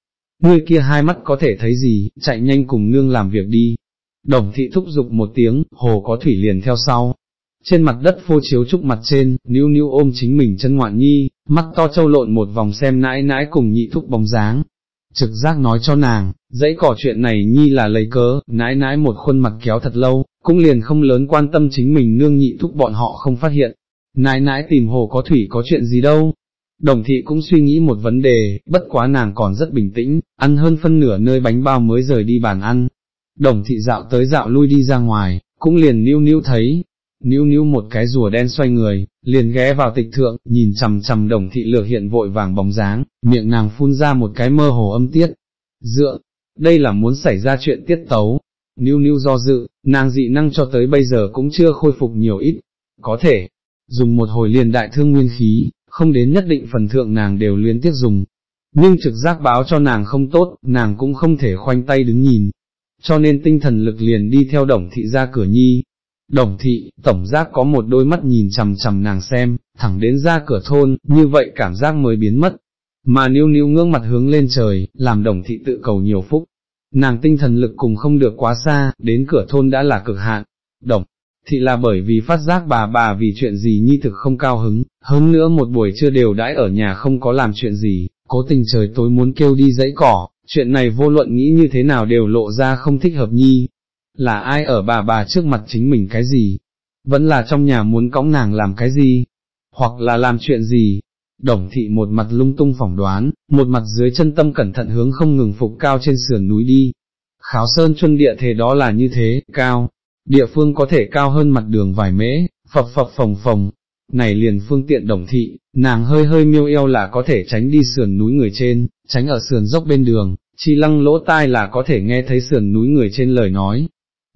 ngươi kia hai mắt có thể thấy gì, chạy nhanh cùng nương làm việc đi. Đồng thị thúc giục một tiếng, hồ có thủy liền theo sau. Trên mặt đất phô chiếu trúc mặt trên, níu níu ôm chính mình chân ngoạn nhi, mắt to trâu lộn một vòng xem nãi nãi cùng nhị thúc bóng dáng. Trực giác nói cho nàng, dãy cỏ chuyện này nhi là lấy cớ, nãi nãi một khuôn mặt kéo thật lâu, cũng liền không lớn quan tâm chính mình nương nhị thúc bọn họ không phát hiện. Nãi nãi tìm hồ có thủy có chuyện gì đâu, Đồng thị cũng suy nghĩ một vấn đề, bất quá nàng còn rất bình tĩnh, ăn hơn phân nửa nơi bánh bao mới rời đi bàn ăn. Đồng thị dạo tới dạo lui đi ra ngoài, cũng liền níu níu thấy, níu níu một cái rùa đen xoay người, liền ghé vào tịch thượng, nhìn chằm chằm đồng thị lược hiện vội vàng bóng dáng, miệng nàng phun ra một cái mơ hồ âm tiết. Dựa, đây là muốn xảy ra chuyện tiết tấu. Níu níu do dự, nàng dị năng cho tới bây giờ cũng chưa khôi phục nhiều ít. Có thể, dùng một hồi liền đại thương nguyên khí, không đến nhất định phần thượng nàng đều liên tiếp dùng. Nhưng trực giác báo cho nàng không tốt, nàng cũng không thể khoanh tay đứng nhìn. Cho nên tinh thần lực liền đi theo đồng thị ra cửa nhi, Đồng thị, tổng giác có một đôi mắt nhìn chằm chằm nàng xem, thẳng đến ra cửa thôn, như vậy cảm giác mới biến mất. Mà níu níu ngưỡng mặt hướng lên trời, làm đồng thị tự cầu nhiều phúc. Nàng tinh thần lực cùng không được quá xa, đến cửa thôn đã là cực hạn. Đồng thị là bởi vì phát giác bà bà vì chuyện gì nhi thực không cao hứng, hơn nữa một buổi trưa đều đãi ở nhà không có làm chuyện gì, cố tình trời tối muốn kêu đi dãy cỏ, chuyện này vô luận nghĩ như thế nào đều lộ ra không thích hợp nhi, là ai ở bà bà trước mặt chính mình cái gì, vẫn là trong nhà muốn cõng nàng làm cái gì, hoặc là làm chuyện gì. Đồng thị một mặt lung tung phỏng đoán, một mặt dưới chân tâm cẩn thận hướng không ngừng phục cao trên sườn núi đi. Kháo sơn chuân địa thế đó là như thế, cao, địa phương có thể cao hơn mặt đường vài mễ, phập phập phồng phồng, này liền phương tiện đồng thị, nàng hơi hơi miêu eo là có thể tránh đi sườn núi người trên, tránh ở sườn dốc bên đường, chi lăng lỗ tai là có thể nghe thấy sườn núi người trên lời nói,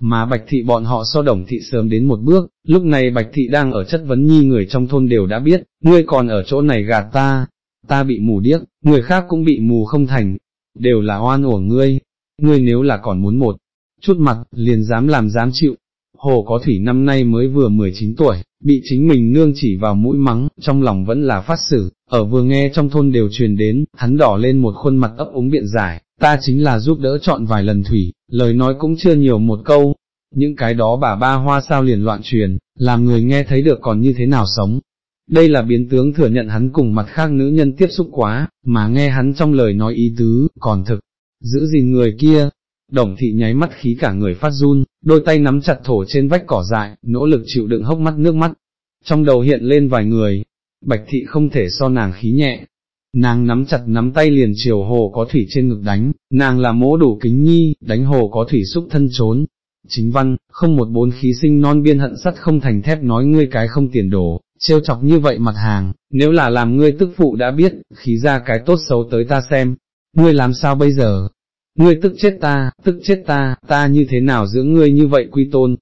mà bạch thị bọn họ so đồng thị sớm đến một bước, lúc này bạch thị đang ở chất vấn nhi người trong thôn đều đã biết, ngươi còn ở chỗ này gạt ta, ta bị mù điếc, người khác cũng bị mù không thành, đều là oan uổng ngươi, ngươi nếu là còn muốn một chút mặt, liền dám làm dám chịu. Hồ có thủy năm nay mới vừa 19 tuổi, bị chính mình nương chỉ vào mũi mắng, trong lòng vẫn là phát xử, ở vừa nghe trong thôn đều truyền đến, hắn đỏ lên một khuôn mặt ấp úng biện giải, ta chính là giúp đỡ chọn vài lần thủy, lời nói cũng chưa nhiều một câu, những cái đó bà ba hoa sao liền loạn truyền, làm người nghe thấy được còn như thế nào sống. Đây là biến tướng thừa nhận hắn cùng mặt khác nữ nhân tiếp xúc quá, mà nghe hắn trong lời nói ý tứ, còn thực, giữ gìn người kia. Đồng thị nháy mắt khí cả người phát run, đôi tay nắm chặt thổ trên vách cỏ dại, nỗ lực chịu đựng hốc mắt nước mắt. Trong đầu hiện lên vài người, bạch thị không thể so nàng khí nhẹ, Nàng nắm chặt nắm tay liền chiều hồ có thủy trên ngực đánh, nàng là mỗ đủ kính nhi, đánh hồ có thủy xúc thân trốn. Chính văn, không một bốn khí sinh non biên hận sắt không thành thép nói ngươi cái không tiền đổ trêu chọc như vậy mặt hàng, nếu là làm ngươi tức phụ đã biết, khí ra cái tốt xấu tới ta xem, ngươi làm sao bây giờ? Ngươi tức chết ta, tức chết ta, ta như thế nào giữa ngươi như vậy quy tôn?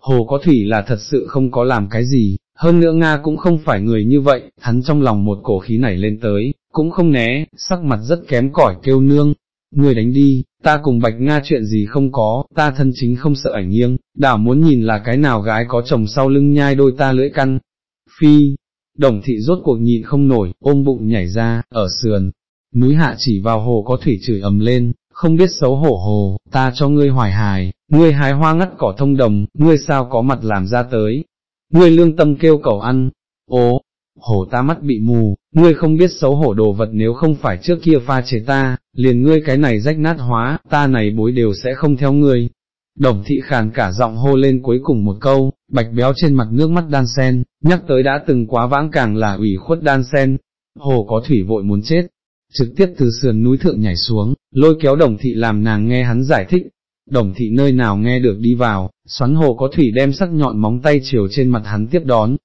Hồ có thủy là thật sự không có làm cái gì, hơn nữa Nga cũng không phải người như vậy, hắn trong lòng một cổ khí nảy lên tới, cũng không né, sắc mặt rất kém cỏi kêu nương, người đánh đi, ta cùng Bạch Nga chuyện gì không có, ta thân chính không sợ ảnh nghiêng, đảo muốn nhìn là cái nào gái có chồng sau lưng nhai đôi ta lưỡi căn. Phi, đồng thị rốt cuộc nhịn không nổi, ôm bụng nhảy ra, ở sườn, núi hạ chỉ vào hồ có thủy chửi ầm lên, không biết xấu hổ hồ, ta cho ngươi hoài hài, ngươi hái hoa ngắt cỏ thông đồng, ngươi sao có mặt làm ra tới, ngươi lương tâm kêu cầu ăn, ố, hổ ta mắt bị mù, ngươi không biết xấu hổ đồ vật nếu không phải trước kia pha chế ta, liền ngươi cái này rách nát hóa, ta này bối đều sẽ không theo ngươi. Đồng thị khàn cả giọng hô lên cuối cùng một câu, bạch béo trên mặt nước mắt đan sen, nhắc tới đã từng quá vãng càng là ủy khuất đan sen, hồ có thủy vội muốn chết, trực tiếp từ sườn núi thượng nhảy xuống, lôi kéo đồng thị làm nàng nghe hắn giải thích, đồng thị nơi nào nghe được đi vào, xoắn hồ có thủy đem sắc nhọn móng tay chiều trên mặt hắn tiếp đón,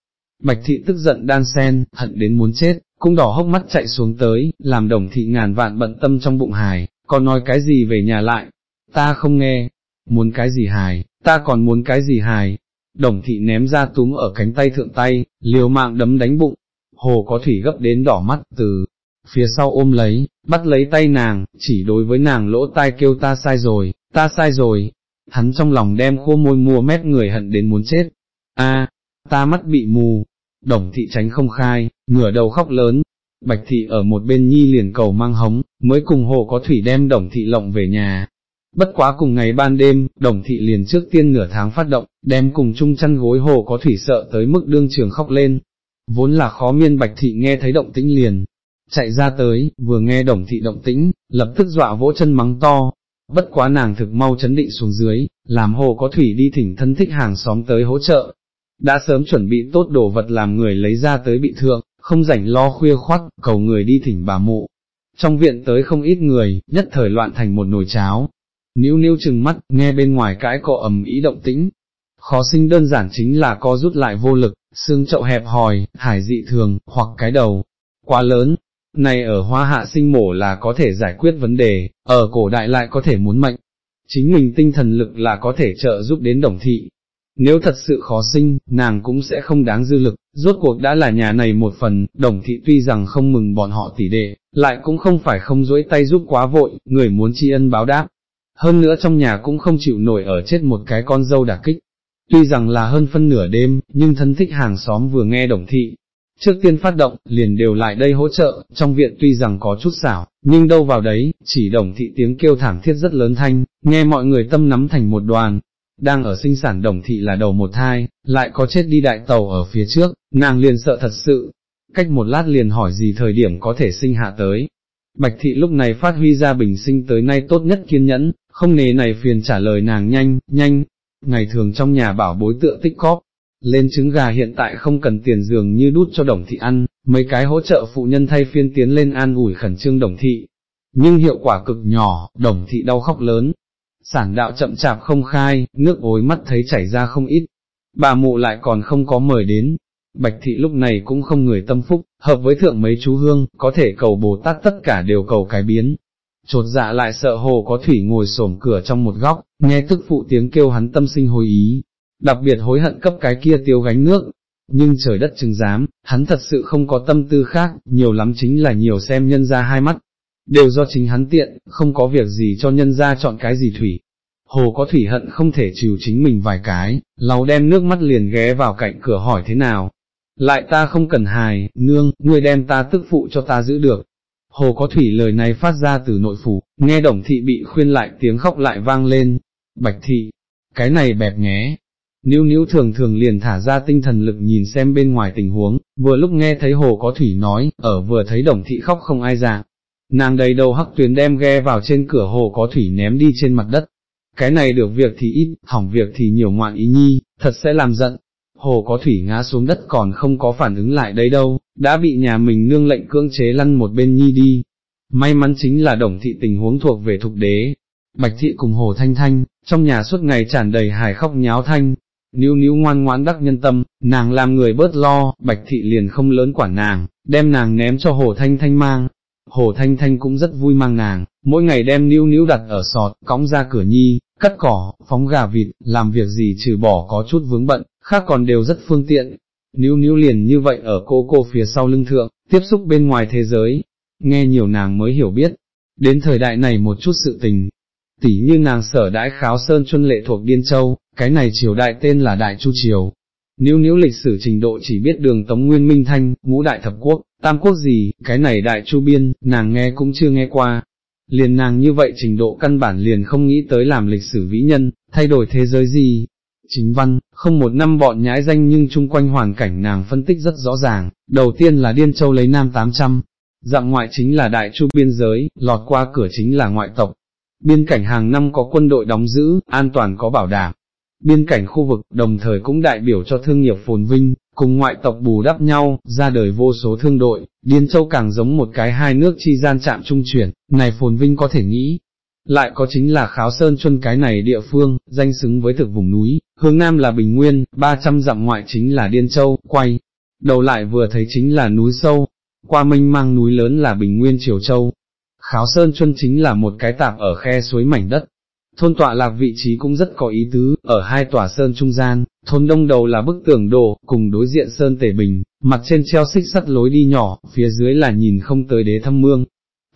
Bạch thị tức giận đan sen, hận đến muốn chết, cũng đỏ hốc mắt chạy xuống tới, làm đồng thị ngàn vạn bận tâm trong bụng hài, còn nói cái gì về nhà lại, ta không nghe, muốn cái gì hài, ta còn muốn cái gì hài, đồng thị ném ra túm ở cánh tay thượng tay, liều mạng đấm đánh bụng, hồ có thủy gấp đến đỏ mắt từ phía sau ôm lấy, bắt lấy tay nàng, chỉ đối với nàng lỗ tai kêu ta sai rồi, ta sai rồi, hắn trong lòng đem khô môi mua mét người hận đến muốn chết, a, ta mắt bị mù, đồng thị tránh không khai, ngửa đầu khóc lớn, bạch thị ở một bên nhi liền cầu mang hống, mới cùng hồ có thủy đem đồng thị lộng về nhà. Bất quá cùng ngày ban đêm, đồng thị liền trước tiên nửa tháng phát động, đem cùng chung chăn gối hồ có thủy sợ tới mức đương trường khóc lên. Vốn là khó miên bạch thị nghe thấy động tĩnh liền, chạy ra tới, vừa nghe đồng thị động tĩnh, lập tức dọa vỗ chân mắng to. Bất quá nàng thực mau chấn định xuống dưới, làm hồ có thủy đi thỉnh thân thích hàng xóm tới hỗ trợ, đã sớm chuẩn bị tốt đồ vật làm người lấy ra tới bị thương, không rảnh lo khuya khoắt, cầu người đi thỉnh bà mụ. Trong viện tới không ít người, nhất thời loạn thành một nồi cháo. Níu níu chừng mắt, nghe bên ngoài cãi cọ ầm ý động tĩnh. khó sinh đơn giản chính là co rút lại vô lực, xương chậu hẹp hòi, hải dị thường, hoặc cái đầu, quá lớn. Này ở hoa hạ sinh mổ là có thể giải quyết vấn đề, ở cổ đại lại có thể muốn mệnh. Chính mình tinh thần lực là có thể trợ giúp đến đồng thị. Nếu thật sự khó sinh, nàng cũng sẽ không đáng dư lực, rốt cuộc đã là nhà này một phần, đồng thị tuy rằng không mừng bọn họ tỉ đệ, lại cũng không phải không dối tay giúp quá vội, người muốn tri ân báo đáp. Hơn nữa trong nhà cũng không chịu nổi ở chết một cái con dâu đả kích, Tuy rằng là hơn phân nửa đêm, nhưng thân thích hàng xóm vừa nghe đồng thị, trước tiên phát động, liền đều lại đây hỗ trợ, trong viện tuy rằng có chút xảo, nhưng đâu vào đấy, chỉ đồng thị tiếng kêu thảm thiết rất lớn thanh, nghe mọi người tâm nắm thành một đoàn. Đang ở sinh sản đồng thị là đầu một thai, lại có chết đi đại tàu ở phía trước, nàng liền sợ thật sự, cách một lát liền hỏi gì thời điểm có thể sinh hạ tới. Bạch thị lúc này phát huy ra bình sinh tới nay tốt nhất kiên nhẫn, không nề này phiền trả lời nàng nhanh, nhanh, ngày thường trong nhà bảo bối tựa tích cóp, lên trứng gà hiện tại không cần tiền giường như đút cho đồng thị ăn, mấy cái hỗ trợ phụ nhân thay phiên tiến lên an ủi khẩn trương đồng thị, nhưng hiệu quả cực nhỏ, đồng thị đau khóc lớn, sản đạo chậm chạp không khai, nước ối mắt thấy chảy ra không ít, bà mụ lại còn không có mời đến. Bạch thị lúc này cũng không người tâm phúc, hợp với thượng mấy chú hương, có thể cầu Bồ Tát tất cả đều cầu cái biến, Chột dạ lại sợ hồ có thủy ngồi xổm cửa trong một góc, nghe tức phụ tiếng kêu hắn tâm sinh hồi ý, đặc biệt hối hận cấp cái kia tiêu gánh nước, nhưng trời đất chừng dám, hắn thật sự không có tâm tư khác, nhiều lắm chính là nhiều xem nhân ra hai mắt, đều do chính hắn tiện, không có việc gì cho nhân ra chọn cái gì thủy. Hồ có thủy hận không thể chịu chính mình vài cái, lau đem nước mắt liền ghé vào cạnh cửa hỏi thế nào. Lại ta không cần hài, nương, ngươi đem ta tức phụ cho ta giữ được, Hồ có thủy lời này phát ra từ nội phủ, nghe đồng thị bị khuyên lại tiếng khóc lại vang lên, bạch thị, cái này bẹp nhé. Níu níu thường thường liền thả ra tinh thần lực nhìn xem bên ngoài tình huống, vừa lúc nghe thấy hồ có thủy nói, ở vừa thấy đồng thị khóc không ai ra. Nàng đầy đầu hắc tuyến đem ghe vào trên cửa hồ có thủy ném đi trên mặt đất. Cái này được việc thì ít, hỏng việc thì nhiều ngoạn ý nhi, thật sẽ làm giận, hồ có thủy ngã xuống đất còn không có phản ứng lại đây đâu, đã bị nhà mình nương lệnh cưỡng chế lăn một bên nhi đi. May mắn chính là đồng thị tình huống thuộc về thục đế. Bạch thị cùng hồ thanh thanh, trong nhà suốt ngày tràn đầy hài khóc nháo thanh, níu níu ngoan ngoãn đắc nhân tâm, nàng làm người bớt lo, bạch thị liền không lớn quản nàng, đem nàng ném cho hồ thanh thanh mang. Hồ thanh thanh cũng rất vui mang nàng, mỗi ngày đem níu níu đặt ở sọt, cõng ra cửa nhi, cắt cỏ, phóng gà vịt, làm việc gì trừ bỏ có chút vướng bận, khác còn đều rất phương tiện. Níu níu liền như vậy ở cô cô phía sau lưng thượng, tiếp xúc bên ngoài thế giới, nghe nhiều nàng mới hiểu biết, đến thời đại này một chút sự tình. Tỉ như nàng sở đãi kháo sơn chuân lệ thuộc Điên Châu, cái này triều đại tên là Đại Chu Triều. Níu níu lịch sử trình độ chỉ biết đường Tống Nguyên Minh Thanh, ngũ đại thập quốc, tam quốc gì, cái này Đại Chu Biên, nàng nghe cũng chưa nghe qua, liền nàng như vậy trình độ căn bản liền không nghĩ tới làm lịch sử vĩ nhân, thay đổi thế giới gì. Chính văn, không một năm bọn nhãi danh nhưng chung quanh hoàn cảnh nàng phân tích rất rõ ràng, đầu tiên là Điên Châu lấy Nam 800, dạng ngoại chính là đại chu biên giới, lọt qua cửa chính là ngoại tộc. Biên cảnh hàng năm có quân đội đóng giữ, an toàn có bảo đảm. Biên cảnh khu vực đồng thời cũng đại biểu cho thương nghiệp phồn vinh, cùng ngoại tộc bù đắp nhau, ra đời vô số thương đội, Điên Châu càng giống một cái hai nước chi gian chạm trung chuyển, này phồn vinh có thể nghĩ. Lại có chính là kháo sơn chuân cái này địa phương, danh xứng với thực vùng núi, hướng nam là Bình Nguyên, 300 dặm ngoại chính là Điên Châu, quay, đầu lại vừa thấy chính là núi sâu, qua mênh mang núi lớn là Bình Nguyên Triều Châu. Kháo Sơn Chuân chính là một cái tạp ở khe suối mảnh đất, Thôn tọa lạc vị trí cũng rất có ý tứ, ở hai tòa sơn trung gian, thôn đông đầu là bức tường đồ, cùng đối diện sơn tể bình, mặt trên treo xích sắt lối đi nhỏ, phía dưới là nhìn không tới đế thâm mương.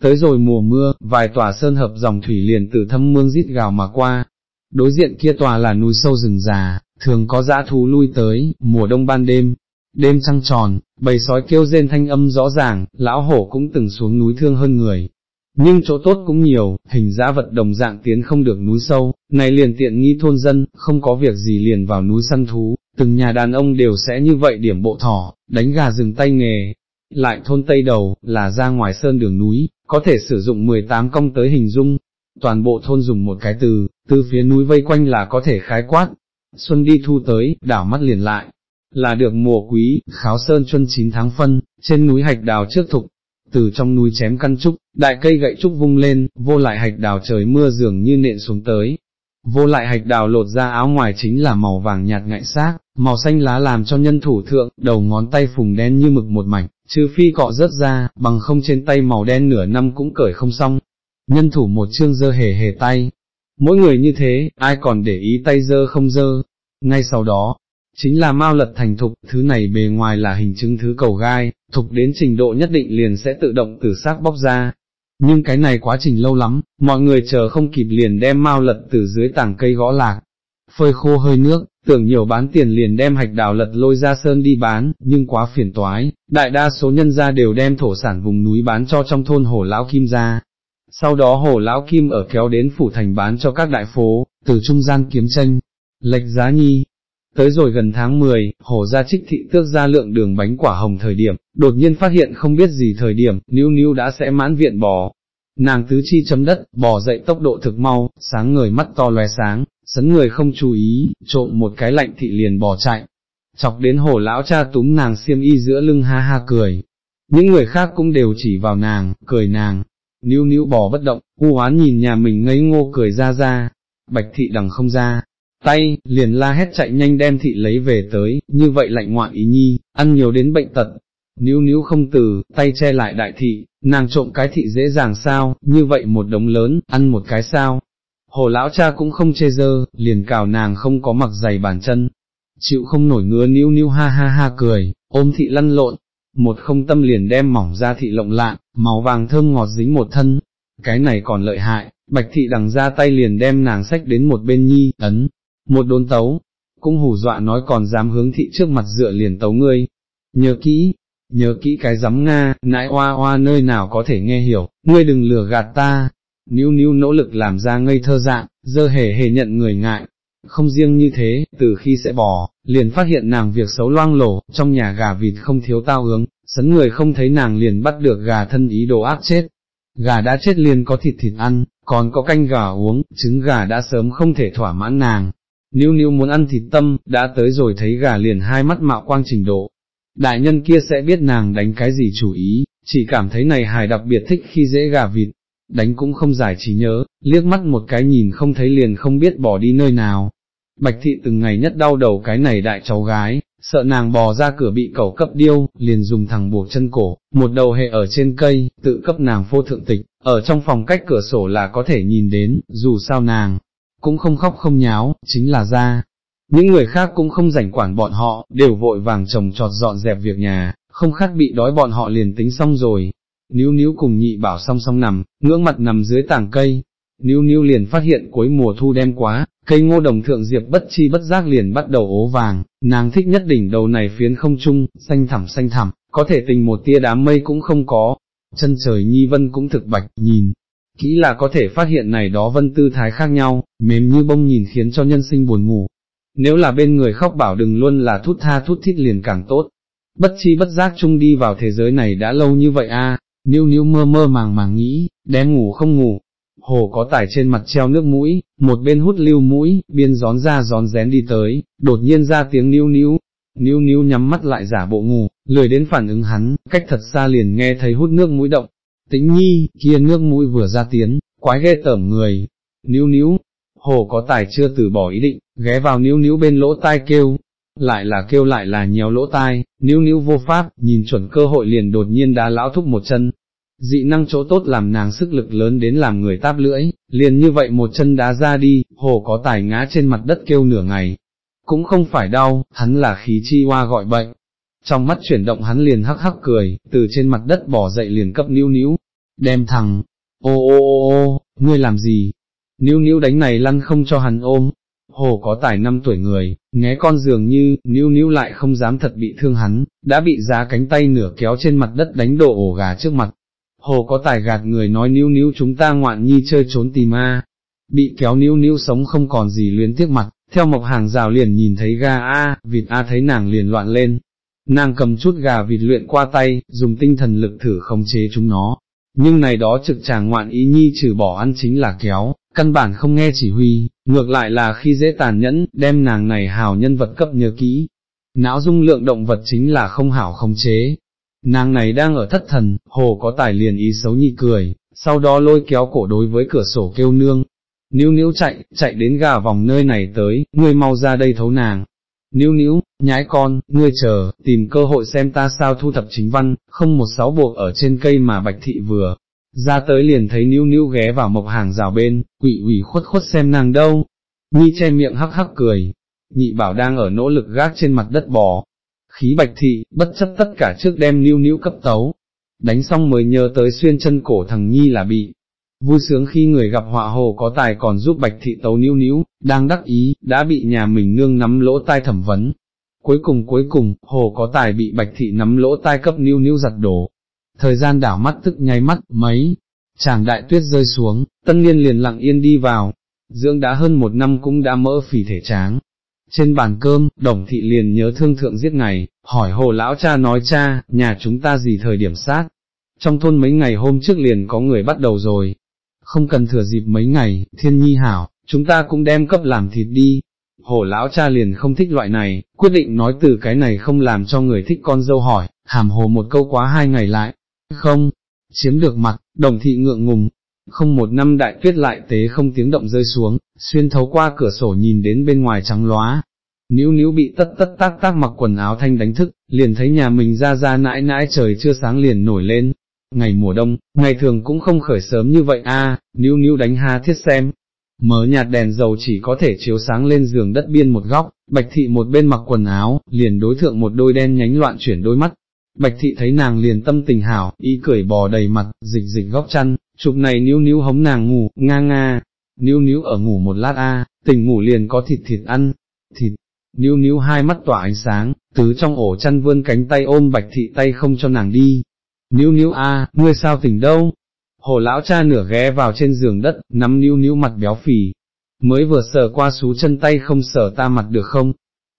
Tới rồi mùa mưa, vài tòa sơn hợp dòng thủy liền từ thâm mương rít gào mà qua. Đối diện kia tòa là núi sâu rừng già, thường có dã thú lui tới, mùa đông ban đêm, đêm trăng tròn, bầy sói kêu rên thanh âm rõ ràng, lão hổ cũng từng xuống núi thương hơn người, nhưng chỗ tốt cũng nhiều, hình dã vật đồng dạng tiến không được núi sâu, này liền tiện nghi thôn dân, không có việc gì liền vào núi săn thú, từng nhà đàn ông đều sẽ như vậy điểm bộ thỏ, đánh gà rừng tay nghề. Lại thôn Tây Đầu, là ra ngoài sơn đường núi, có thể sử dụng 18 công tới hình dung, toàn bộ thôn dùng một cái từ, từ phía núi vây quanh là có thể khái quát, xuân đi thu tới, đảo mắt liền lại, là được mùa quý, kháo sơn chuân 9 tháng phân, trên núi hạch đào trước thục, từ trong núi chém căn trúc, đại cây gậy trúc vung lên, vô lại hạch đào trời mưa dường như nện xuống tới. vô lại hạch đào lột ra áo ngoài chính là màu vàng nhạt ngại xác, màu xanh lá làm cho nhân thủ thượng, đầu ngón tay phùng đen như mực một mảnh, trừ phi cọ rớt ra, bằng không trên tay màu đen nửa năm cũng cởi không xong. Nhân thủ một chương dơ hề hề tay, mỗi người như thế, ai còn để ý tay dơ không dơ. Ngay sau đó, chính là mau lật thành thục, thứ này bề ngoài là hình chứng thứ cầu gai, thục đến trình độ nhất định liền sẽ tự động từ xác bóc ra. Nhưng cái này quá trình lâu lắm, mọi người chờ không kịp liền đem mau lật từ dưới tảng cây gõ lạc, phơi khô hơi nước, tưởng nhiều bán tiền liền đem hạch đào lật lôi ra sơn đi bán, nhưng quá phiền toái, đại đa số nhân gia đều đem thổ sản vùng núi bán cho trong thôn hồ lão kim ra. Sau đó hồ lão kim ở kéo đến phủ thành bán cho các đại phố, từ trung gian kiếm tranh, lệch giá nhi. Tới rồi gần tháng 10, hồ gia trích thị tước ra lượng đường bánh quả hồng thời điểm, đột nhiên phát hiện không biết gì thời điểm, níu níu đã sẽ mãn viện bò. Nàng tứ chi chấm đất, bò dậy tốc độ thực mau, sáng người mắt to loe sáng, sấn người không chú ý, trộm một cái lạnh thị liền bỏ chạy, chọc đến hồ lão cha túm nàng xiêm y giữa lưng ha ha cười. Những người khác cũng đều chỉ vào nàng, cười nàng, níu níu bò bất động, u oán nhìn nhà mình ngây ngô cười ra ra, bạch thị đằng không ra, tay, liền la hét chạy nhanh đem thị lấy về tới, như vậy lạnh ngoạn ý nhi, ăn nhiều đến bệnh tật. Níu níu không từ, tay che lại đại thị, nàng trộm cái thị dễ dàng sao, như vậy một đống lớn, ăn một cái sao, Hồ lão cha cũng không chê dơ, liền cào nàng không có mặc giày bàn chân, chịu không nổi ngứa níu níu ha ha ha cười, ôm thị lăn lộn, một không tâm liền đem mỏng ra thị lộng lạ, màu vàng thơm ngọt dính một thân, cái này còn lợi hại, bạch thị đằng ra tay liền đem nàng sách đến một bên nhi, ấn, một đốn tấu, cũng hù dọa nói còn dám hướng thị trước mặt dựa liền tấu ngươi, nhớ kỹ, nhớ kỹ cái giấm Nga, nãi oa oa nơi nào có thể nghe hiểu, ngươi đừng lừa gạt ta, níu níu nỗ lực làm ra ngây thơ dạng, dơ hề hề nhận người ngại. Không riêng như thế, từ khi sẽ bỏ liền phát hiện nàng việc xấu loang lổ, trong nhà gà vịt không thiếu tao hướng sấn người không thấy nàng liền bắt được gà thân ý đồ ác chết. Gà đã chết liền có thịt thịt ăn, còn có canh gà uống, trứng gà đã sớm không thể thỏa mãn nàng. Níu níu muốn ăn thịt tâm, đã tới rồi thấy gà liền hai mắt mạo quang trình độ. Đại nhân kia sẽ biết nàng đánh cái gì chủ ý, chỉ cảm thấy này hài đặc biệt thích khi dễ gà vịt, đánh cũng không giải trí nhớ, liếc mắt một cái nhìn không thấy liền không biết bỏ đi nơi nào. Bạch thị từng ngày nhất đau đầu cái này đại cháu gái, sợ nàng bò ra cửa bị cẩu cấp điêu, liền dùng thằng buộc chân cổ, một đầu hệ ở trên cây, tự cấp nàng phô thượng tịch, ở trong phòng cách cửa sổ là có thể nhìn đến, dù sao nàng, cũng không khóc không nháo, chính là ra. Những người khác cũng không rảnh quản bọn họ, đều vội vàng trồng trọt dọn dẹp việc nhà, không khác bị đói bọn họ liền tính xong rồi, níu níu cùng nhị bảo song song nằm, ngưỡng mặt nằm dưới tảng cây, níu níu liền phát hiện cuối mùa thu đem quá, cây ngô đồng thượng diệp bất chi bất giác liền bắt đầu ố vàng, nàng thích nhất đỉnh đầu này phiến không trung, xanh thẳm xanh thẳm, có thể tình một tia đám mây cũng không có, chân trời nhi vân cũng thực bạch, nhìn, kỹ là có thể phát hiện này đó vân tư thái khác nhau, mềm như bông nhìn khiến cho nhân sinh buồn ngủ. Nếu là bên người khóc bảo đừng luôn là thút tha thút thít liền càng tốt. Bất chi bất giác chung đi vào thế giới này đã lâu như vậy a, Niu niu mơ mơ màng màng nghĩ, đen ngủ không ngủ, hồ có tải trên mặt treo nước mũi, một bên hút lưu mũi, biên gión ra gión rén đi tới, đột nhiên ra tiếng niu niu, niu niu nhắm mắt lại giả bộ ngủ, lười đến phản ứng hắn, cách thật xa liền nghe thấy hút nước mũi động, tĩnh nhi, kia nước mũi vừa ra tiếng, quái ghê tởm người, niu niu, hồ có tài chưa từ bỏ ý định, ghé vào níu níu bên lỗ tai kêu, lại là kêu lại là nhéo lỗ tai, níu níu vô pháp, nhìn chuẩn cơ hội liền đột nhiên đá lão thúc một chân, dị năng chỗ tốt làm nàng sức lực lớn đến làm người táp lưỡi, liền như vậy một chân đá ra đi, hồ có tài ngã trên mặt đất kêu nửa ngày, cũng không phải đau, hắn là khí chi hoa gọi bệnh. Trong mắt chuyển động hắn liền hắc hắc cười, từ trên mặt đất bỏ dậy liền cấp níu níu, đem thằng, ô ô ô ô, ngươi làm gì? Níu níu đánh này lăn không cho hắn ôm, hồ có tài năm tuổi người, nghe con dường như, níu níu lại không dám thật bị thương hắn, đã bị giá cánh tay nửa kéo trên mặt đất đánh đổ ổ gà trước mặt, hồ có tài gạt người nói níu níu chúng ta ngoạn nhi chơi trốn tìm a, bị kéo níu níu sống không còn gì luyến tiếc mặt, theo mộc hàng rào liền nhìn thấy ga a, vịt a thấy nàng liền loạn lên, nàng cầm chút gà vịt luyện qua tay, dùng tinh thần lực thử khống chế chúng nó, nhưng này đó trực chàng ngoạn ý nhi trừ bỏ ăn chính là kéo, căn bản không nghe chỉ huy, ngược lại là khi dễ tàn nhẫn, đem nàng này hào nhân vật cấp nhớ kỹ. Não dung lượng động vật chính là không hảo khống chế, nàng này đang ở thất thần, hồ có tài liền ý xấu nhị cười, sau đó lôi kéo cổ đối với cửa sổ kêu nương, níu níu chạy, chạy đến gà vòng nơi này tới, ngươi mau ra đây thấu nàng. Níu níu, nhái con, ngươi chờ, tìm cơ hội xem ta sao thu thập chính văn, không một sáu buộc ở trên cây mà bạch thị vừa. Ra tới liền thấy níu níu ghé vào mộc hàng rào bên, quỷ ủy khuất khuất xem nàng đâu. Nhi che miệng hắc hắc cười, nhị bảo đang ở nỗ lực gác trên mặt đất bò. Khí bạch thị, bất chấp tất cả trước đem níu níu cấp tấu. Đánh xong mới nhớ tới xuyên chân cổ thằng Nhi là bị, Vui sướng khi người gặp họa hồ có tài còn giúp bạch thị tấu níu níu, đang đắc ý, đã bị nhà mình nương nắm lỗ tai thẩm vấn. Cuối cùng cuối cùng, hồ có tài bị bạch thị nắm lỗ tai cấp níu níu giặt đổ. Thời gian đảo mắt tức nháy mắt, mấy, chàng đại tuyết rơi xuống, tân niên liền lặng yên đi vào, dưỡng đã hơn một năm cũng đã mỡ phì thể tráng. Trên bàn cơm, đồng thị liền nhớ thương thượng giết ngày, hỏi hồ lão cha nói cha, nhà chúng ta gì thời điểm sát. Trong thôn mấy ngày hôm trước liền có người bắt đầu rồi, không cần thừa dịp mấy ngày, thiên nhi hảo, chúng ta cũng đem cấp làm thịt đi. Hổ lão cha liền không thích loại này, quyết định nói từ cái này không làm cho người thích con dâu hỏi, hàm hồ một câu quá hai ngày lại, không, chiếm được mặt, đồng thị ngượng ngùng, không một năm đại tuyết lại tế không tiếng động rơi xuống, xuyên thấu qua cửa sổ nhìn đến bên ngoài trắng lóa. Níu níu bị tất tất tác tác mặc quần áo thanh đánh thức, liền thấy nhà mình ra ra nãi nãi trời chưa sáng liền nổi lên, ngày mùa đông, ngày thường cũng không khởi sớm như vậy. A, à, níu níu đánh ha thiết xem. Mở nhạt đèn dầu chỉ có thể chiếu sáng lên giường đất biên một góc, bạch thị một bên mặc quần áo, liền đối thượng một đôi đen nhánh loạn chuyển đôi mắt. Bạch thị thấy nàng liền tâm tình hảo, ý cười bò đầy mặt, dịch dịch góc chăn, chụp này níu níu hống nàng ngủ, nga nga, níu níu ở ngủ một lát a, à, tỉnh ngủ liền có thịt thịt ăn, thịt, níu níu hai mắt tỏa ánh sáng, tứ trong ổ chăn vươn cánh tay ôm bạch thị tay không cho nàng đi, Níu níu a, ngươi sao tỉnh đâu? Hồ lão cha nửa ghé vào trên giường đất, nắm níu níu mặt béo phì. Mới vừa sờ qua xú chân tay không sờ ta mặt được không?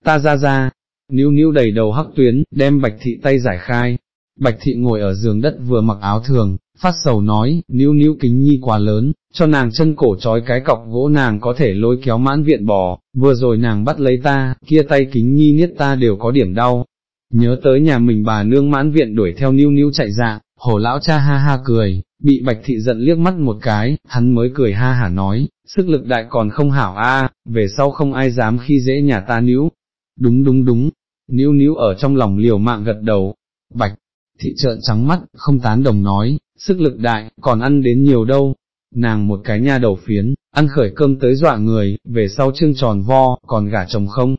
Ta ra ra. Níu níu đầy đầu hắc tuyến, đem bạch thị tay giải khai. Bạch thị ngồi ở giường đất vừa mặc áo thường, phát sầu nói, níu níu kính nhi quá lớn, cho nàng chân cổ trói cái cọc gỗ nàng có thể lôi kéo mãn viện bò, vừa rồi nàng bắt lấy ta, kia tay kính nhi niết ta đều có điểm đau, Nhớ tới nhà mình bà nương mãn viện đuổi theo niu niu chạy ra, hổ lão cha ha ha cười, bị bạch thị giận liếc mắt một cái, hắn mới cười ha hả nói, sức lực đại còn không hảo a, về sau không ai dám khi dễ nhà ta níu. Đúng đúng đúng, níu níu ở trong lòng liều mạng gật đầu, bạch, thị trợn trắng mắt, không tán đồng nói, sức lực đại, còn ăn đến nhiều đâu. Nàng một cái nha đầu phiến, ăn khởi cơm tới dọa người, về sau trương tròn vo, còn gả chồng không.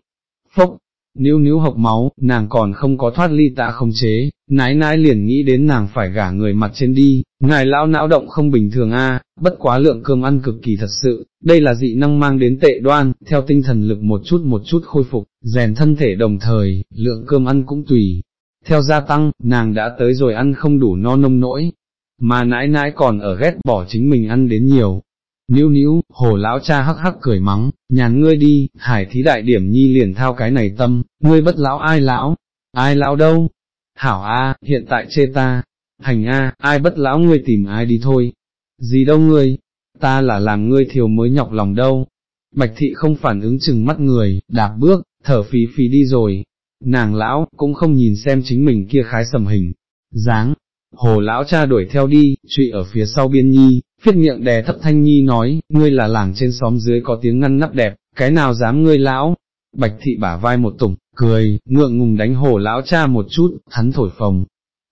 Phốc, níu níu học máu, nàng còn không có thoát ly tạ không chế, nái nái liền nghĩ đến nàng phải gả người mặt trên đi, ngài lão não động không bình thường a, bất quá lượng cơm ăn cực kỳ thật sự, đây là dị năng mang đến tệ đoan, theo tinh thần lực một chút một chút khôi phục, rèn thân thể đồng thời, lượng cơm ăn cũng tùy. Theo gia tăng, nàng đã tới rồi ăn không đủ no nông nỗi, mà nãi nãi còn ở ghét bỏ chính mình ăn đến nhiều, níu níu, hồ lão cha hắc hắc cười mắng, nhàn ngươi đi, hải thí đại điểm nhi liền thao cái này tâm, ngươi bất lão ai lão, ai lão đâu, hảo a, hiện tại chê ta, hành a, ai bất lão ngươi tìm ai đi thôi, gì đâu ngươi, ta là làm ngươi thiều mới nhọc lòng đâu, bạch thị không phản ứng chừng mắt người, đạp bước, thở phí phí đi rồi, nàng lão, cũng không nhìn xem chính mình kia khái sầm hình, dáng, hồ lão cha đuổi theo đi, trụy ở phía sau biên nhi, phiết miệng đè thấp thanh nhi nói, ngươi là làng trên xóm dưới có tiếng ngăn nắp đẹp, cái nào dám ngươi lão, bạch thị bả vai một tủng, cười, ngượng ngùng đánh hồ lão cha một chút, hắn thổi phồng,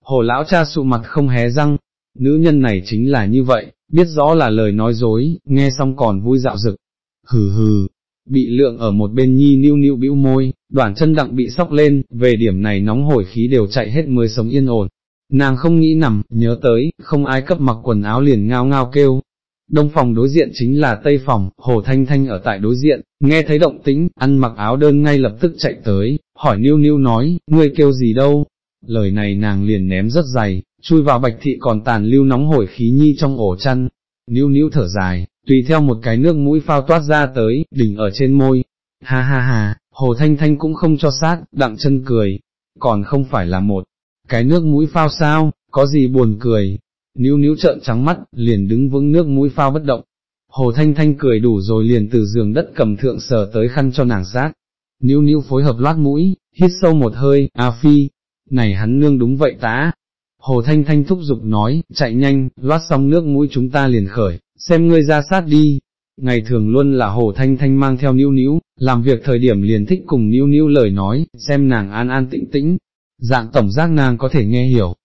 hồ lão cha sụ mặt không hé răng, nữ nhân này chính là như vậy, biết rõ là lời nói dối, nghe xong còn vui dạo dực, hừ hừ, bị lượng ở một bên nhi niu niu bĩu môi, đoạn chân đặng bị sóc lên, về điểm này nóng hổi khí đều chạy hết mới sống yên ổn, Nàng không nghĩ nằm, nhớ tới, không ai cấp mặc quần áo liền ngao ngao kêu. Đông phòng đối diện chính là Tây phòng, Hồ Thanh Thanh ở tại đối diện, nghe thấy động tĩnh, ăn mặc áo đơn ngay lập tức chạy tới, hỏi Niu Niu nói, ngươi kêu gì đâu? Lời này nàng liền ném rất dày, chui vào bạch thị còn tàn lưu nóng hổi khí nhi trong ổ chăn. Niu Niu thở dài, tùy theo một cái nước mũi phao toát ra tới, đỉnh ở trên môi. Ha ha ha, Hồ Thanh Thanh cũng không cho sát, đặng chân cười, còn không phải là một cái nước mũi phao sao, có gì buồn cười, níu níu trợn trắng mắt, liền đứng vững nước mũi phao bất động. Hồ Thanh Thanh cười đủ rồi liền từ giường đất cầm thượng sờ tới khăn cho nàng sát. Níu níu phối hợp loát mũi, hít sâu một hơi, A Phi, này hắn nương đúng vậy tá. Hồ Thanh Thanh thúc giục nói, chạy nhanh, loát xong nước mũi chúng ta liền khởi, xem ngươi ra sát đi. ngày thường luôn là Hồ Thanh Thanh mang theo Nữu Nữu, làm việc thời điểm liền thích cùng Nữu Nữu lời nói, xem nàng an an tĩnh tĩnh, dạng tổng giác nàng có thể nghe hiểu.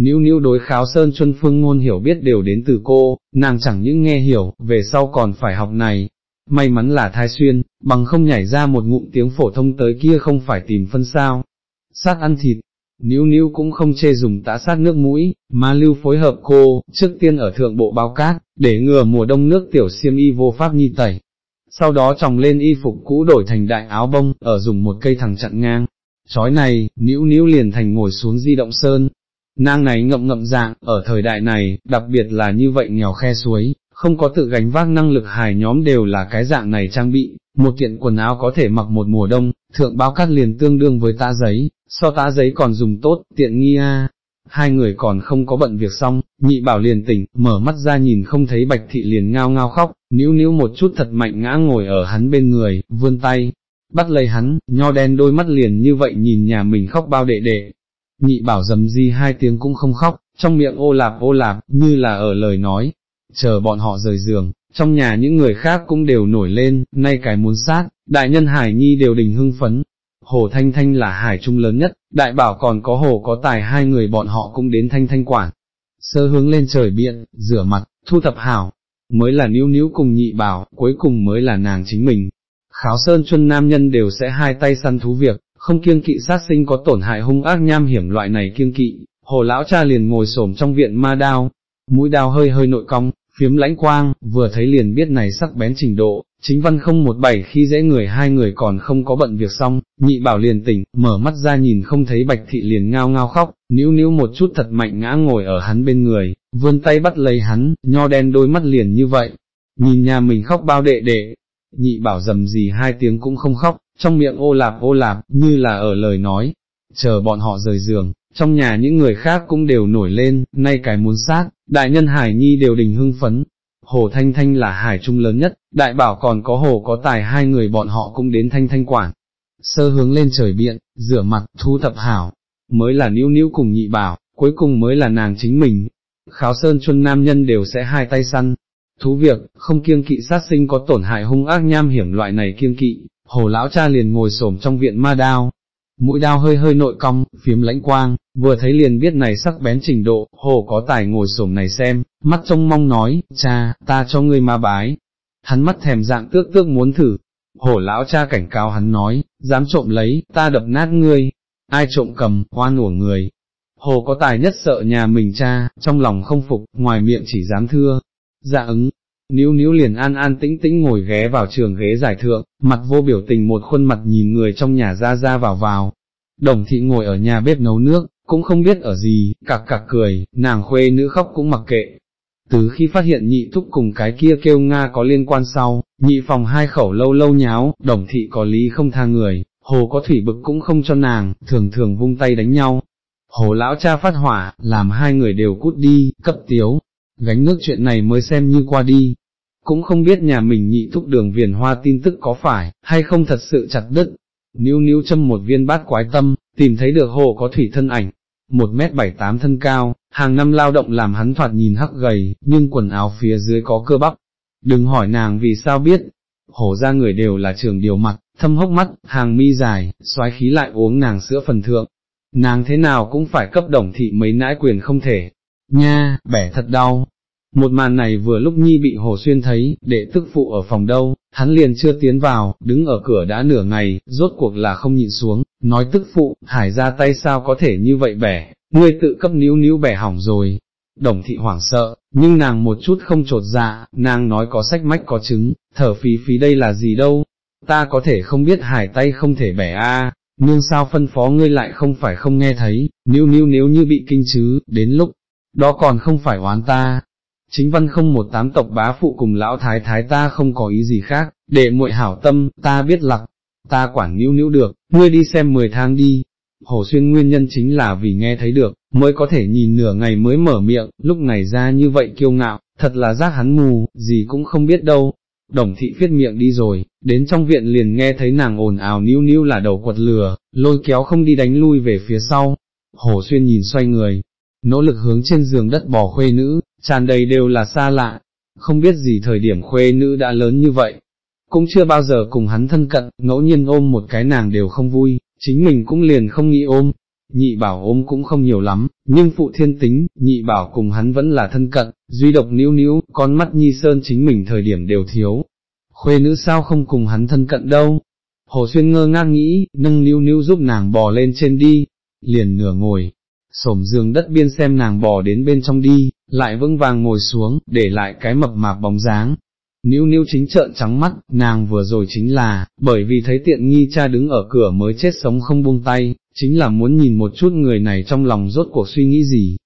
Nữu Nữu đối kháo sơn chuân phương ngôn hiểu biết đều đến từ cô, nàng chẳng những nghe hiểu, về sau còn phải học này. May mắn là thai xuyên, bằng không nhảy ra một ngụm tiếng phổ thông tới kia không phải tìm phân sao. Sát ăn thịt, Níu níu cũng không chê dùng tã sát nước mũi, mà lưu phối hợp cô, trước tiên ở thượng bộ bao cát, để ngừa mùa đông nước tiểu xiêm y vô pháp nhi tẩy. Sau đó tròng lên y phục cũ đổi thành đại áo bông, ở dùng một cây thẳng chặn ngang. Chói này, nữu nữu liền thành ngồi xuống di động sơn. Nang này ngậm ngậm dạng, ở thời đại này, đặc biệt là như vậy nghèo khe suối, không có tự gánh vác năng lực hài nhóm đều là cái dạng này trang bị, một kiện quần áo có thể mặc một mùa đông, thượng bao cát liền tương đương với tã giấy, so tá giấy còn dùng tốt, tiện nghi a. Hai người còn không có bận việc xong, nhị bảo liền tỉnh, mở mắt ra nhìn không thấy bạch thị liền ngao ngao khóc, níu níu một chút thật mạnh ngã ngồi ở hắn bên người, vươn tay, bắt lấy hắn, nho đen đôi mắt liền như vậy nhìn nhà mình khóc bao đệ đệ. Nhị bảo dầm di hai tiếng cũng không khóc, trong miệng ô lạp ô lạp, như là ở lời nói, chờ bọn họ rời giường, trong nhà những người khác cũng đều nổi lên, nay cái muốn sát, đại nhân hải nhi đều đình hưng phấn, Hồ Thanh Thanh là hải trung lớn nhất, đại bảo còn có hồ có tài hai người bọn họ cũng đến Thanh Thanh quản. Sơ hướng lên trời biện, rửa mặt, thu thập hảo, mới là níu níu cùng nhị bảo, cuối cùng mới là nàng chính mình. Kháo sơn chuân nam nhân đều sẽ hai tay săn thú việc, không kiêng kỵ sát sinh có tổn hại hung ác nham hiểm loại này kiêng kỵ, hồ lão cha liền ngồi xổm trong viện ma đao, mũi đao hơi hơi nội cong, phiếm lãnh quang, vừa thấy liền biết này sắc bén trình độ, chính văn không một bảy khi dễ người hai người còn không có bận việc xong, nhị bảo liền tỉnh, mở mắt ra nhìn không thấy bạch thị liền ngao ngao khóc, níu níu một chút thật mạnh ngã ngồi ở hắn bên người, vươn tay bắt lấy hắn, nho đen đôi mắt liền như vậy, nhìn nhà mình khóc bao đệ đệ, nhị bảo dầm gì hai tiếng cũng không khóc, trong miệng ô lạp ô lạp, như là ở lời nói, chờ bọn họ rời giường, trong nhà những người khác cũng đều nổi lên, nay cái muốn sát, đại nhân Hải Nhi đều đình hưng phấn. Hồ Thanh Thanh là hải trung lớn nhất, đại bảo còn có hồ có tài hai người bọn họ cũng đến Thanh Thanh quản. Sơ hướng lên trời biện, rửa mặt, thu thập hảo, mới là níu níu cùng nhị bảo, cuối cùng mới là nàng chính mình. Kháo sơn chuân nam nhân đều sẽ hai tay săn. Thú việc, không kiêng kỵ sát sinh có tổn hại hung ác nham hiểm loại này kiêng kỵ, hồ lão cha liền ngồi xổm trong viện ma đao, mũi đao hơi hơi nội cong, phiếm lãnh quang, vừa thấy liền biết này sắc bén trình độ, hồ có tài ngồi xổm này xem, mắt trông mong nói, cha, ta cho ngươi ma bái. Hắn mắt thèm dạng tước tước muốn thử, hổ lão cha cảnh cáo hắn nói, dám trộm lấy, ta đập nát ngươi, ai trộm cầm, oan uổng người. Hồ có tài nhất sợ nhà mình cha, trong lòng không phục, ngoài miệng chỉ dám thưa. Dạ ứng, níu níu liền an an tĩnh tĩnh ngồi ghé vào trường ghế giải thượng, mặt vô biểu tình một khuôn mặt nhìn người trong nhà ra ra vào vào. Đồng thị ngồi ở nhà bếp nấu nước, cũng không biết ở gì, cặc cặc cười, nàng khuê nữ khóc cũng mặc kệ. Từ khi phát hiện nhị thúc cùng cái kia kêu Nga có liên quan sau, nhị phòng hai khẩu lâu lâu nháo, đồng thị có lý không tha người, hồ có thủy bực cũng không cho nàng, thường thường vung tay đánh nhau. Hồ lão cha phát hỏa, làm hai người đều cút đi, cấp tiếu, gánh nước chuyện này mới xem như qua đi. Cũng không biết nhà mình nhị thúc đường viền hoa tin tức có phải, hay không thật sự chặt đứt. Níu níu châm một viên bát quái tâm, tìm thấy được hồ có thủy thân ảnh, một mét bảy tám thân cao, hàng năm lao động làm hắn thoạt nhìn hắc gầy, nhưng quần áo phía dưới có cơ bắp. Đừng hỏi nàng vì sao biết, hổ ra người đều là trường điều mặt, thâm hốc mắt, hàng mi dài, xoái khí lại uống nàng sữa phần thượng. Nàng thế nào cũng phải cấp đồng thị mấy nãi quyền không thể. Nha, bẻ thật đau, một màn này vừa lúc Nhi bị Hồ Xuyên thấy, đệ tức phụ ở phòng đâu, hắn liền chưa tiến vào, đứng ở cửa đã nửa ngày, rốt cuộc là không nhịn xuống, nói tức phụ, hải ra tay sao có thể như vậy bẻ, ngươi tự cấp níu níu bẻ hỏng rồi. Đồng thị hoảng sợ, nhưng nàng một chút không trột dạ, nàng nói có sách mách có chứng, thở phí phí đây là gì đâu, ta có thể không biết hải tay không thể bẻ a, nhưng sao phân phó ngươi lại không phải không nghe thấy, níu níu nếu như bị kinh chứ, đến lúc đó còn không phải oán ta, chính văn không một tám tộc bá phụ cùng lão thái thái ta không có ý gì khác, để muội hảo tâm, ta biết lặc, ta quản níu níu được, ngươi đi xem 10 thang đi. Hồ Xuyên nguyên nhân chính là vì nghe thấy được, mới có thể nhìn nửa ngày mới mở miệng, lúc này ra như vậy kiêu ngạo, thật là giác hắn mù, gì cũng không biết đâu. Đồng thị viết miệng đi rồi, đến trong viện liền nghe thấy nàng ồn ào níu níu là đầu quật lừa, lôi kéo không đi đánh lui về phía sau. Hồ Xuyên nhìn xoay người, nỗ lực hướng trên giường đất bò khuê nữ, tràn đầy đều là xa lạ. không biết gì thời điểm khuê nữ đã lớn như vậy, cũng chưa bao giờ cùng hắn thân cận, ngẫu nhiên ôm một cái nàng đều không vui, chính mình cũng liền không nghĩ ôm, nhị bảo ôm cũng không nhiều lắm, nhưng phụ thiên tính, nhị bảo cùng hắn vẫn là thân cận, duy độc níu níu, con mắt nhi sơn chính mình thời điểm đều thiếu. Khuê nữ sao không cùng hắn thân cận đâu? Hồ Xuyên ngơ ngang nghĩ, nâng níu níu giúp nàng bò lên trên đi, liền nửa ngồi, sổm giường đất biên xem nàng bò đến bên trong đi, lại vững vàng ngồi xuống, để lại cái mập mạp bóng dáng. Níu níu chính trợn trắng mắt, nàng vừa rồi chính là, bởi vì thấy tiện nghi cha đứng ở cửa mới chết sống không buông tay, chính là muốn nhìn một chút người này trong lòng rốt cuộc suy nghĩ gì.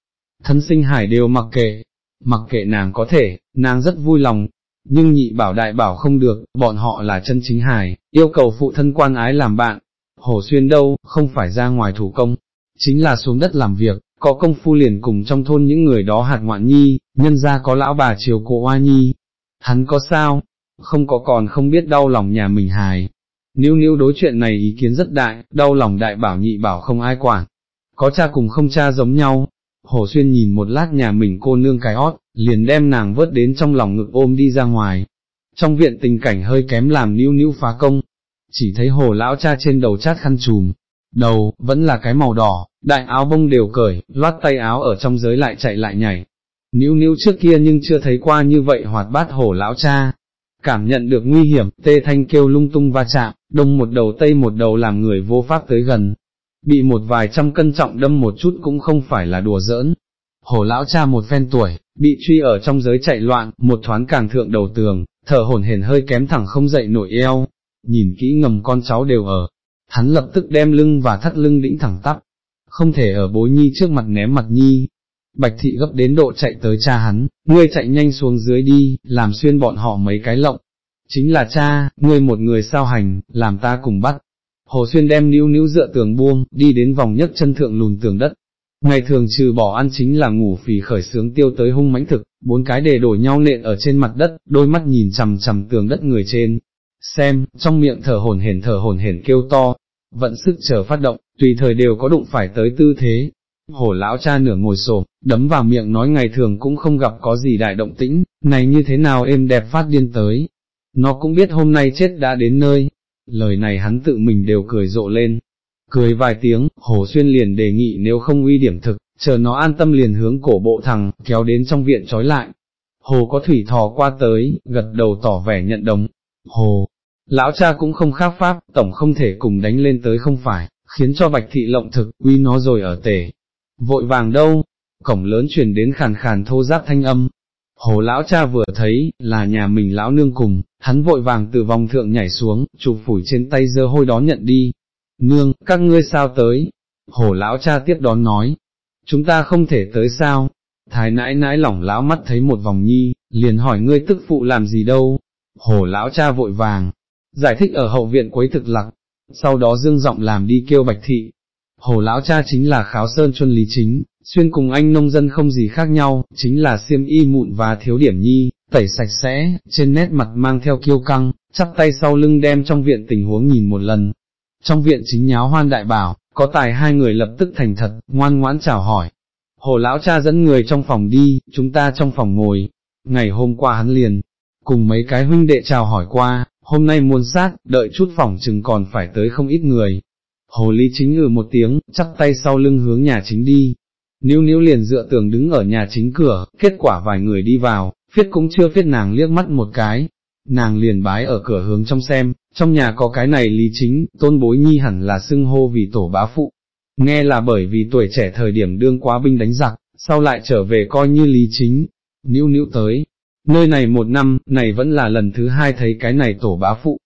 Thân sinh hải đều mặc kệ, mặc kệ nàng có thể, nàng rất vui lòng, nhưng nhị bảo đại bảo không được, bọn họ là chân chính hải, yêu cầu phụ thân quan ái làm bạn. Hồ Xuyên đâu, không phải ra ngoài thủ công, chính là xuống đất làm việc, có công phu liền cùng trong thôn những người đó hạt ngoạn nhi, nhân ra có lão bà chiều cổ hoa nhi. Hắn có sao? Không có còn không biết đau lòng nhà mình hài, Níu níu đối chuyện này ý kiến rất đại, đau lòng đại bảo nhị bảo không ai quản. Có cha cùng không cha giống nhau. Hồ Xuyên nhìn một lát nhà mình cô nương cái ót, liền đem nàng vớt đến trong lòng ngực ôm đi ra ngoài. Trong viện tình cảnh hơi kém làm níu níu phá công, chỉ thấy hồ lão cha trên đầu chát khăn trùm, đầu, vẫn là cái màu đỏ, đại áo bông đều cởi, loát tay áo ở trong giới lại chạy lại nhảy. Níu níu trước kia nhưng chưa thấy qua như vậy hoạt bát hổ lão cha, cảm nhận được nguy hiểm, tê thanh kêu lung tung va chạm, đông một đầu tây một đầu làm người vô pháp tới gần, bị một vài trăm cân trọng đâm một chút cũng không phải là đùa giỡn. Hổ lão cha một phen tuổi, bị truy ở trong giới chạy loạn, một thoáng càng thượng đầu tường, thở hổn hển hơi kém thẳng không dậy nổi eo, nhìn kỹ ngầm con cháu đều ở, hắn lập tức đem lưng và thắt lưng đĩnh thẳng tắp, không thể ở bối nhi trước mặt ném mặt nhi. Bạch thị gấp đến độ chạy tới cha hắn, ngươi chạy nhanh xuống dưới đi, làm xuyên bọn họ mấy cái lộng, chính là cha, ngươi một người sao hành, làm ta cùng bắt. Hồ Xuyên đem níu níu dựa tường buông, đi đến vòng nhất chân thượng lùn tường đất. Ngày thường trừ bỏ ăn chính là ngủ phì khởi sướng tiêu tới hung mãnh thực, bốn cái để đổi nhau nện ở trên mặt đất, đôi mắt nhìn chằm chằm tường đất người trên. Xem, trong miệng thở hồn hển thở hồn hển kêu to, vận sức chờ phát động, tùy thời đều có đụng phải tới tư thế. Hổ lão cha nửa ngồi xổm, đấm vào miệng nói ngày thường cũng không gặp có gì đại động tĩnh, này như thế nào êm đẹp phát điên tới, nó cũng biết hôm nay chết đã đến nơi, lời này hắn tự mình đều cười rộ lên, cười vài tiếng, Hồ Xuyên liền đề nghị nếu không uy điểm thực, chờ nó an tâm liền hướng cổ bộ thằng, kéo đến trong viện trói lại. Hồ có thủy thò qua tới, gật đầu tỏ vẻ nhận đồng, Hồ, lão cha cũng không khác pháp, tổng không thể cùng đánh lên tới không phải, khiến cho bạch thị lộng thực, uy nó rồi ở tể. Vội vàng đâu, cổng lớn truyền đến khàn khàn thô giáp thanh âm, Hồ lão cha vừa thấy, là nhà mình lão nương cùng, hắn vội vàng từ vòng thượng nhảy xuống, chụp phủi trên tay dơ hôi đón nhận đi. Nương, các ngươi sao tới? Hồ lão cha tiếp đón nói, chúng ta không thể tới sao? Thái nãi nãi lỏng lão mắt thấy một vòng nhi, liền hỏi ngươi tức phụ làm gì đâu? Hồ lão cha vội vàng, giải thích ở hậu viện quấy thực lặc, sau đó dương giọng làm đi kêu bạch thị. Hồ lão cha chính là kháo sơn chuân lý chính, xuyên cùng anh nông dân không gì khác nhau, chính là xiêm y mụn và thiếu điểm nhi, tẩy sạch sẽ, trên nét mặt mang theo kiêu căng, chắp tay sau lưng đem trong viện tình huống nhìn một lần. Trong viện chính nháo hoan đại bảo, có tài hai người lập tức thành thật, ngoan ngoãn chào hỏi. Hồ lão cha dẫn người trong phòng đi, chúng ta trong phòng ngồi. Ngày hôm qua hắn liền, cùng mấy cái huynh đệ chào hỏi qua, hôm nay muốn sát, đợi chút phỏng chừng còn phải tới không ít người. Hồ ly chính ngừ một tiếng, chắp tay sau lưng hướng nhà chính đi, Níu níu liền dựa tường đứng ở nhà chính cửa, kết quả vài người đi vào, phiết cũng chưa phiết nàng liếc mắt một cái, nàng liền bái ở cửa hướng trong xem, trong nhà có cái này lý chính, tôn bối nhi hẳn là xưng hô vì tổ bá phụ, nghe là bởi vì tuổi trẻ thời điểm đương quá binh đánh giặc, sau lại trở về coi như lý chính, níu níu tới, nơi này một năm, này vẫn là lần thứ hai thấy cái này tổ bá phụ,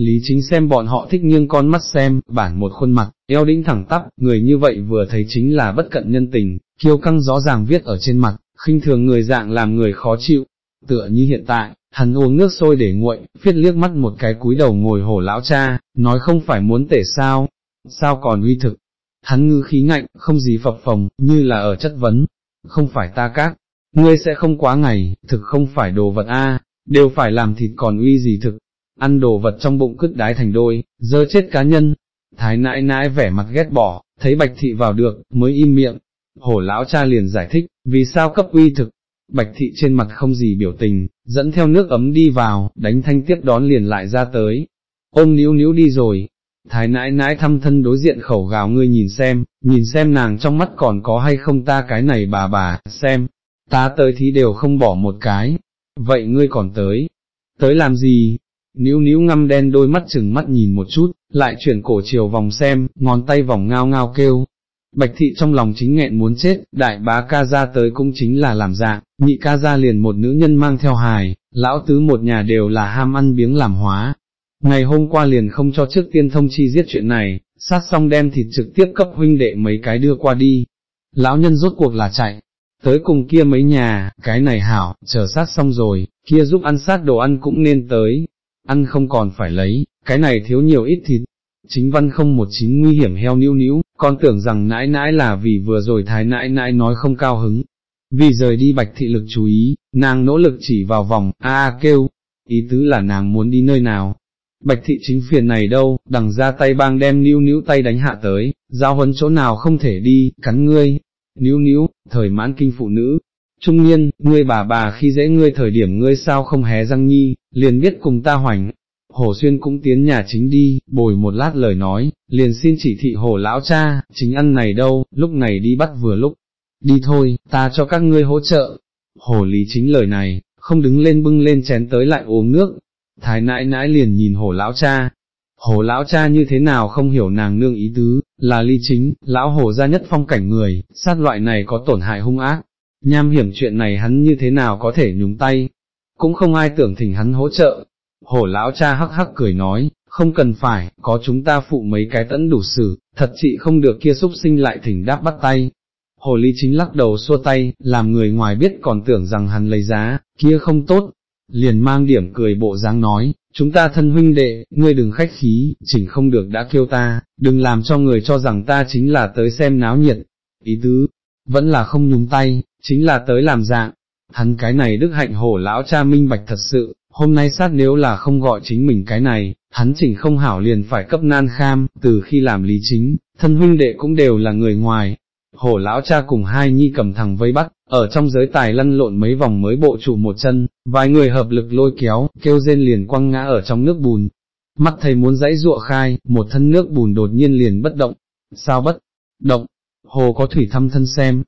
Lý chính xem bọn họ thích nghiêng con mắt xem, bản một khuôn mặt, eo đĩnh thẳng tắp, người như vậy vừa thấy chính là bất cận nhân tình, kiêu căng rõ ràng viết ở trên mặt, khinh thường người dạng làm người khó chịu, tựa như hiện tại, hắn uống nước sôi để nguội, phiết liếc mắt một cái cúi đầu ngồi hổ lão cha, nói không phải muốn tể sao, sao còn uy thực, hắn ngư khí ngạnh, không gì phập phồng, như là ở chất vấn, không phải ta các, ngươi sẽ không quá ngày, thực không phải đồ vật a, đều phải làm thịt còn uy gì thực, ăn đồ vật trong bụng cứt đái thành đôi, dơ chết cá nhân. Thái nãi nãi vẻ mặt ghét bỏ, thấy bạch thị vào được, mới im miệng. Hổ lão cha liền giải thích, vì sao cấp uy thực, Bạch thị trên mặt không gì biểu tình, dẫn theo nước ấm đi vào, đánh thanh tiếp đón liền lại ra tới. Ôm níu níu đi rồi, thái nãi nãi thăm thân đối diện khẩu gào ngươi nhìn xem, nhìn xem nàng trong mắt còn có hay không ta cái này bà bà, xem, ta tới thì đều không bỏ một cái, vậy ngươi còn tới, tới làm gì? Níu níu ngăm đen đôi mắt chừng mắt nhìn một chút, lại chuyển cổ chiều vòng xem, ngón tay vòng ngao ngao kêu. Bạch thị trong lòng chính nghẹn muốn chết, đại bá ca ra tới cũng chính là làm dạng, nhị ca ra liền một nữ nhân mang theo hài, lão tứ một nhà đều là ham ăn biếng làm hóa, Ngày hôm qua liền không cho trước tiên thông chi giết chuyện này, sát xong đem thịt trực tiếp cấp huynh đệ mấy cái đưa qua đi. Lão nhân rốt cuộc là chạy, tới cùng kia mấy nhà, cái này hảo, chờ sát xong rồi, kia giúp ăn sát đồ ăn cũng nên tới, ăn không còn phải lấy, cái này thiếu nhiều ít thịt. Chính văn không một chính nguy hiểm heo níu níu, con tưởng rằng nãi nãi là vì vừa rồi thái nãi nãi nói không cao hứng. Vì rời đi bạch thị lực chú ý, nàng nỗ lực chỉ vào vòng, a kêu, ý tứ là nàng muốn đi nơi nào, Bạch thị chính phiền này đâu, đằng ra tay bang đem níu níu tay đánh hạ tới, giao huấn chỗ nào không thể đi, cắn ngươi, níu níu, thời mãn kinh phụ nữ, trung niên, ngươi bà bà khi dễ ngươi thời điểm ngươi sao không hé răng nhi, liền biết cùng ta hoành. Hồ Xuyên cũng tiến nhà chính đi, bồi một lát lời nói, liền xin chỉ thị hồ lão cha, chính ăn này đâu, lúc này đi bắt vừa lúc. Đi thôi, ta cho các ngươi hỗ trợ. Hồ lý chính lời này, không đứng lên bưng lên chén tới lại uống nước, thái nãi nãi liền nhìn hồ lão cha, hồ lão cha như thế nào không hiểu nàng nương ý tứ, là ly chính, lão hồ ra nhất phong cảnh người, sát loại này có tổn hại hung ác, nham hiểm chuyện này hắn như thế nào có thể nhúng tay, cũng không ai tưởng thỉnh hắn hỗ trợ. Hổ lão cha hắc hắc cười nói, không cần phải, có chúng ta phụ mấy cái tẫn đủ xử, thật chị không được kia xúc sinh lại thỉnh đáp bắt tay. Hồ ly chính lắc đầu xua tay, làm người ngoài biết còn tưởng rằng hắn lấy giá, kia không tốt, liền mang điểm cười bộ dáng nói, chúng ta thân huynh đệ, ngươi đừng khách khí, chỉnh không được đã kêu ta, đừng làm cho người cho rằng ta chính là tới xem náo nhiệt, ý tứ, vẫn là không nhúng tay, chính là tới làm dạng, hắn cái này đức hạnh hổ lão cha minh bạch thật sự, hôm nay sát nếu là không gọi chính mình cái này, hắn chỉnh không hảo liền phải cấp nan kham, từ khi làm lý chính, thân huynh đệ cũng đều là người ngoài, hổ lão cha cùng hai nhi cầm thằng vây bắt, ở trong giới tài lăn lộn mấy vòng mới bộ trụ một chân, vài người hợp lực lôi kéo, kêu rên liền quăng ngã ở trong nước bùn. Mắt thầy muốn dãy ruộ khai, một thân nước bùn đột nhiên liền bất động. Sao bất động? Hồ có thủy thăm thân xem.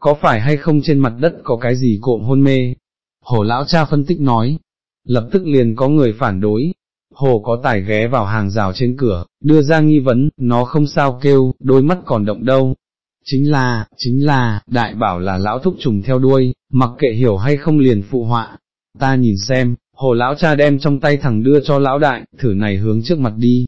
Có phải hay không trên mặt đất có cái gì cộm hôn mê? Hồ lão cha phân tích nói. Lập tức liền có người phản đối. Hồ có tải ghé vào hàng rào trên cửa, đưa ra nghi vấn, nó không sao kêu, đôi mắt còn động đâu, chính là, chính là, đại bảo là lão thúc trùng theo đuôi, mặc kệ hiểu hay không liền phụ họa. Ta nhìn xem, hồ lão cha đem trong tay thẳng đưa cho lão đại, thử này hướng trước mặt đi.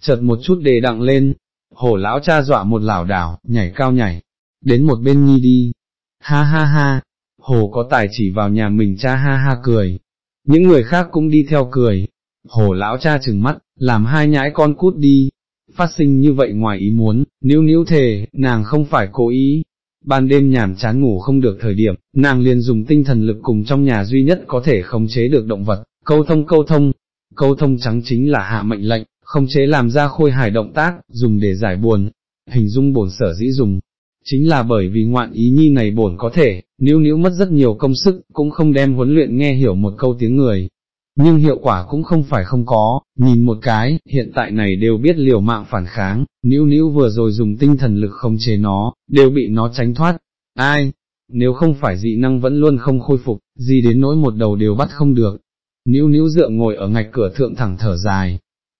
Chợt một chút đề đặng lên, hồ lão cha dọa một lảo đảo, nhảy cao nhảy, đến một bên nhi đi. Ha ha ha, hồ có tài chỉ vào nhà mình cha ha ha cười. Những người khác cũng đi theo cười. Hồ lão cha trừng mắt, làm hai nhãi con cút đi, phát sinh như vậy ngoài ý muốn, níu níu thề, nàng không phải cố ý. Ban đêm nhảm chán ngủ không được thời điểm, nàng liền dùng tinh thần lực cùng trong nhà duy nhất có thể khống chế được động vật, câu thông câu thông, câu thông trắng chính là hạ mệnh lệnh, khống chế làm ra khôi hài động tác, dùng để giải buồn, hình dung bổn sở dĩ dùng. Chính là bởi vì ngoạn ý nhi này bổn có thể, níu níu mất rất nhiều công sức, cũng không đem huấn luyện nghe hiểu một câu tiếng người, nhưng hiệu quả cũng không phải không có, nhìn một cái, hiện tại này đều biết liều mạng phản kháng, níu níu vừa rồi dùng tinh thần lực không chế nó, đều bị nó tránh thoát, ai, nếu không phải dị năng vẫn luôn không khôi phục, gì đến nỗi một đầu đều bắt không được, níu níu dựa ngồi ở ngạch cửa thượng thẳng thở dài,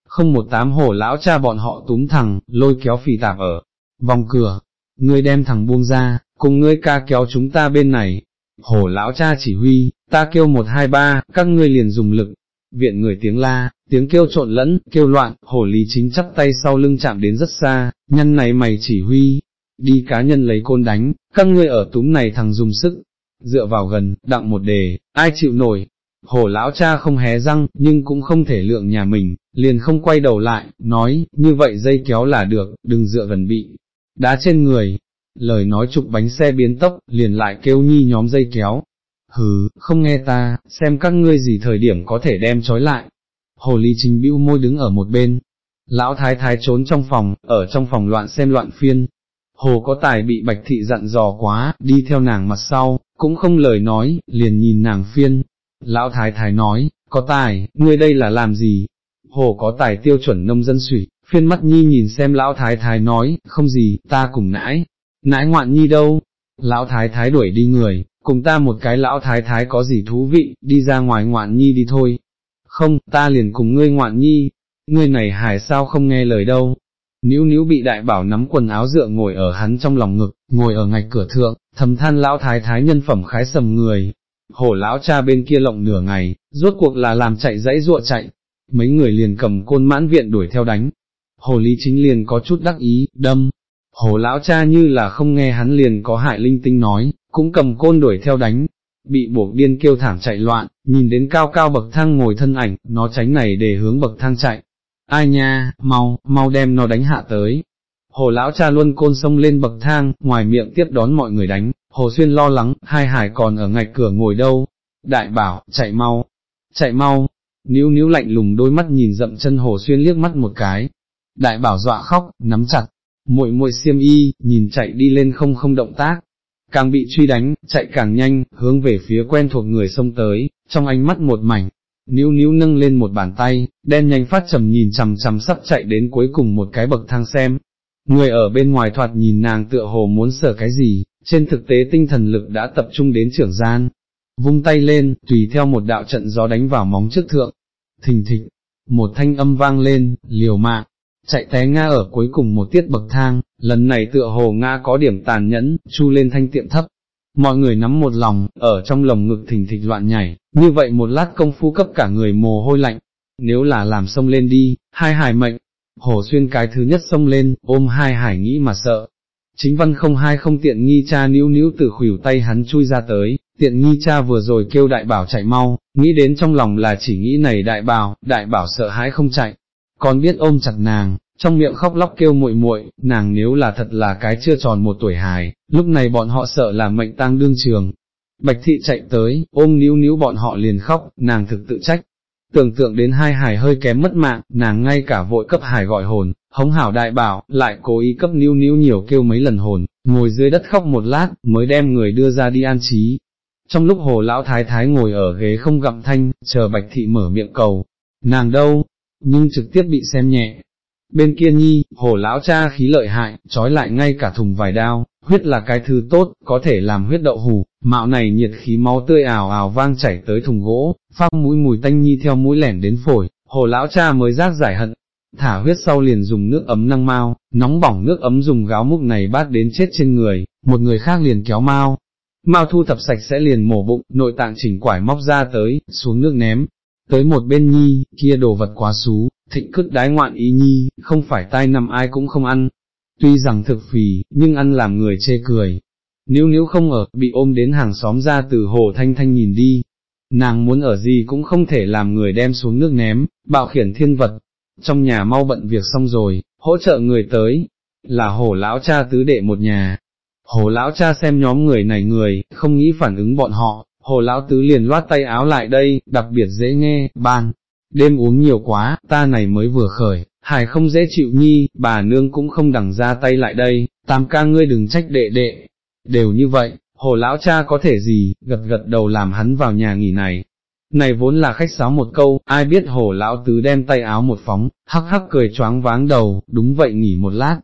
không một tám hổ lão cha bọn họ túm thẳng, lôi kéo phì tạp ở, vòng cửa, ngươi đem thằng buông ra, cùng ngươi ca kéo chúng ta bên này, hổ lão cha chỉ huy, ta kêu một hai ba, các ngươi liền dùng lực, viện người tiếng la, tiếng kêu trộn lẫn, kêu loạn, hổ lý chính chắp tay sau lưng chạm đến rất xa, nhân này mày chỉ huy, đi cá nhân lấy côn đánh, các ngươi ở túm này thằng dùng sức, dựa vào gần, đặng một đề, ai chịu nổi, hổ lão cha không hé răng, nhưng cũng không thể lượng nhà mình, liền không quay đầu lại, nói, như vậy dây kéo là được, đừng dựa gần bị, đá trên người, lời nói trục bánh xe biến tốc, liền lại kêu nhi nhóm dây kéo, hừ, không nghe ta, xem các ngươi gì thời điểm có thể đem trói lại. Hồ ly trình bĩu môi đứng ở một bên, lão thái thái trốn trong phòng, ở trong phòng loạn xem loạn phiên. Hồ có tài bị bạch thị dặn dò quá, đi theo nàng mặt sau, cũng không lời nói, liền nhìn nàng phiên. Lão thái thái nói, có tài, ngươi đây là làm gì? Hồ có tài tiêu chuẩn nông dân sủy, phiên mắt nhi nhìn xem lão thái thái nói, không gì, ta cùng nãi, nãi ngoạn nhi đâu? Lão thái thái đuổi đi người, cùng ta một cái lão thái thái có gì thú vị, đi ra ngoài ngoạn nhi đi thôi. Không, ta liền cùng ngươi ngoạn nhi, ngươi này hài sao không nghe lời đâu. Níu níu bị đại bảo nắm quần áo dựa ngồi ở hắn trong lòng ngực, ngồi ở ngạch cửa thượng, thầm than lão thái thái nhân phẩm khái sầm người. Hổ lão cha bên kia lộng nửa ngày, rốt cuộc là làm chạy dãy ruộ chạy, mấy người liền cầm côn mãn viện đuổi theo đánh. Hồ lý chính liền có chút đắc ý, đâm, hồ lão cha như là không nghe hắn liền có hại linh tinh nói, cũng cầm côn đuổi theo đánh, bị buộc điên kêu thảm chạy loạn, nhìn đến cao cao bậc thang ngồi thân ảnh, nó tránh này để hướng bậc thang chạy. Ai nha, mau, mau đem nó đánh hạ tới. Hồ lão cha luôn côn sông lên bậc thang, ngoài miệng tiếp đón mọi người đánh, hồ xuyên lo lắng, hai hải còn ở ngạch cửa ngồi đâu. Đại bảo, chạy mau, chạy mau, níu níu lạnh lùng đôi mắt nhìn dậm chân hồ xuyên liếc mắt một cái. Đại bảo dọa khóc, nắm chặt, muội muội xiêm y, nhìn chạy đi lên không không động tác, càng bị truy đánh, chạy càng nhanh, hướng về phía quen thuộc người xông tới, trong ánh mắt một mảnh, níu níu nâng lên một bàn tay, đen nhanh phát trầm nhìn chằm chằm sắp chạy đến cuối cùng một cái bậc thang xem. Người ở bên ngoài thoạt nhìn nàng tựa hồ muốn sở cái gì, trên thực tế tinh thần lực đã tập trung đến trưởng gian. Vung tay lên, tùy theo một đạo trận gió đánh vào móng trước thượng. Thình thịch, một thanh âm vang lên, liều mạng, chạy té Nga ở cuối cùng một tiết bậc thang, lần này tựa hồ Nga có điểm tàn nhẫn, chu lên thanh tiệm thấp. Mọi người nắm một lòng, ở trong lồng ngực thình thịch loạn nhảy, như vậy một lát công phu cấp cả người mồ hôi lạnh, nếu là làm sông lên đi, hai hải mệnh, hồ xuyên cái thứ nhất sông lên, ôm hai hải nghĩ mà sợ. Chính văn không hai không tiện nghi cha níu níu từ khuỷu tay hắn chui ra tới, tiện nghi cha vừa rồi kêu đại bảo chạy mau, nghĩ đến trong lòng là chỉ nghĩ này đại bảo, đại bảo sợ hãi không chạy, còn biết ôm chặt nàng, trong miệng khóc lóc kêu muội muội, nàng nếu là thật là cái chưa tròn một tuổi hài, lúc này bọn họ sợ là mệnh tang đương trường. Bạch thị chạy tới, ôm níu níu bọn họ liền khóc, nàng thực tự trách. Tưởng tượng đến hai hài hơi kém mất mạng, nàng ngay cả vội cấp hài gọi hồn, hống hảo đại bảo, lại cố ý cấp níu níu nhiều kêu mấy lần hồn, ngồi dưới đất khóc một lát, mới đem người đưa ra đi an trí. Trong lúc hồ lão thái thái ngồi ở ghế không gặm thanh, chờ bạch thị mở miệng cầu, nàng đâu, nhưng trực tiếp bị xem nhẹ. Bên kia nhi, hồ lão cha khí lợi hại, trói lại ngay cả thùng vài đao, huyết là cái thứ tốt, có thể làm huyết đậu hủ, mạo này nhiệt khí máu tươi ảo ảo vang chảy tới thùng gỗ, phát mũi mùi tanh nhi theo mũi lẻn đến phổi, hồ lão cha mới giác giải hận, thả huyết sau liền dùng nước ấm năng mau, nóng bỏng nước ấm dùng gáo múc này bát đến chết trên người, một người khác liền kéo mau. Mao thu thập sạch sẽ liền mổ bụng, nội tạng chỉnh quải móc ra tới, xuống nước ném, tới một bên nhi, kia đồ vật quá xú, thịnh cứt đái ngoạn ý nhi, không phải tai nằm ai cũng không ăn. Tuy rằng thực phì, nhưng ăn làm người chê cười. Nếu nếu không ở, bị ôm đến hàng xóm ra từ hồ thanh thanh nhìn đi. Nàng muốn ở gì cũng không thể làm người đem xuống nước ném, bạo khiển thiên vật. Trong nhà mau bận việc xong rồi, hỗ trợ người tới, là hồ lão cha tứ đệ một nhà. Hồ lão cha xem nhóm người này người, không nghĩ phản ứng bọn họ, hồ lão tứ liền loát tay áo lại đây, đặc biệt dễ nghe, ban, đêm uống nhiều quá, ta này mới vừa khởi, hải không dễ chịu nhi, bà nương cũng không đằng ra tay lại đây, tam ca ngươi đừng trách đệ đệ, đều như vậy, hồ lão cha có thể gì, gật gật đầu làm hắn vào nhà nghỉ này. Này vốn là khách sáo một câu, ai biết hồ lão tứ đem tay áo một phóng, hắc hắc cười choáng váng đầu, đúng vậy nghỉ một lát,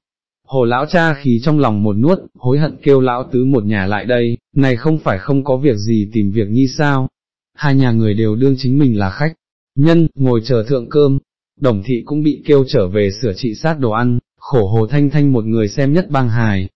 Hồ lão cha khí trong lòng một nuốt, hối hận kêu lão tứ một nhà lại đây, này không phải không có việc gì tìm việc như sao. Hai nhà người đều đương chính mình là khách, nhân, ngồi chờ thượng cơm, đồng thị cũng bị kêu trở về sửa trị sát đồ ăn, khổ hồ thanh thanh một người xem nhất bang hài.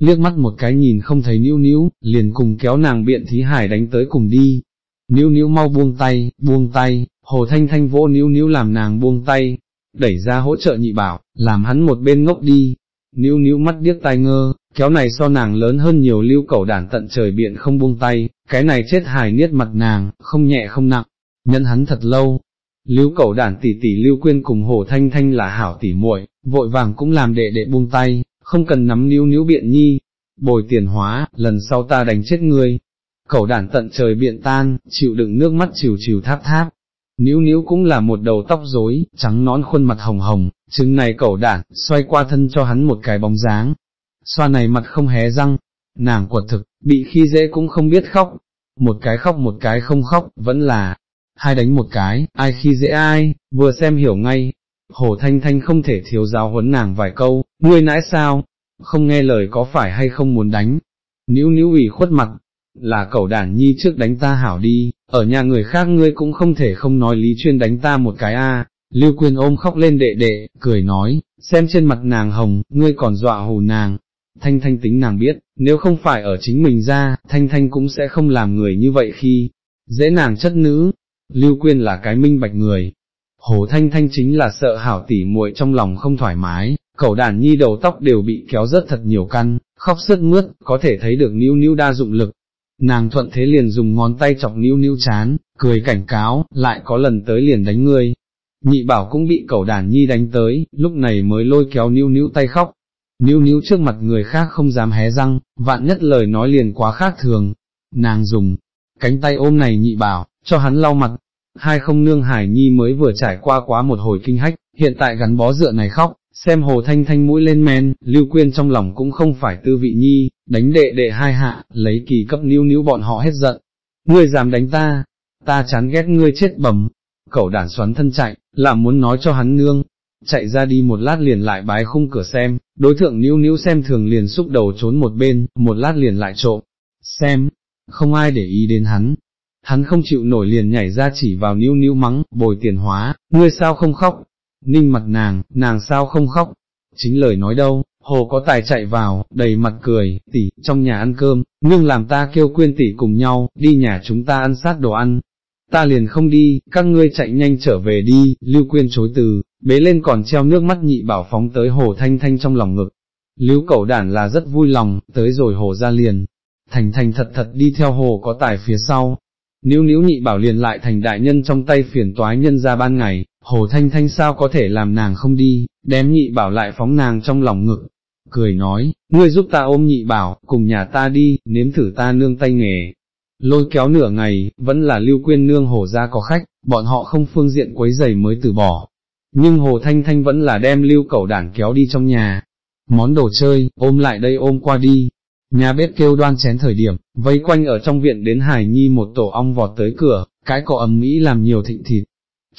Liếc mắt một cái nhìn không thấy níu níu, liền cùng kéo nàng biện thí hải đánh tới cùng đi. Níu níu mau buông tay, buông tay, hồ thanh thanh vỗ níu níu làm nàng buông tay, đẩy ra hỗ trợ nhị bảo, làm hắn một bên ngốc đi, níu níu mắt điếc tai ngơ, kéo này so nàng lớn hơn nhiều lưu cẩu đản tận trời biện không buông tay, cái này chết hài niết mặt nàng, không nhẹ không nặng, nhân hắn thật lâu. Lưu cẩu đản tỷ tỷ lưu quyên cùng hồ thanh thanh là hảo tỷ muội, vội vàng cũng làm đệ đệ buông tay, không cần nắm níu níu biện nhi, bồi tiền hóa, lần sau ta đánh chết ngươi. Cẩu đản tận trời biện tan, chịu đựng nước mắt chiều chiều tháp tháp, níu níu cũng là một đầu tóc rối, trắng nón khuôn mặt hồng hồng, trứng này cẩu đản, xoay qua thân cho hắn một cái bóng dáng, xoa này mặt không hé răng, nàng quật thực, bị khi dễ cũng không biết khóc, một cái khóc một cái không khóc, vẫn là, hai đánh một cái, ai khi dễ ai, vừa xem hiểu ngay. Hồ Thanh Thanh không thể thiếu giáo huấn nàng vài câu, ngươi nãi sao, không nghe lời có phải hay không muốn đánh, níu níu ủy khuất mặt, là cẩu đản nhi trước đánh ta hảo đi, ở nhà người khác ngươi cũng không thể không nói lý chuyên đánh ta một cái a. Lưu Quyên ôm khóc lên đệ đệ, cười nói, xem trên mặt nàng hồng, ngươi còn dọa hù nàng. Thanh Thanh tính nàng biết, nếu không phải ở chính mình ra, Thanh Thanh cũng sẽ không làm người như vậy khi, dễ nàng chất nữ. Lưu Quyên là cái minh bạch người. Hồ Thanh Thanh chính là sợ hảo tỉ muội trong lòng không thoải mái, cậu đàn nhi đầu tóc đều bị kéo rất thật nhiều căn, khóc sướt mướt, có thể thấy được níu níu đa dụng lực. Nàng thuận thế liền dùng ngón tay chọc níu níu chán, cười cảnh cáo, lại có lần tới liền đánh ngươi. Nhị bảo cũng bị cẩu đàn nhi đánh tới, lúc này mới lôi kéo níu níu tay khóc. Níu níu trước mặt người khác không dám hé răng, vạn nhất lời nói liền quá khác thường. Nàng dùng, cánh tay ôm này nhị bảo, cho hắn lau mặt. Hai không nương hải nhi mới vừa trải qua quá một hồi kinh hách, hiện tại gắn bó dựa này khóc, xem hồ thanh thanh mũi lên men, lưu quyên trong lòng cũng không phải tư vị nhi, đánh đệ đệ hai hạ, lấy kỳ cấp níu níu bọn họ hết giận. Ngươi dám đánh ta, ta chán ghét ngươi chết bầm. Cậu đản xoắn thân chạy, là muốn nói cho hắn nương, chạy ra đi một lát liền lại bái khung cửa xem, đối thượng níu níu xem thường liền xúc đầu trốn một bên, một lát liền lại trộm, xem, không ai để ý đến hắn. Hắn không chịu nổi liền nhảy ra chỉ vào níu níu mắng, bồi tiền hóa, ngươi sao không khóc, ninh mặt nàng, nàng sao không khóc, chính lời nói đâu, hồ có tài chạy vào, đầy mặt cười, tỷ, trong nhà ăn cơm, nương làm ta kêu quyên tỷ cùng nhau, đi nhà chúng ta ăn sát đồ ăn. Ta liền không đi, các ngươi chạy nhanh trở về đi, Lưu Quyên chối từ, bế lên còn treo nước mắt nhị bảo phóng tới hồ thanh thanh trong lòng ngực. Lưu cẩu đản là rất vui lòng, tới rồi hồ ra liền, thành thành thật thật đi theo hồ có tài phía sau. Níu níu nhị bảo liền lại thành đại nhân trong tay phiền toái nhân ra ban ngày, Hồ Thanh Thanh sao có thể làm nàng không đi, đem nhị bảo lại phóng nàng trong lòng ngực, cười nói, ngươi giúp ta ôm nhị bảo, cùng nhà ta đi, nếm thử ta nương tay nghề. Lôi kéo nửa ngày, vẫn là lưu quyên nương hồ ra có khách, bọn họ không phương diện quấy giày mới từ bỏ. Nhưng hồ thanh thanh vẫn là đem lưu cẩu đảng kéo đi trong nhà. Món đồ chơi, ôm lại đây ôm qua đi. Nhà bếp kêu đoan chén thời điểm, vây quanh ở trong viện đến hải nhi một tổ ong vọt tới cửa, cái cọ ẩm mỹ làm nhiều thịnh thịt,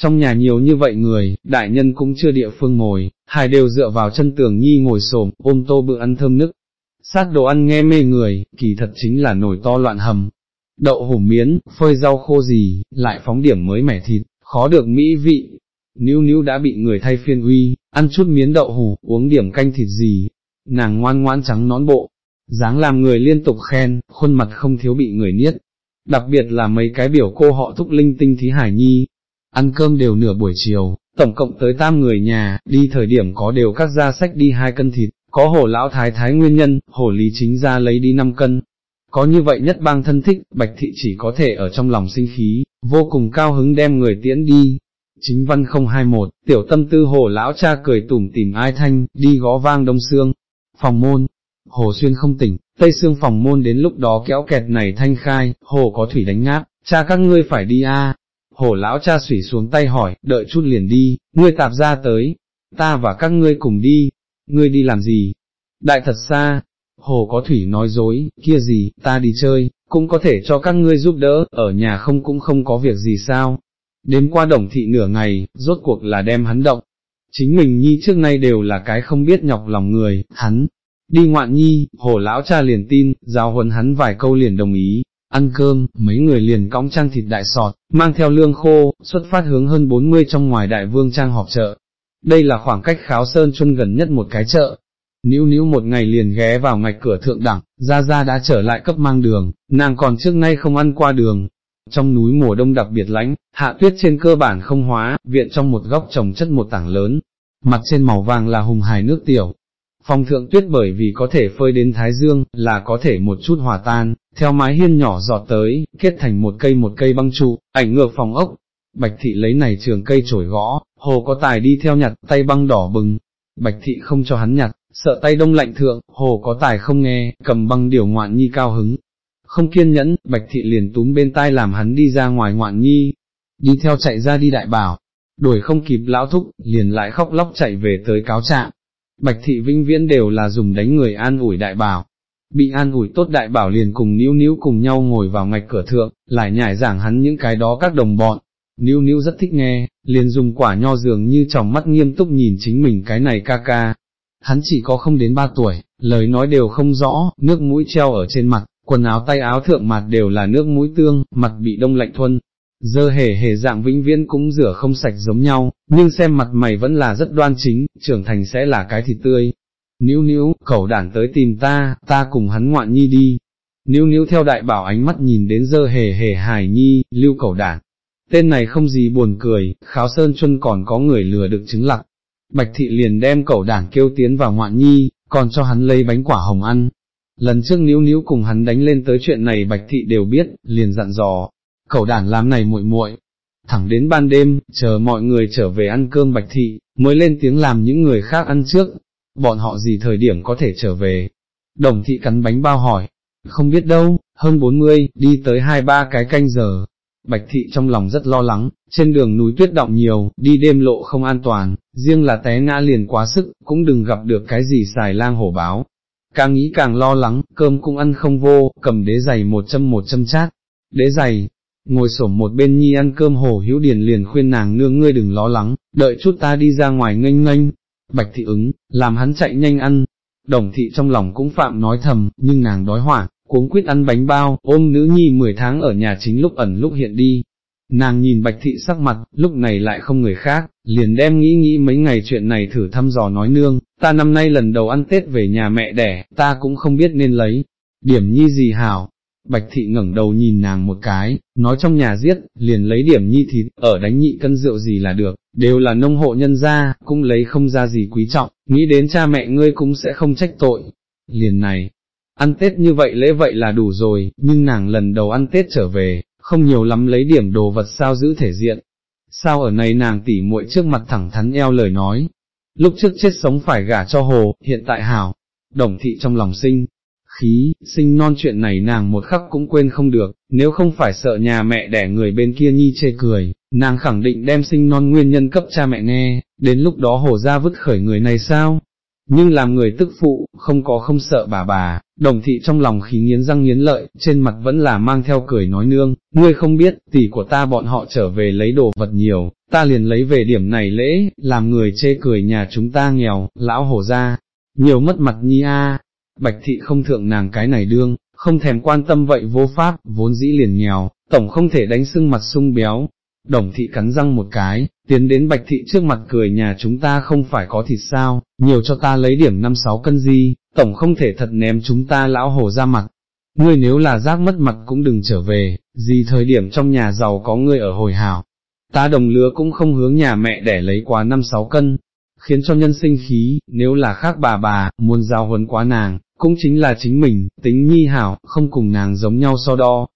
trong nhà nhiều như vậy người, đại nhân cũng chưa địa phương ngồi, Hải đều dựa vào chân tường nhi ngồi xổm ôm tô bữa ăn thơm nức. Sát đồ ăn nghe mê người, kỳ thật chính là nổi to loạn hầm. Đậu hủ miến, phơi rau khô gì, lại phóng điểm mới mẻ thịt, khó được mỹ vị. Níu níu đã bị người thay phiên uy, ăn chút miến đậu hủ, uống điểm canh thịt gì. Nàng ngoan ngoan trắng nón bộ, dáng làm người liên tục khen, khuôn mặt không thiếu bị người niết. Đặc biệt là mấy cái biểu cô họ thúc linh tinh thí hải nhi, ăn cơm đều nửa buổi chiều, tổng cộng tới tam người nhà, đi thời điểm có đều các gia sách đi hai cân thịt, có hổ lão thái thái nguyên nhân, hổ lý chính ra lấy đi 5 cân. Có như vậy nhất bang thân thích, bạch thị chỉ có thể ở trong lòng sinh khí, vô cùng cao hứng đem người tiễn đi. Chính văn 021, tiểu tâm tư hồ lão cha cười tủm tìm ai thanh, đi gõ vang đông xương, phòng môn, hồ xuyên không tỉnh, tây xương phòng môn đến lúc đó kéo kẹt này thanh khai, hồ có thủy đánh ngáp, cha các ngươi phải đi a Hồ lão cha sủy xuống tay hỏi, đợi chút liền đi, ngươi tạp ra tới, ta và các ngươi cùng đi, ngươi đi làm gì? Đại thật xa, hồ có thủy nói dối, kia gì, ta đi chơi, cũng có thể cho các ngươi giúp đỡ, ở nhà không cũng không có việc gì sao. Đêm qua đồng thị nửa ngày, rốt cuộc là đem hắn động. Chính mình nhi trước nay đều là cái không biết nhọc lòng người, hắn, đi ngoạn nhi, hồ lão cha liền tin, giáo huấn hắn vài câu liền đồng ý, Ăn cơm, mấy người liền cõng trang thịt đại sọt, mang theo lương khô, xuất phát hướng hơn 40 trong ngoài đại vương trang họp chợ. Đây là khoảng cách kháo sơn chuân gần nhất một cái chợ. Níu níu một ngày liền ghé vào ngạch cửa thượng đẳng, ra ra đã trở lại cấp mang đường, nàng còn trước nay không ăn qua đường. Trong núi mùa đông đặc biệt lánh, hạ tuyết trên cơ bản không hóa, viện trong một góc trồng chất một tảng lớn, mặt trên màu vàng là hùng hài nước tiểu, Phong thượng tuyết bởi vì có thể phơi đến thái dương, là có thể một chút hòa tan, theo mái hiên nhỏ giọt tới, kết thành một cây một cây băng trụ, ảnh ngược phòng ốc. Bạch thị lấy này trường cây trổi gõ, hồ có tài đi theo nhặt, tay băng đỏ bừng. Bạch thị không cho hắn nhặt, sợ tay đông lạnh thượng, hồ có tài không nghe, cầm băng điều ngoạn nhi cao hứng. Không kiên nhẫn, bạch thị liền túm bên tai làm hắn đi ra ngoài ngoạn nhi, đi theo chạy ra đi đại bảo, đuổi không kịp lão thúc, liền lại khóc lóc chạy về tới cáo trạng, Bạch thị vinh viễn đều là dùng đánh người an ủi đại bảo. Bị an ủi tốt đại bảo liền cùng níu níu cùng nhau ngồi vào ngạch cửa thượng, lại nhải giảng hắn những cái đó các đồng bọn. Níu níu rất thích nghe, liền dùng quả nho dường như tròng mắt nghiêm túc nhìn chính mình cái này ca ca. Hắn chỉ có không đến ba tuổi, lời nói đều không rõ, nước mũi treo ở trên mặt, quần áo tay áo thượng mặt đều là nước mũi tương, mặt bị đông lạnh thuân, dơ hề hề dạng vĩnh viễn cũng rửa không sạch giống nhau, nhưng xem mặt mày vẫn là rất đoan chính, trưởng thành sẽ là cái thịt tươi. Níu níu, cẩu đản tới tìm ta, ta cùng hắn ngoạn nhi đi. Níu níu theo đại bảo ánh mắt nhìn đến dơ hề hề hài nhi, lưu cẩu đản. Tên này không gì buồn cười, kháo sơn chuân còn có người lừa được chứng lặng. Bạch thị liền đem cẩu đản kêu tiến vào ngoạn nhi, còn cho hắn lấy bánh quả hồng ăn. Lần trước níu níu cùng hắn đánh lên tới chuyện này bạch thị đều biết, liền dặn dò, cậu đàn làm này muội muội. Thẳng đến ban đêm, chờ mọi người trở về ăn cơm bạch thị, mới lên tiếng làm những người khác ăn trước, bọn họ gì thời điểm có thể trở về. Đồng thị cắn bánh bao hỏi, không biết đâu, hơn 40, đi tới hai ba cái canh giờ. Bạch thị trong lòng rất lo lắng, trên đường núi tuyết động nhiều, đi đêm lộ không an toàn, riêng là té ngã liền quá sức, cũng đừng gặp được cái gì xài lang hổ báo. Càng nghĩ càng lo lắng, cơm cũng ăn không vô, cầm đế giày một châm một châm chát. Đế giày, ngồi sổm một bên nhi ăn cơm hồ hữu điền liền khuyên nàng nương ngươi đừng lo lắng, đợi chút ta đi ra ngoài nghênh nghênh, bạch thị ứng, làm hắn chạy nhanh ăn, đồng thị trong lòng cũng phạm nói thầm, nhưng nàng đói hoảng, cuống quyết ăn bánh bao, ôm nữ nhi 10 tháng ở nhà chính lúc ẩn lúc hiện đi. Nàng nhìn bạch thị sắc mặt, lúc này lại không người khác, liền đem nghĩ nghĩ mấy ngày chuyện này thử thăm dò nói nương, ta năm nay lần đầu ăn Tết về nhà mẹ đẻ, ta cũng không biết nên lấy, điểm nhi gì hảo, Bạch thị ngẩng đầu nhìn nàng một cái, nói trong nhà giết, liền lấy điểm nhi thịt, ở đánh nhị cân rượu gì là được, đều là nông hộ nhân gia, cũng lấy không ra gì quý trọng, nghĩ đến cha mẹ ngươi cũng sẽ không trách tội. Liền này, ăn Tết như vậy lễ vậy là đủ rồi, nhưng nàng lần đầu ăn Tết trở về, không nhiều lắm lấy điểm đồ vật sao giữ thể diện. Sao ở này nàng tỉ muội trước mặt thẳng thắn eo lời nói, lúc trước chết sống phải gả cho hồ, hiện tại hảo, đồng thị trong lòng sinh, khí, sinh non chuyện này nàng một khắc cũng quên không được, nếu không phải sợ nhà mẹ đẻ người bên kia nhi chê cười, nàng khẳng định đem sinh non nguyên nhân cấp cha mẹ nghe, đến lúc đó hổ ra vứt khởi người này sao? Nhưng làm người tức phụ, không có không sợ bà bà, đồng thị trong lòng khí nghiến răng nghiến lợi, trên mặt vẫn là mang theo cười nói nương, ngươi không biết, tỷ của ta bọn họ trở về lấy đồ vật nhiều, ta liền lấy về điểm này lễ, làm người chê cười nhà chúng ta nghèo, lão hổ ra, nhiều mất mặt nhi a, bạch thị không thượng nàng cái này đương, không thèm quan tâm vậy vô pháp, vốn dĩ liền nghèo, tổng không thể đánh sưng mặt sung béo. Đồng thị cắn răng một cái, tiến đến bạch thị trước mặt cười nhà chúng ta không phải có thịt sao, nhiều cho ta lấy điểm năm sáu cân gì, tổng không thể thật ném chúng ta lão hồ ra mặt. Ngươi nếu là giác mất mặt cũng đừng trở về, gì thời điểm trong nhà giàu có ngươi ở hồi hào. Ta đồng lứa cũng không hướng nhà mẹ để lấy quá năm sáu cân, khiến cho nhân sinh khí, nếu là khác bà bà, muốn giao huấn quá nàng, cũng chính là chính mình, tính nhi hảo, không cùng nàng giống nhau so đo.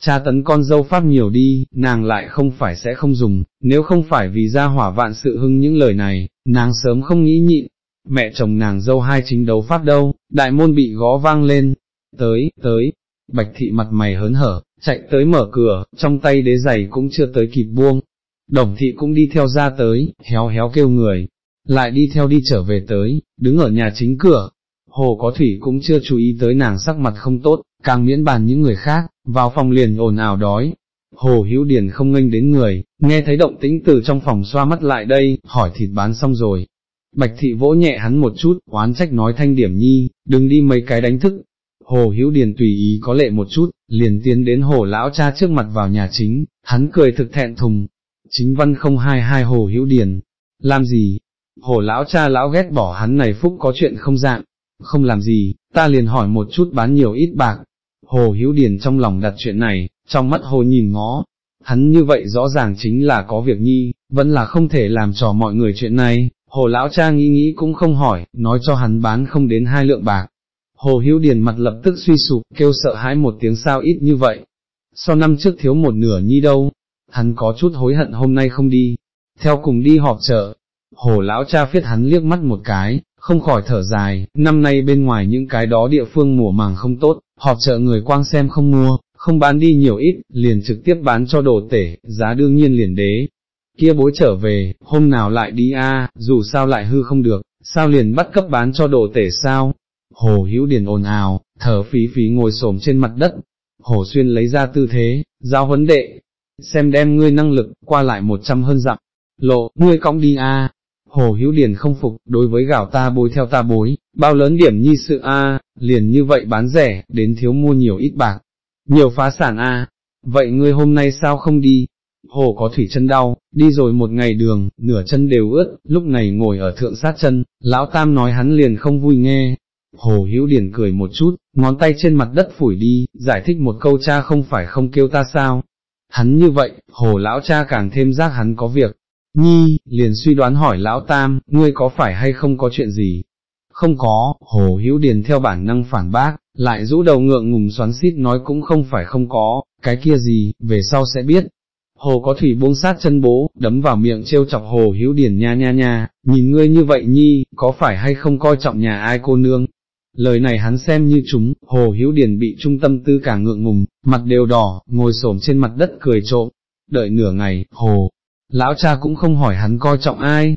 Cha tấn con dâu pháp nhiều đi, nàng lại không phải sẽ không dùng, nếu không phải vì ra hỏa vạn sự hưng những lời này, nàng sớm không nghĩ nhịn, mẹ chồng nàng dâu hai chính đấu pháp đâu, đại môn bị gó vang lên, tới, tới, bạch thị mặt mày hớn hở, chạy tới mở cửa, trong tay đế giày cũng chưa tới kịp buông, đồng thị cũng đi theo ra tới, héo héo kêu người, lại đi theo đi trở về tới, đứng ở nhà chính cửa, hồ có thủy cũng chưa chú ý tới nàng sắc mặt không tốt, càng miễn bàn những người khác, vào phòng liền ồn ào đói. Hồ hữu điền không nghênh đến người, nghe thấy động tĩnh từ trong phòng xoa mắt lại đây, hỏi thịt bán xong rồi. Bạch thị vỗ nhẹ hắn một chút, oán trách nói thanh điểm nhi, đừng đi mấy cái đánh thức. Hồ hữu điền tùy ý có lệ một chút, liền tiến đến hồ lão cha trước mặt vào nhà chính, hắn cười thực thẹn thùng. Chính văn không hai hai hồ hữu điền, làm gì? Hồ lão cha lão ghét bỏ hắn này phúc có chuyện không dạng, không làm gì, ta liền hỏi một chút bán nhiều ít bạc. Hồ Hữu Điền trong lòng đặt chuyện này, trong mắt hồ nhìn ngó, hắn như vậy rõ ràng chính là có việc nhi, vẫn là không thể làm trò mọi người chuyện này, hồ lão cha nghĩ nghĩ cũng không hỏi, nói cho hắn bán không đến hai lượng bạc. Hồ Hữu Điền mặt lập tức suy sụp, kêu sợ hãi một tiếng sao ít như vậy. Sau năm trước thiếu một nửa nhi đâu, hắn có chút hối hận hôm nay không đi, theo cùng đi họp chợ. Hồ lão cha phiết hắn liếc mắt một cái, không khỏi thở dài, năm nay bên ngoài những cái đó địa phương mùa màng không tốt, họp chợ người quang xem không mua, không bán đi nhiều ít, liền trực tiếp bán cho đồ tể, giá đương nhiên liền đế. Kia bối trở về, hôm nào lại đi a, dù sao lại hư không được, sao liền bắt cấp bán cho đồ tể sao? Hồ Hữu Điền ồn ào, thở phí phí ngồi xổm trên mặt đất, Hồ Xuyên lấy ra tư thế, giao huấn đệ, xem đem ngươi năng lực, qua lại một trăm hơn dặm, lộ, ngươi cõng đi a. Hồ Hữu Điền không phục, đối với gạo ta bối theo ta bối, bao lớn điểm nhi sự a, liền như vậy bán rẻ, đến thiếu mua nhiều ít bạc, nhiều phá sản a. Vậy ngươi hôm nay sao không đi? Hồ có thủy chân đau, đi rồi một ngày đường, nửa chân đều ướt, lúc này ngồi ở thượng sát chân, lão tam nói hắn liền không vui nghe. Hồ Hữu Điền cười một chút, ngón tay trên mặt đất phủi đi, giải thích một câu cha không phải không kêu ta sao. Hắn như vậy, hồ lão cha càng thêm giác hắn có việc, Nhi, liền suy đoán hỏi lão tam, ngươi có phải hay không có chuyện gì? Không có, hồ hữu điền theo bản năng phản bác, lại rũ đầu ngượng ngùng xoắn xít nói cũng không phải không có, cái kia gì, về sau sẽ biết. Hồ có thủy buông sát chân bố, đấm vào miệng trêu chọc hồ hữu điền nha nha nha, nhìn ngươi như vậy nhi, có phải hay không coi trọng nhà ai cô nương? Lời này hắn xem như chúng, hồ hữu điền bị trung tâm tư cả ngượng ngùng, mặt đều đỏ, ngồi xổm trên mặt đất cười trộm. Đợi nửa ngày, hồ, lão cha cũng không hỏi hắn coi trọng ai.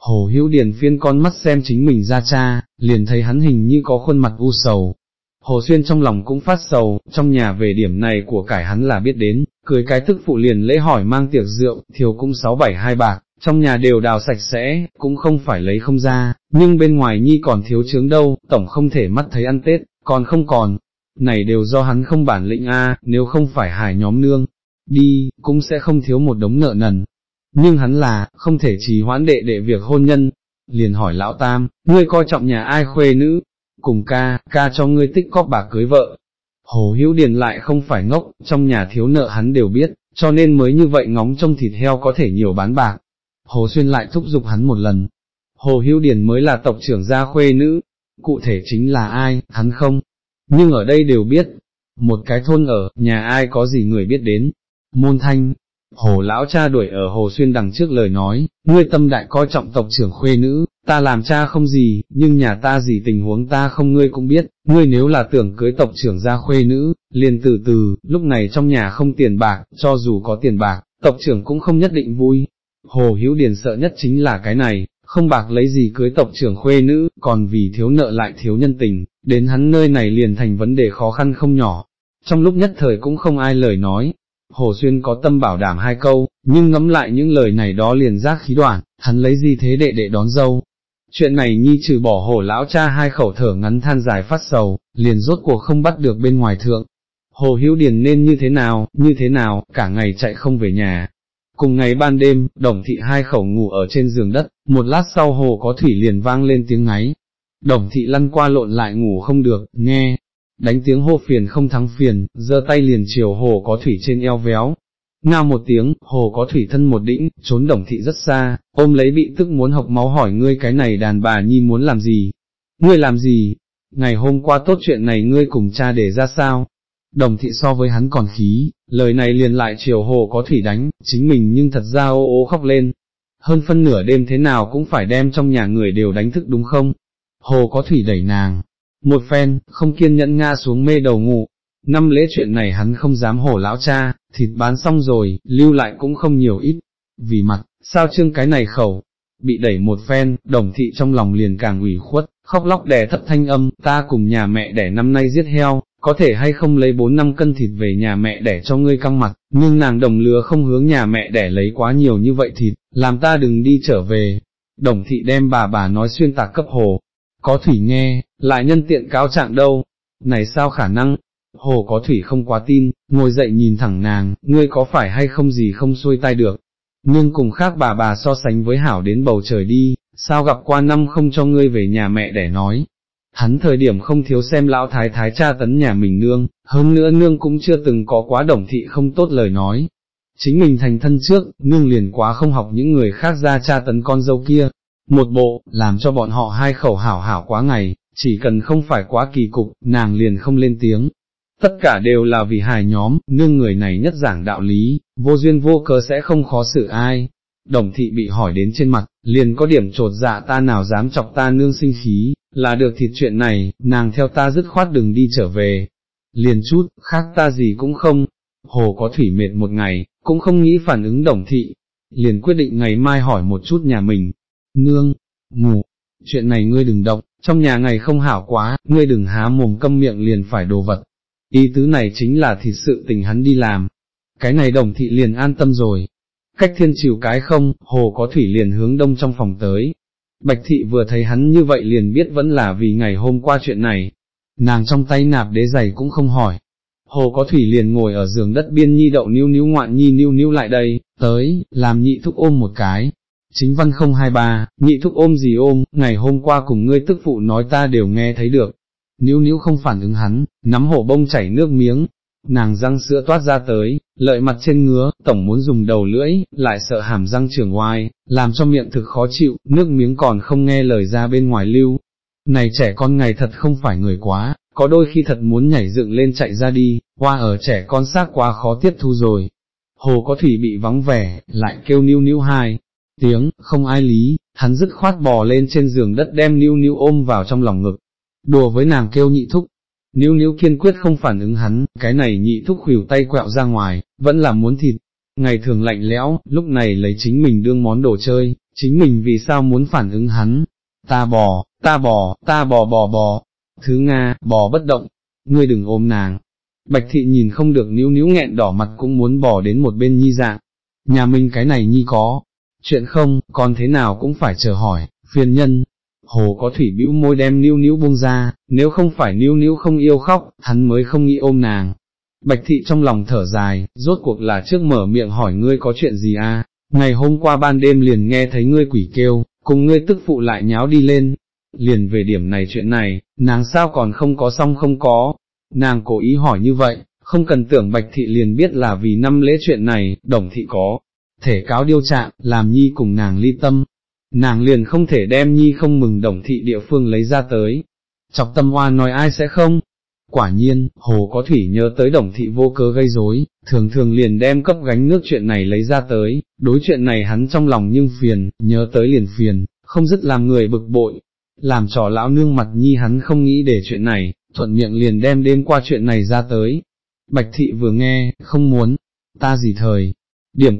Hồ hữu điền phiên con mắt xem chính mình ra cha, liền thấy hắn hình như có khuôn mặt u sầu. Hồ Xuyên trong lòng cũng phát sầu, trong nhà về điểm này của cải hắn là biết đến, cười cái thức phụ liền lễ hỏi mang tiệc rượu, thiếu cũng sáu bảy hai bạc, trong nhà đều đào sạch sẽ, cũng không phải lấy không ra, nhưng bên ngoài nhi còn thiếu trướng đâu, tổng không thể mắt thấy ăn Tết, còn không còn, này đều do hắn không bản lĩnh a, nếu không phải hải nhóm nương, đi, cũng sẽ không thiếu một đống nợ nần, nhưng hắn là, không thể trì hoãn đệ đệ việc hôn nhân, liền hỏi lão tam, ngươi coi trọng nhà ai khuê nữ, cùng ca, ca cho ngươi tích cóp bạc cưới vợ. Hồ Hữu Điền lại không phải ngốc, trong nhà thiếu nợ hắn đều biết, cho nên mới như vậy ngóng trong thịt heo có thể nhiều bán bạc. Hồ Xuyên lại thúc giục hắn một lần. Hồ Hữu Điền mới là tộc trưởng gia khuê nữ, cụ thể chính là ai, hắn không, nhưng ở đây đều biết, một cái thôn ở, nhà ai có gì người biết đến, môn thanh, Hồ lão cha đuổi ở Hồ Xuyên đằng trước lời nói, ngươi tâm đại coi trọng tộc trưởng khuê nữ, ta làm cha không gì, nhưng nhà ta gì tình huống ta không ngươi cũng biết, ngươi nếu là tưởng cưới tộc trưởng ra khuê nữ, liền từ từ, lúc này trong nhà không tiền bạc, cho dù có tiền bạc, tộc trưởng cũng không nhất định vui. Hồ hữu Điền sợ nhất chính là cái này, không bạc lấy gì cưới tộc trưởng khuê nữ, còn vì thiếu nợ lại thiếu nhân tình, đến hắn nơi này liền thành vấn đề khó khăn không nhỏ. Trong lúc nhất thời cũng không ai lời nói, Hồ Xuyên có tâm bảo đảm hai câu, nhưng ngẫm lại những lời này đó liền giác khí đoạn, hắn lấy gì thế đệ đệ đón dâu. Chuyện này nhi trừ bỏ hồ lão cha hai khẩu thở ngắn than dài phát sầu, liền rốt cuộc không bắt được bên ngoài thượng. Hồ Hữu Điền nên như thế nào, như thế nào, cả ngày chạy không về nhà. Cùng ngày ban đêm, đồng thị hai khẩu ngủ ở trên giường đất, một lát sau hồ có thủy liền vang lên tiếng ngáy. Đồng thị lăn qua lộn lại ngủ không được, nghe, đánh tiếng hô phiền không thắng phiền, giơ tay liền chiều hồ có thủy trên eo véo. Ngao một tiếng, hồ có thủy thân một đĩnh, trốn đồng thị rất xa, ôm lấy bị tức muốn học máu hỏi ngươi cái này đàn bà nhi muốn làm gì? Ngươi làm gì? Ngày hôm qua tốt chuyện này ngươi cùng cha để ra sao? Đồng thị so với hắn còn khí, lời này liền lại chiều hồ có thủy đánh, chính mình nhưng thật ra ô ô khóc lên. Hơn phân nửa đêm thế nào cũng phải đem trong nhà người đều đánh thức đúng không? Hồ có thủy đẩy nàng, một phen, không kiên nhẫn nga xuống mê đầu ngủ, năm lễ chuyện này hắn không dám hổ lão cha, thịt bán xong rồi, lưu lại cũng không nhiều ít, vì mặt, sao trương cái này khẩu, bị đẩy một phen, đồng thị trong lòng liền càng ủy khuất, khóc lóc đè thấp thanh âm, ta cùng nhà mẹ đẻ năm nay giết heo, có thể hay không lấy 4 năm cân thịt về nhà mẹ đẻ cho ngươi căng mặt, nhưng nàng đồng lứa không hướng nhà mẹ đẻ lấy quá nhiều như vậy thịt, làm ta đừng đi trở về. Đồng thị đem bà bà nói xuyên tạc cấp hồ, có thủy nghe, lại nhân tiện cáo trạng đâu, này sao khả năng, hồ có thủy không quá tin, ngồi dậy nhìn thẳng nàng, ngươi có phải hay không gì không xuôi tay được, nhưng cùng khác bà bà so sánh với hảo đến bầu trời đi, sao gặp qua năm không cho ngươi về nhà mẹ để nói. Hắn thời điểm không thiếu xem lão thái thái cha tấn nhà mình nương, hơn nữa nương cũng chưa từng có quá đồng thị không tốt lời nói. Chính mình thành thân trước, nương liền quá không học những người khác ra cha tấn con dâu kia, một bộ, làm cho bọn họ hai khẩu hảo hảo quá ngày, chỉ cần không phải quá kỳ cục, nàng liền không lên tiếng. Tất cả đều là vì hài nhóm, nương người này nhất giảng đạo lý, vô duyên vô cớ sẽ không khó xử ai. Đồng thị bị hỏi đến trên mặt, liền có điểm trột dạ ta nào dám chọc ta nương sinh khí, là được thịt chuyện này, nàng theo ta dứt khoát đừng đi trở về. Liền chút, khác ta gì cũng không, hồ có thủy mệt một ngày, cũng không nghĩ phản ứng đồng thị, liền quyết định ngày mai hỏi một chút nhà mình, nương, ngủ, chuyện này ngươi đừng động, trong nhà ngày không hảo quá, ngươi đừng há mồm câm miệng liền phải đồ vật. Ý tứ này chính là thịt sự tình hắn đi làm. Cái này đồng thị liền an tâm rồi. Cách thiên chiều cái không, hồ có thủy liền hướng đông trong phòng tới. Bạch thị vừa thấy hắn như vậy liền biết vẫn là vì ngày hôm qua chuyện này. Nàng trong tay nạp đế giày cũng không hỏi. Hồ có thủy liền ngồi ở giường đất biên nhi đậu níu níu ngoạn nhi níu níu lại đây, tới, làm nhị thúc ôm một cái, Chính văn 023, nhị thúc ôm gì ôm, ngày hôm qua cùng ngươi tức phụ nói ta đều nghe thấy được. Níu níu không phản ứng hắn, nắm hổ bông chảy nước miếng, nàng răng sữa toát ra tới, lợi mặt trên ngứa, tổng muốn dùng đầu lưỡi, lại sợ hàm răng trưởng ngoài, làm cho miệng thực khó chịu, nước miếng còn không nghe lời ra bên ngoài lưu. Này trẻ con ngày thật không phải người quá, có đôi khi thật muốn nhảy dựng lên chạy ra đi, qua ở trẻ con xác quá khó tiếp thu rồi. Hồ có thủy bị vắng vẻ, lại kêu níu níu hai, tiếng, không ai lý, hắn dứt khoát bò lên trên giường đất đem níu níu ôm vào trong lòng ngực, đùa với nàng kêu nhị thúc. Níu níu kiên quyết không phản ứng hắn, cái này nhị thúc khủyểu tay quẹo ra ngoài, vẫn là muốn thịt. Ngày thường lạnh lẽo, lúc này lấy chính mình đương món đồ chơi, chính mình vì sao muốn phản ứng hắn. Ta bò, ta bò, ta bò bò bò. Thứ Nga, bò bất động, ngươi đừng ôm nàng. Bạch thị nhìn không được níu níu nghẹn đỏ mặt cũng muốn bỏ đến một bên nhi dạng. Nhà mình cái này nhi có, chuyện không, còn thế nào cũng phải chờ hỏi, phiền nhân. Hồ có thủy bĩu môi đem níu níu buông ra, nếu không phải níu níu không yêu khóc, hắn mới không nghĩ ôm nàng. Bạch thị trong lòng thở dài, rốt cuộc là trước mở miệng hỏi ngươi có chuyện gì à, ngày hôm qua ban đêm liền nghe thấy ngươi quỷ kêu, cùng ngươi tức phụ lại nháo đi lên. Liền về điểm này chuyện này, nàng sao còn không có xong không có, nàng cố ý hỏi như vậy, không cần tưởng bạch thị liền biết là vì năm lễ chuyện này, đồng thị có, thể cáo điêu trạng, làm nhi cùng nàng ly tâm, nàng liền không thể đem nhi không mừng đồng thị địa phương lấy ra tới. Chọc tâm hoa nói ai sẽ không? Quả nhiên, hồ có thủy nhớ tới đồng thị vô cớ gây rối, thường thường liền đem cấp gánh nước chuyện này lấy ra tới, đối chuyện này hắn trong lòng nhưng phiền, nhớ tới liền phiền, không dứt làm người bực bội, làm trò lão nương mặt nhi hắn không nghĩ để chuyện này, thuận miệng liền đem đêm qua chuyện này ra tới. Bạch thị vừa nghe, không muốn, ta gì thời, điểm